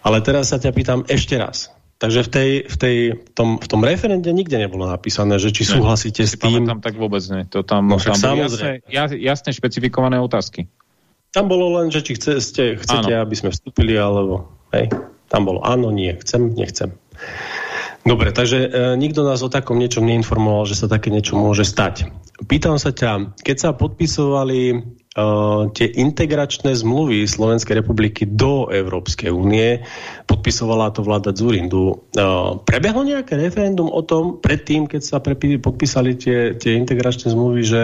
Ale teraz sa ťa pýtam ešte raz. Takže v, tej, v, tej, v, tom, v tom referende nikde nebolo napísané, že či ne, súhlasíte s tým... Tam tak vôbec nie. To tam, no, tam jasne, jasne špecifikované otázky. Tam bolo len, že či chce, ste, chcete, ano. aby sme vstúpili, alebo hej, tam bolo áno, nie, chcem, nechcem. Dobre, takže e, nikto nás o takom niečom neinformoval, že sa také niečo môže stať. Pýtam sa ťa, keď sa podpisovali e, tie integračné zmluvy Slovenskej republiky do Európskej únie, podpisovala to vláda Zurindu. E, prebehlo nejaké referendum o tom predtým, keď sa podpísali tie, tie integračné zmluvy, že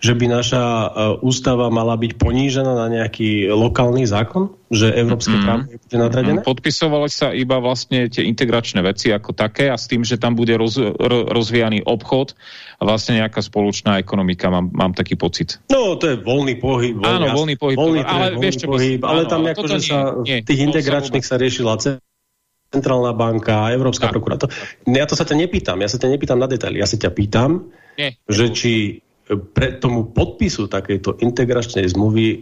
že by naša uh, ústava mala byť ponížená na nejaký lokálny zákon? Že európske mm. právo bude nadradené? Mm, podpisovali sa iba vlastne tie integračné veci ako také a s tým, že tam bude roz, ro, rozvíjaný obchod a vlastne nejaká spoločná ekonomika, mám, mám taký pocit. No, to je voľný pohyb. Voľný, áno, voľný pohyb. Voľný, ale, voľný vieš, pohyb, ale tam ako, že sa nie, v tých integračných sa, sa riešila centrálna banka, Európska prokurátora. Ja to sa ťa nepýtam, ja sa ťa nepýtam na detaily, ja sa ťa pýtam, nie, že či pre tomu podpisu takejto integračnej zmluvy e,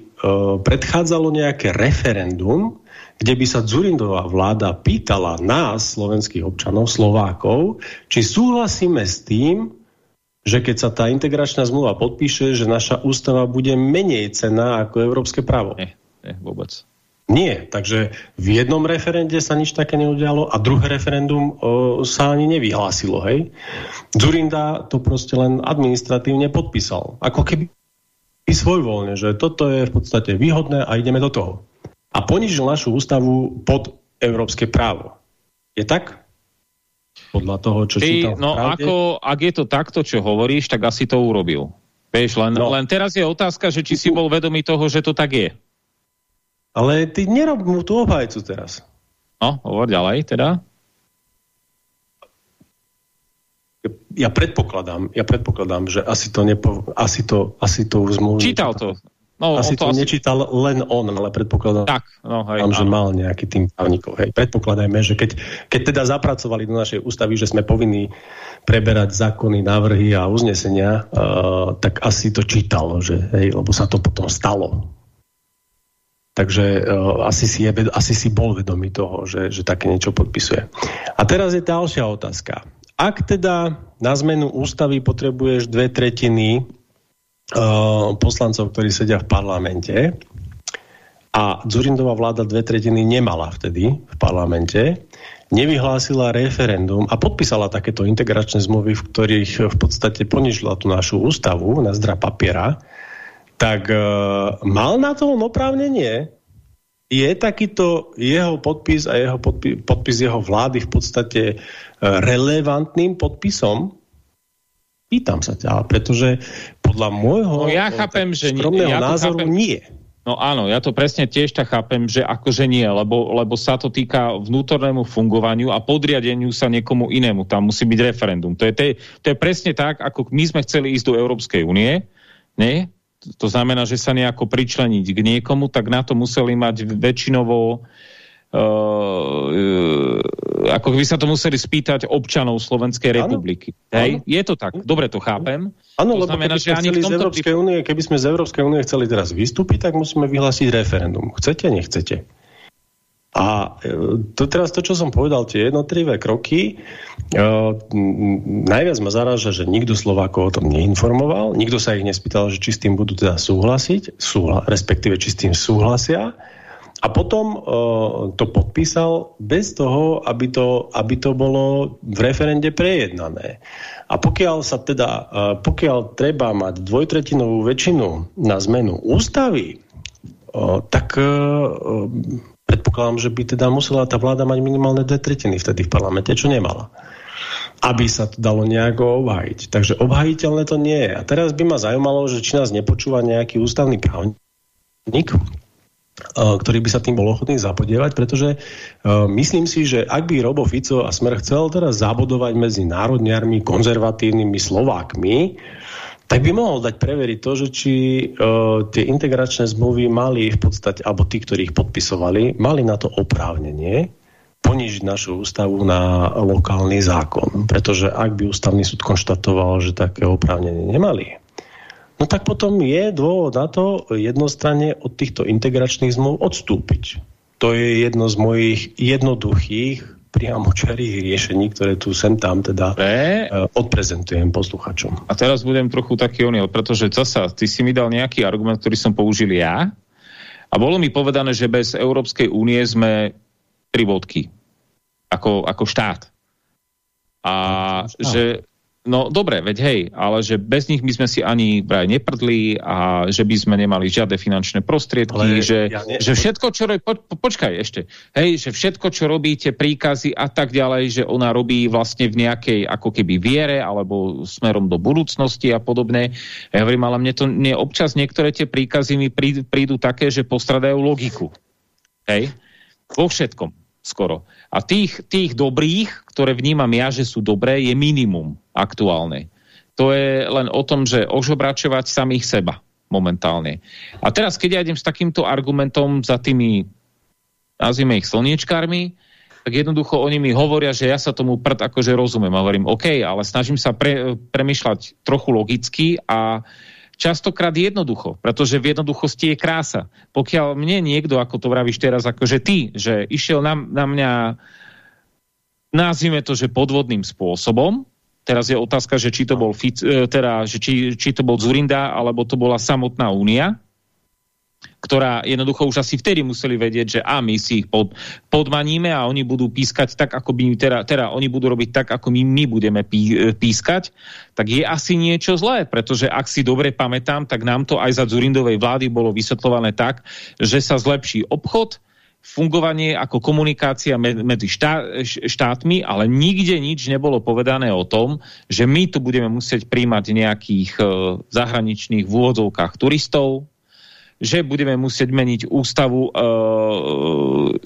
predchádzalo nejaké referendum, kde by sa Dzurindová vláda pýtala nás, slovenských občanov, Slovákov, či súhlasíme s tým, že keď sa tá integračná zmluva podpíše, že naša ústava bude menej cená ako európske právo. Nie, nie vôbec. Nie, takže v jednom referende sa nič také neudialo a druhé referendum o, sa ani nevyhlásilo, hej. Zurinda to proste len administratívne podpísal. Ako keby svojvoľne, že toto je v podstate výhodné a ideme do toho. A ponižil našu ústavu pod európske právo. Je tak? Podľa toho, čo Ty, čítal No ako, ak je to takto, čo hovoríš, tak asi to urobil. Vieš, len, no. len teraz je otázka, že či si bol vedomý toho, že to tak je. Ale ty nerob mu tú obhajcu teraz. No, hovor ďalej teda. Ja predpokladám, ja predpokladám, že asi to, nepo, asi to, asi to už zmluvne... Čítal to. No, asi to, to asi... nečítal len on, ale predpokladám, tak, no, hej, že mal nejaký tým právnikov. Hej. Predpokladajme, že keď, keď teda zapracovali do našej ústavy, že sme povinní preberať zákony, návrhy a uznesenia, uh, tak asi to čítal, že, hej, lebo sa to potom stalo. Takže uh, asi, si je, asi si bol vedomý toho, že, že také niečo podpisuje. A teraz je ďalšia otázka. Ak teda na zmenu ústavy potrebuješ dve tretiny uh, poslancov, ktorí sedia v parlamente a Zurindová vláda dve tretiny nemala vtedy v parlamente, nevyhlásila referendum a podpísala takéto integračné zmluvy, v ktorých v podstate ponižila tú našu ústavu na zdra papiera, tak uh, mal na to oprávnenie? Je takýto jeho podpis a jeho podpis, podpis jeho vlády v podstate uh, relevantným podpisom? Pýtam sa ťa, pretože podľa môjho no ja chápem, že ja názoru chápem. nie. No áno, ja to presne tiež tak chápem, že akože nie, lebo, lebo sa to týka vnútornému fungovaniu a podriadeniu sa niekomu inému. Tam musí byť referendum. To je, to je, to je presne tak, ako my sme chceli ísť do Európskej únie, nie? To znamená, že sa nejako pričleniť k niekomu, tak na to museli mať väčšinovo Uh, ako by sa to museli spýtať občanov Slovenskej republiky. Hej? Je to tak, dobre to chápem. Áno, lebo znamená, keby, že ani z Európskej únie, keby sme z Európskej únie chceli teraz vystúpiť, tak musíme vyhlásiť referendum. Chcete, nechcete? A e, to teraz to, čo som povedal, tie jednotlivé kroky, uh, najviac ma zaráža, že nikto Slovákov o tom neinformoval, nikto sa ich nespýtal, že či s tým budú teda súhlasiť, súhla, respektíve či s tým súhlasia, a potom uh, to podpísal bez toho, aby to, aby to bolo v referende prejednané. A pokiaľ sa teda, uh, pokiaľ treba mať dvojtretinovú väčšinu na zmenu ústavy, tak predpokladám, že by teda musela tá vláda mať minimálne dve tretiny vtedy v parlamente, čo nemala aby sa to dalo nejako obhajiť. Takže obhajiteľné to nie je. A teraz by ma zaujímalo, že či nás nepočúva nejaký ústavný právnik, ktorý by sa tým bol ochotný zapodievať, pretože uh, myslím si, že ak by Robo Fico a Smer chcel teraz zabodovať medzi národniarmi, konzervatívnymi Slovákmi, tak by mohol dať preveriť to, že či uh, tie integračné zmluvy mali v podstate, alebo tí, ktorí ich podpisovali, mali na to oprávnenie ponížiť našu ústavu na lokálny zákon. Pretože ak by ústavný súd konštatoval, že také oprávnenie nemali, no tak potom je dôvod na to jednostranne od týchto integračných zmluv odstúpiť. To je jedno z mojich jednoduchých priamočarých riešení, ktoré tu sem tam teda Pre... odprezentujem posluchačom. A teraz budem trochu taký oniel, pretože zasa, ty si mi dal nejaký argument, ktorý som použil ja a bolo mi povedané, že bez Európskej únie sme tri bodky ako, ako štát. A že No dobre, veď hej, ale že bez nich by sme si ani vraj neprdli a že by sme nemali žiadne finančné prostriedky, že, ja ne... že všetko, čo robí, po, po, počkaj ešte, hej, že všetko, čo robíte, príkazy a tak ďalej, že ona robí vlastne v nejakej ako keby viere alebo smerom do budúcnosti a podobne. Ja hovorím, ale mne to nie, občas niektoré tie príkazy mi prídu, prídu také, že postradajú logiku. Hej, vo všetkom skoro. A tých, tých dobrých, ktoré vnímam ja, že sú dobré, je minimum aktuálne. To je len o tom, že ožobračovať samých seba momentálne. A teraz, keď ja idem s takýmto argumentom za tými, nazvime ich slniečkármi, tak jednoducho oni mi hovoria, že ja sa tomu prd akože rozumiem. A hovorím, OK, ale snažím sa pre, premyšľať trochu logicky a častokrát jednoducho, pretože v jednoduchosti je krása. Pokiaľ mne niekto, ako to vravíš teraz, akože ty, že išiel na, na mňa, nazvime to, že podvodným spôsobom, teraz je otázka, že či to bol, e, teda, že či, či to bol Zurinda, alebo to bola samotná únia, ktorá jednoducho už asi vtedy museli vedieť, že a my si ich pod, podmaníme a oni budú pískať tak, ako by, teda, teda oni budú robiť tak, ako my, my budeme pí, e, pískať, tak je asi niečo zlé, pretože ak si dobre pamätám, tak nám to aj za Zurindovej vlády bolo vysvetľované tak, že sa zlepší obchod, fungovanie ako komunikácia medzi štá, štátmi, ale nikde nič nebolo povedané o tom, že my tu budeme musieť príjmať nejakých e, zahraničných v úvodzovkách turistov, že budeme musieť meniť ústavu e,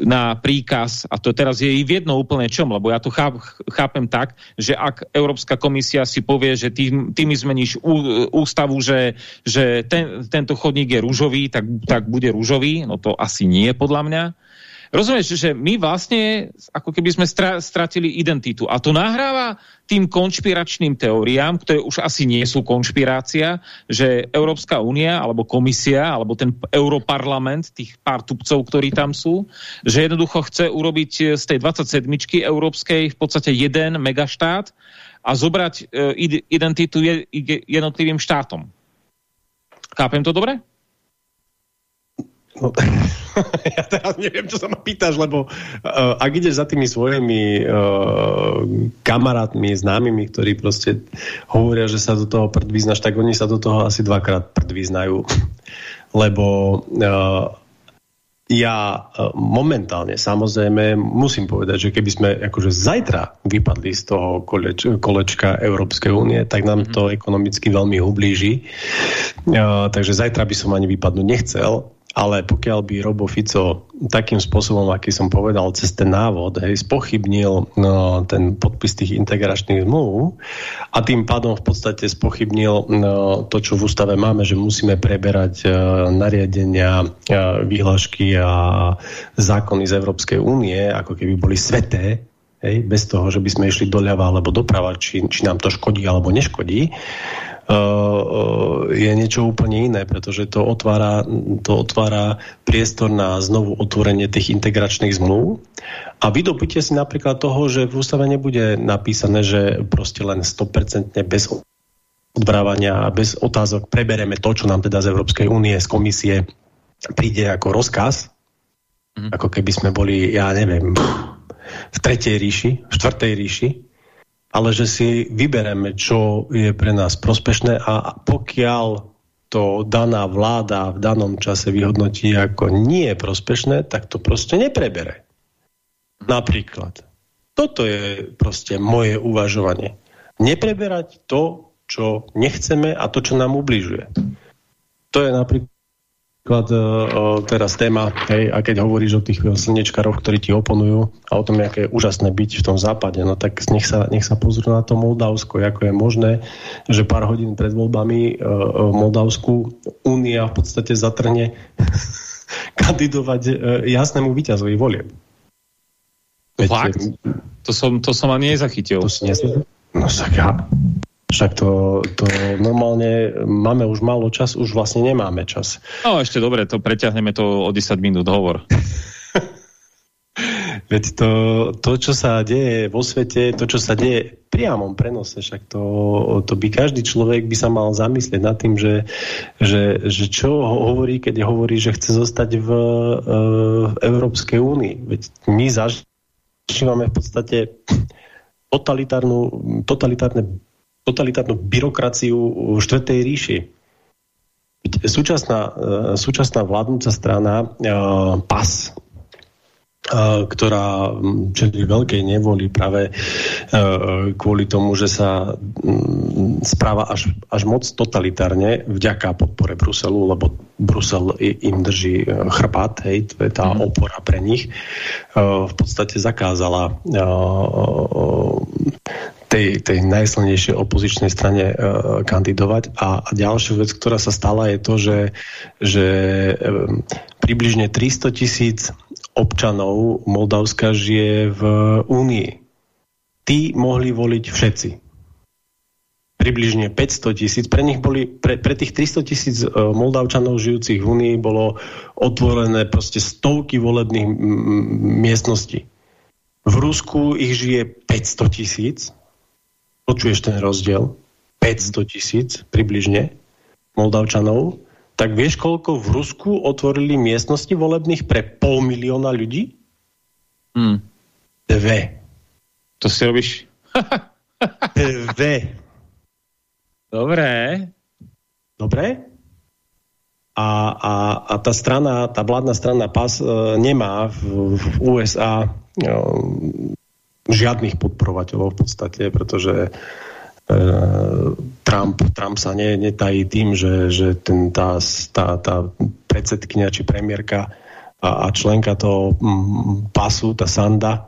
na príkaz, a to teraz je i jedno úplne čom, lebo ja to cháp, chápem tak, že ak Európska komisia si povie, že tým, tým zmeníš ú, ústavu, že, že ten, tento chodník je rúžový, tak, tak bude rúžový, no to asi nie podľa mňa. Rozumieš, že my vlastne ako keby sme stra stratili identitu. A to nahráva tým konšpiračným teóriám, ktoré už asi nie sú konšpirácia, že Európska únia, alebo komisia, alebo ten Europarlament, tých pár tupcov, ktorí tam sú, že jednoducho chce urobiť z tej 27 európskej v podstate jeden megaštát a zobrať e, identitu jednotlivým štátom. Chápem to dobre? No, ja teraz neviem, čo sa ma pýtaš, lebo uh, ak ideš za tými svojimi uh, kamarátmi, známymi, ktorí proste hovoria, že sa do toho prdvíznaš, tak oni sa do toho asi dvakrát prdvíznajú. lebo uh, ja momentálne samozrejme musím povedať, že keby sme akože zajtra vypadli z toho koleč, kolečka Európskej únie, tak nám to mhm. ekonomicky veľmi ublíži. Uh, takže zajtra by som ani vypadnúť nechcel ale pokiaľ by Robo Fico takým spôsobom, aký som povedal, cez ten návod, hej, spochybnil no, ten podpis tých integračných zmluv a tým pádom v podstate spochybnil no, to, čo v ústave máme, že musíme preberať uh, nariadenia, uh, výhľašky a zákony z Európskej únie, ako keby boli sveté, hej, bez toho, že by sme išli doľava alebo doprava, či, či nám to škodí alebo neškodí je niečo úplne iné, pretože to otvára, to otvára priestor na znovu otvorenie tých integračných zmluv. A vydobíte si napríklad toho, že v ústave nebude napísané, že proste len 100% bez odvrávania a bez otázok prebereme to, čo nám teda z Európskej únie, z komisie príde ako rozkaz, mm. ako keby sme boli, ja neviem, v tretej ríši, v štvrtej ríši, ale že si vybereme, čo je pre nás prospešné a pokiaľ to daná vláda v danom čase vyhodnotí ako nie je prospešné, tak to proste neprebere. Napríklad. Toto je proste moje uvažovanie. Nepreberať to, čo nechceme a to, čo nám ubližuje. To je napríklad Napríklad uh, teraz téma, hej, a keď hovoríš o tých slnečkaroch, ktorí ti oponujú a o tom, aké je úžasné byť v tom západe, no tak nech sa, nech sa pozrú na to Moldavsko, ako je možné, že pár hodín pred voľbami uh, Moldavsku Únia v podstate zatrne kandidovať jasnému víťazovi volieb. Fakt? To som, to som ani nezachytil. To si nesl... No však ja, však to, to normálne máme už málo čas, už vlastne nemáme čas. No ešte dobre, to preťahneme to o 10 minút hovor. Veď to, to, čo sa deje vo svete, to, čo sa deje priamom prenose, však to, to by každý človek by sa mal zamyslieť nad tým, že, že, že čo hovorí, keď hovorí, že chce zostať v, e, v Európskej únii. Veď my zažívame v podstate totalitárnu, totalitárne totalitárnu byrokraciu v štvrtej ríši. Súčasná, e, súčasná vládnúca strana e, PAS, e, ktorá čeli veľkej nevoli práve kvôli tomu, že sa správa až, až moc totalitárne vďaka podpore Bruselu, lebo Brusel im drží chrbát, hej, to je tá mm. opora pre nich, v podstate zakázala tej, tej najsilnejšej opozičnej strane e, kandidovať. A, a ďalšia vec, ktorá sa stala, je to, že, že e, približne 300 tisíc občanov Moldavska žije v Únii. Tí mohli voliť všetci. Približne 500 tisíc. Pre pre, pre tých 300 tisíc e, Moldavčanov žijúcich v Únii bolo otvorené proste stovky volebných miestností. V Rusku ich žije 500 tisíc počuješ ten rozdiel, 500 tisíc približne Moldavčanov, tak vieš, koľko v Rusku otvorili miestnosti volebných pre pol milióna ľudí? Hmm. Dve. To si robíš? Dve. Dobré. Dobre? A, a, a tá strana, tá vládna strana PAS e, nemá v, v USA e, žiadnych podporovateľov v podstate, pretože e, Trump, Trump sa ne, netají tým, že, že ten, tá, tá, tá predsedkynia či premiérka a, a členka toho pasu, tá Sanda,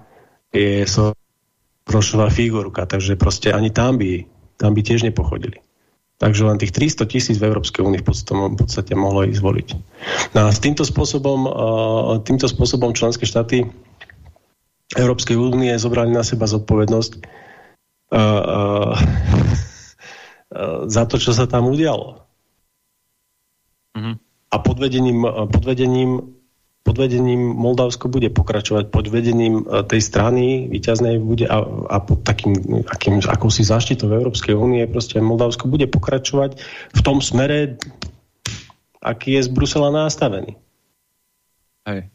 je Sorošová figurka, takže proste ani tam by, tam by tiež nepochodili. Takže len tých 300 tisíc v Európskej únii v podstate, mohlo ísť voliť. No a týmto spôsobom, uh, týmto spôsobom členské štáty Európskej únie zobrali na seba zodpovednosť uh, uh, za to, čo sa tam udialo. Mm -hmm. A pod vedením, pod vedením pod vedením Moldavsko bude pokračovať, pod vedením tej strany výťaznej bude a, a pod takým akým, akousi záštitou Európskej únie proste Moldavsko bude pokračovať v tom smere, aký je z Brusela nastavený. Hej.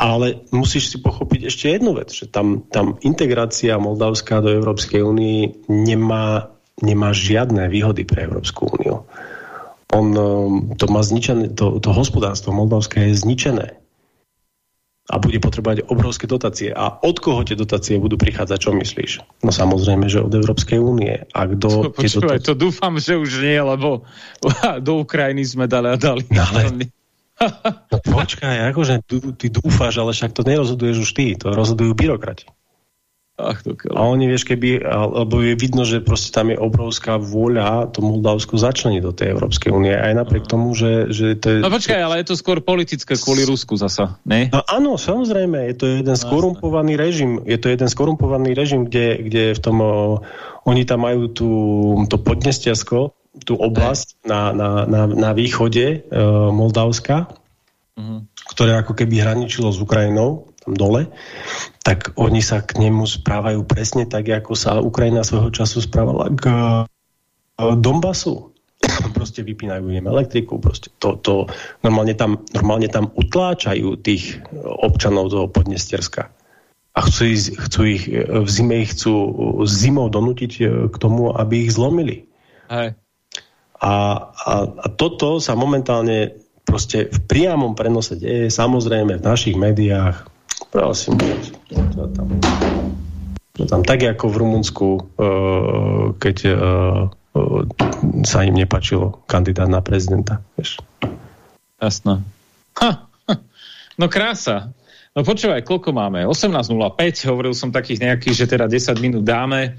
Ale musíš si pochopiť ešte jednu vec, že tam, tam integrácia Moldavska do Európskej únie nemá, nemá žiadne výhody pre Európsku úniu. On um, to má zničené, to, to hospodárstvo Moldavské je zničené a bude potrebovať obrovské dotácie. A od koho tie dotácie budú prichádzať, čo myslíš? No samozrejme, že od Európskej únie. A kto Počúvaj, dotácie... to dúfam, že už nie, lebo do Ukrajiny sme dali a dali. No, ale No počkaj, akože ty dúfaš, ale však to nerozhoduješ už ty, to rozhodujú byrokrati. Ach, to a oni, vieš, keby, alebo je vidno, že proste tam je obrovská vôľa to Moldavsko začleniť do tej Európskej únie, aj napriek tomu, že, že to je... No počkaj, ale je to skôr politické kvôli Rusku zasa, ne? No áno, samozrejme, je to jeden no, skorumpovaný režim, je to jeden skorumpovaný režim, kde, kde v tom, o, oni tam majú tú, to podnestiasko, tú oblasť na, na, na, na východe e, Moldavska, uh mhm. -huh. ktoré ako keby hraničilo s Ukrajinou, tam dole, tak oni sa k nemu správajú presne tak, ako sa Ukrajina svojho času správala k Donbasu. proste vypínajú im elektriku, proste to, to normálne, tam, normálne tam utláčajú tých občanov toho Podnesterska. A chcú, ich, chcú ich, v zime ich chcú zimou donútiť e, k tomu, aby ich zlomili. Hej. A, a, a toto sa momentálne proste v priamom prenose deje, samozrejme v našich médiách, Prosím, to tam, to tam tak ako v Rumunsku, uh, keď uh, uh, sa im nepačilo kandidát na prezidenta. Ha. No krása. No počúvaj, koľko máme? 18.05, hovoril som takých nejakých, že teda 10 minút dáme.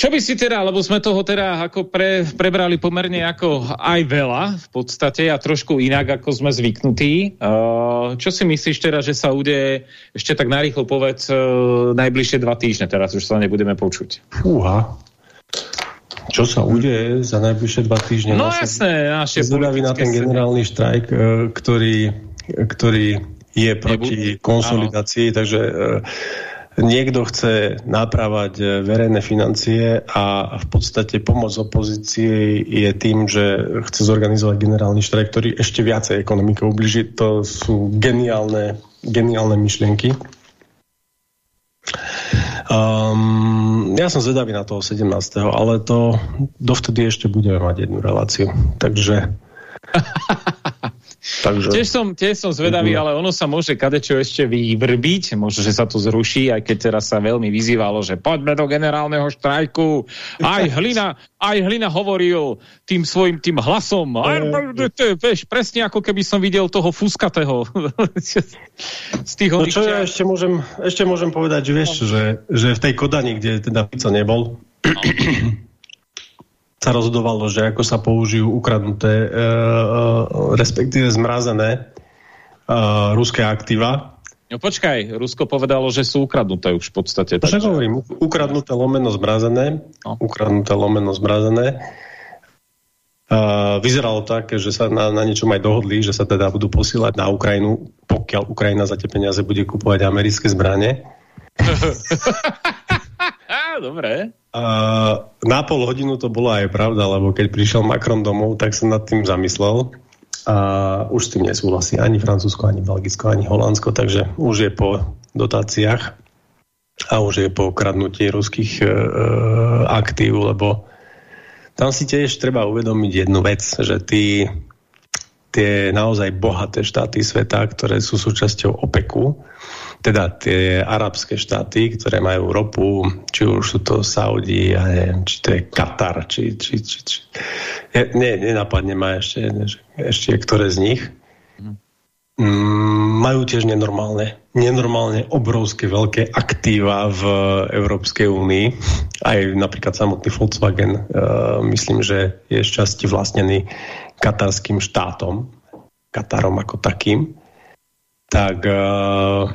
Čo by si teda, lebo sme toho teda ako pre, prebrali pomerne ako aj veľa v podstate a trošku inak, ako sme zvyknutí. Uh, čo si myslíš teda, že sa udeje, ešte tak narýchlo povedz, uh, najbližšie dva týždne, teraz už sa nebudeme počuť. Fúha. Čo sa udeje za najbližšie dva týždne? No jasné, naše na ten generálny štrajk, uh, ktorý, ktorý je proti konsolidácii, takže uh, niekto chce naprávať e, verejné financie a v podstate pomoc opozícii je tým, že chce zorganizovať generálny štrajk, ktorý ešte viacej ekonomike ubliží. To sú geniálne, geniálne myšlienky. Um, ja som zvedavý na toho 17. ale to dovtedy ešte budeme mať jednu reláciu. Takže Takže... Tiež, som, tiež som zvedavý, ale ono sa môže kadečo ešte vyvrbiť, možno, že sa to zruší, aj keď teraz sa veľmi vyzývalo, že poďme do generálneho štrajku. Aj Hlina, aj Hlina hovoril tým svojim tým hlasom. Aj, vieš, presne ako keby som videl toho fuskatého. Z tých no čo ja ešte môžem, ešte môžem povedať, že vieš, že, že v tej Kodani, kde teda Fico nebol, no sa rozhodovalo, že ako sa použijú ukradnuté, e, e, respektíve zmrazené e, ruské aktíva. No počkaj, Rusko povedalo, že sú ukradnuté už v podstate. Takže... hovorím, ukradnuté lomeno zmrazené, no. ukradnuté lomeno zmrazené. Uh, vyzeralo tak, že sa na, na niečom aj dohodli, že sa teda budú posílať na Ukrajinu, pokiaľ Ukrajina za tie peniaze bude kupovať americké zbranie. Dobre. A na pol hodinu to bola aj pravda, lebo keď prišiel Macron domov, tak sa nad tým zamyslel. A už s tým nesúhlasí ani Francúzsko, ani Belgicko, ani Holandsko, takže už je po dotáciách a už je po kradnutí ruských e, e, aktív, lebo tam si tiež treba uvedomiť jednu vec, že tí, tie naozaj bohaté štáty sveta, ktoré sú súčasťou OPEKu, teda tie arabské štáty, ktoré majú ropu, či už sú to Saudi, ja neviem, či to je Katar, či, či, či, či. Nie, nenapadne ma ešte, ešte ktoré z nich. Mm, majú tiež nenormálne, nenormálne obrovské veľké aktíva v Európskej únii. Aj napríklad samotný Volkswagen, uh, myslím, že je šťastie vlastnený katarským štátom, Katarom ako takým. Tak uh,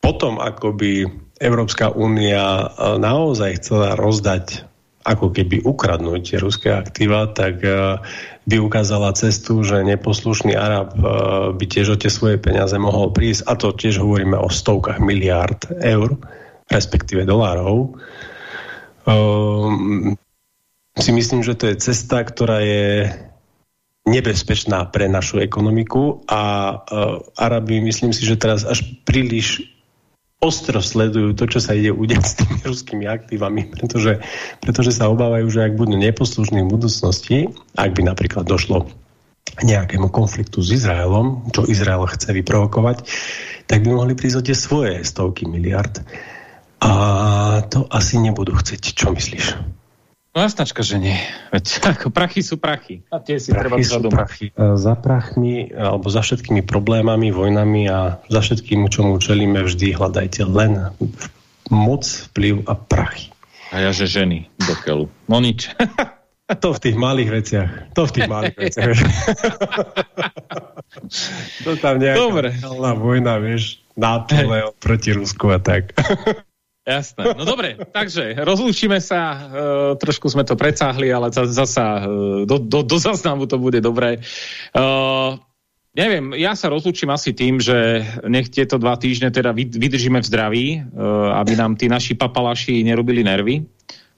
potom, ako by Európska únia e, naozaj chcela rozdať ako keby ukradnúť tie ruské aktíva, tak uh, by ukázala cestu, že neposlušný Arab uh, by tiež o tie svoje peniaze mohol prísť, a to tiež hovoríme o stovkách miliárd eur, respektíve dolárov. Uh, si myslím, že to je cesta, ktorá je nebezpečná pre našu ekonomiku a uh, Arabi, myslím si, že teraz až príliš ostro sledujú to, čo sa ide udiať s tými ruskými aktívami, pretože, pretože sa obávajú, že ak budú neposlušní v budúcnosti, ak by napríklad došlo nejakému konfliktu s Izraelom, čo Izrael chce vyprovokovať, tak by mohli prísť tie svoje stovky miliard. A to asi nebudú chcieť. Čo myslíš? No jasnačka, že nie. Veď ako prachy sú prachy. A tie si prachy treba sú prachy. Za prachmi, alebo za všetkými problémami, vojnami a za všetkým, čomu čelíme, vždy hľadajte len moc, vplyv a prachy. A ja, že ženy do keľu. No nič. To v tých malých veciach. To v tých malých veciach. to tam nejaká Dobre. vojna, vieš, NATO proti Rusku a tak. Jasné. No dobre, takže rozlúčime sa, e, trošku sme to precáhli, ale zasa e, do, do, do zaznamu to bude dobré. E, neviem, ja sa rozlúčim asi tým, že nech tieto dva týždne teda vydržíme v zdraví, e, aby nám tí naši papalaši nerobili nervy,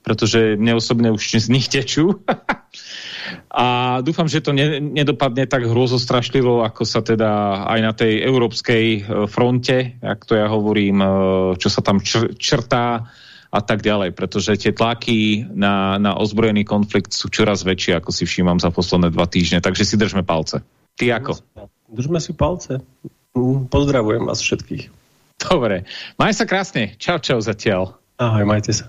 pretože mne osobne už z nich tečú. A dúfam, že to ne, nedopadne tak hrozostrašlivo, ako sa teda aj na tej európskej e, fronte, ak to ja hovorím, e, čo sa tam čr črtá a tak ďalej, pretože tie tlaky na, na ozbrojený konflikt sú čoraz väčšie, ako si všímam za posledné dva týždne, takže si držme palce. Ty ako? Držme si palce. Mm, pozdravujem vás všetkých. Dobre. Maj sa krásne. Čau, čau zatiaľ. Ahoj, majte sa.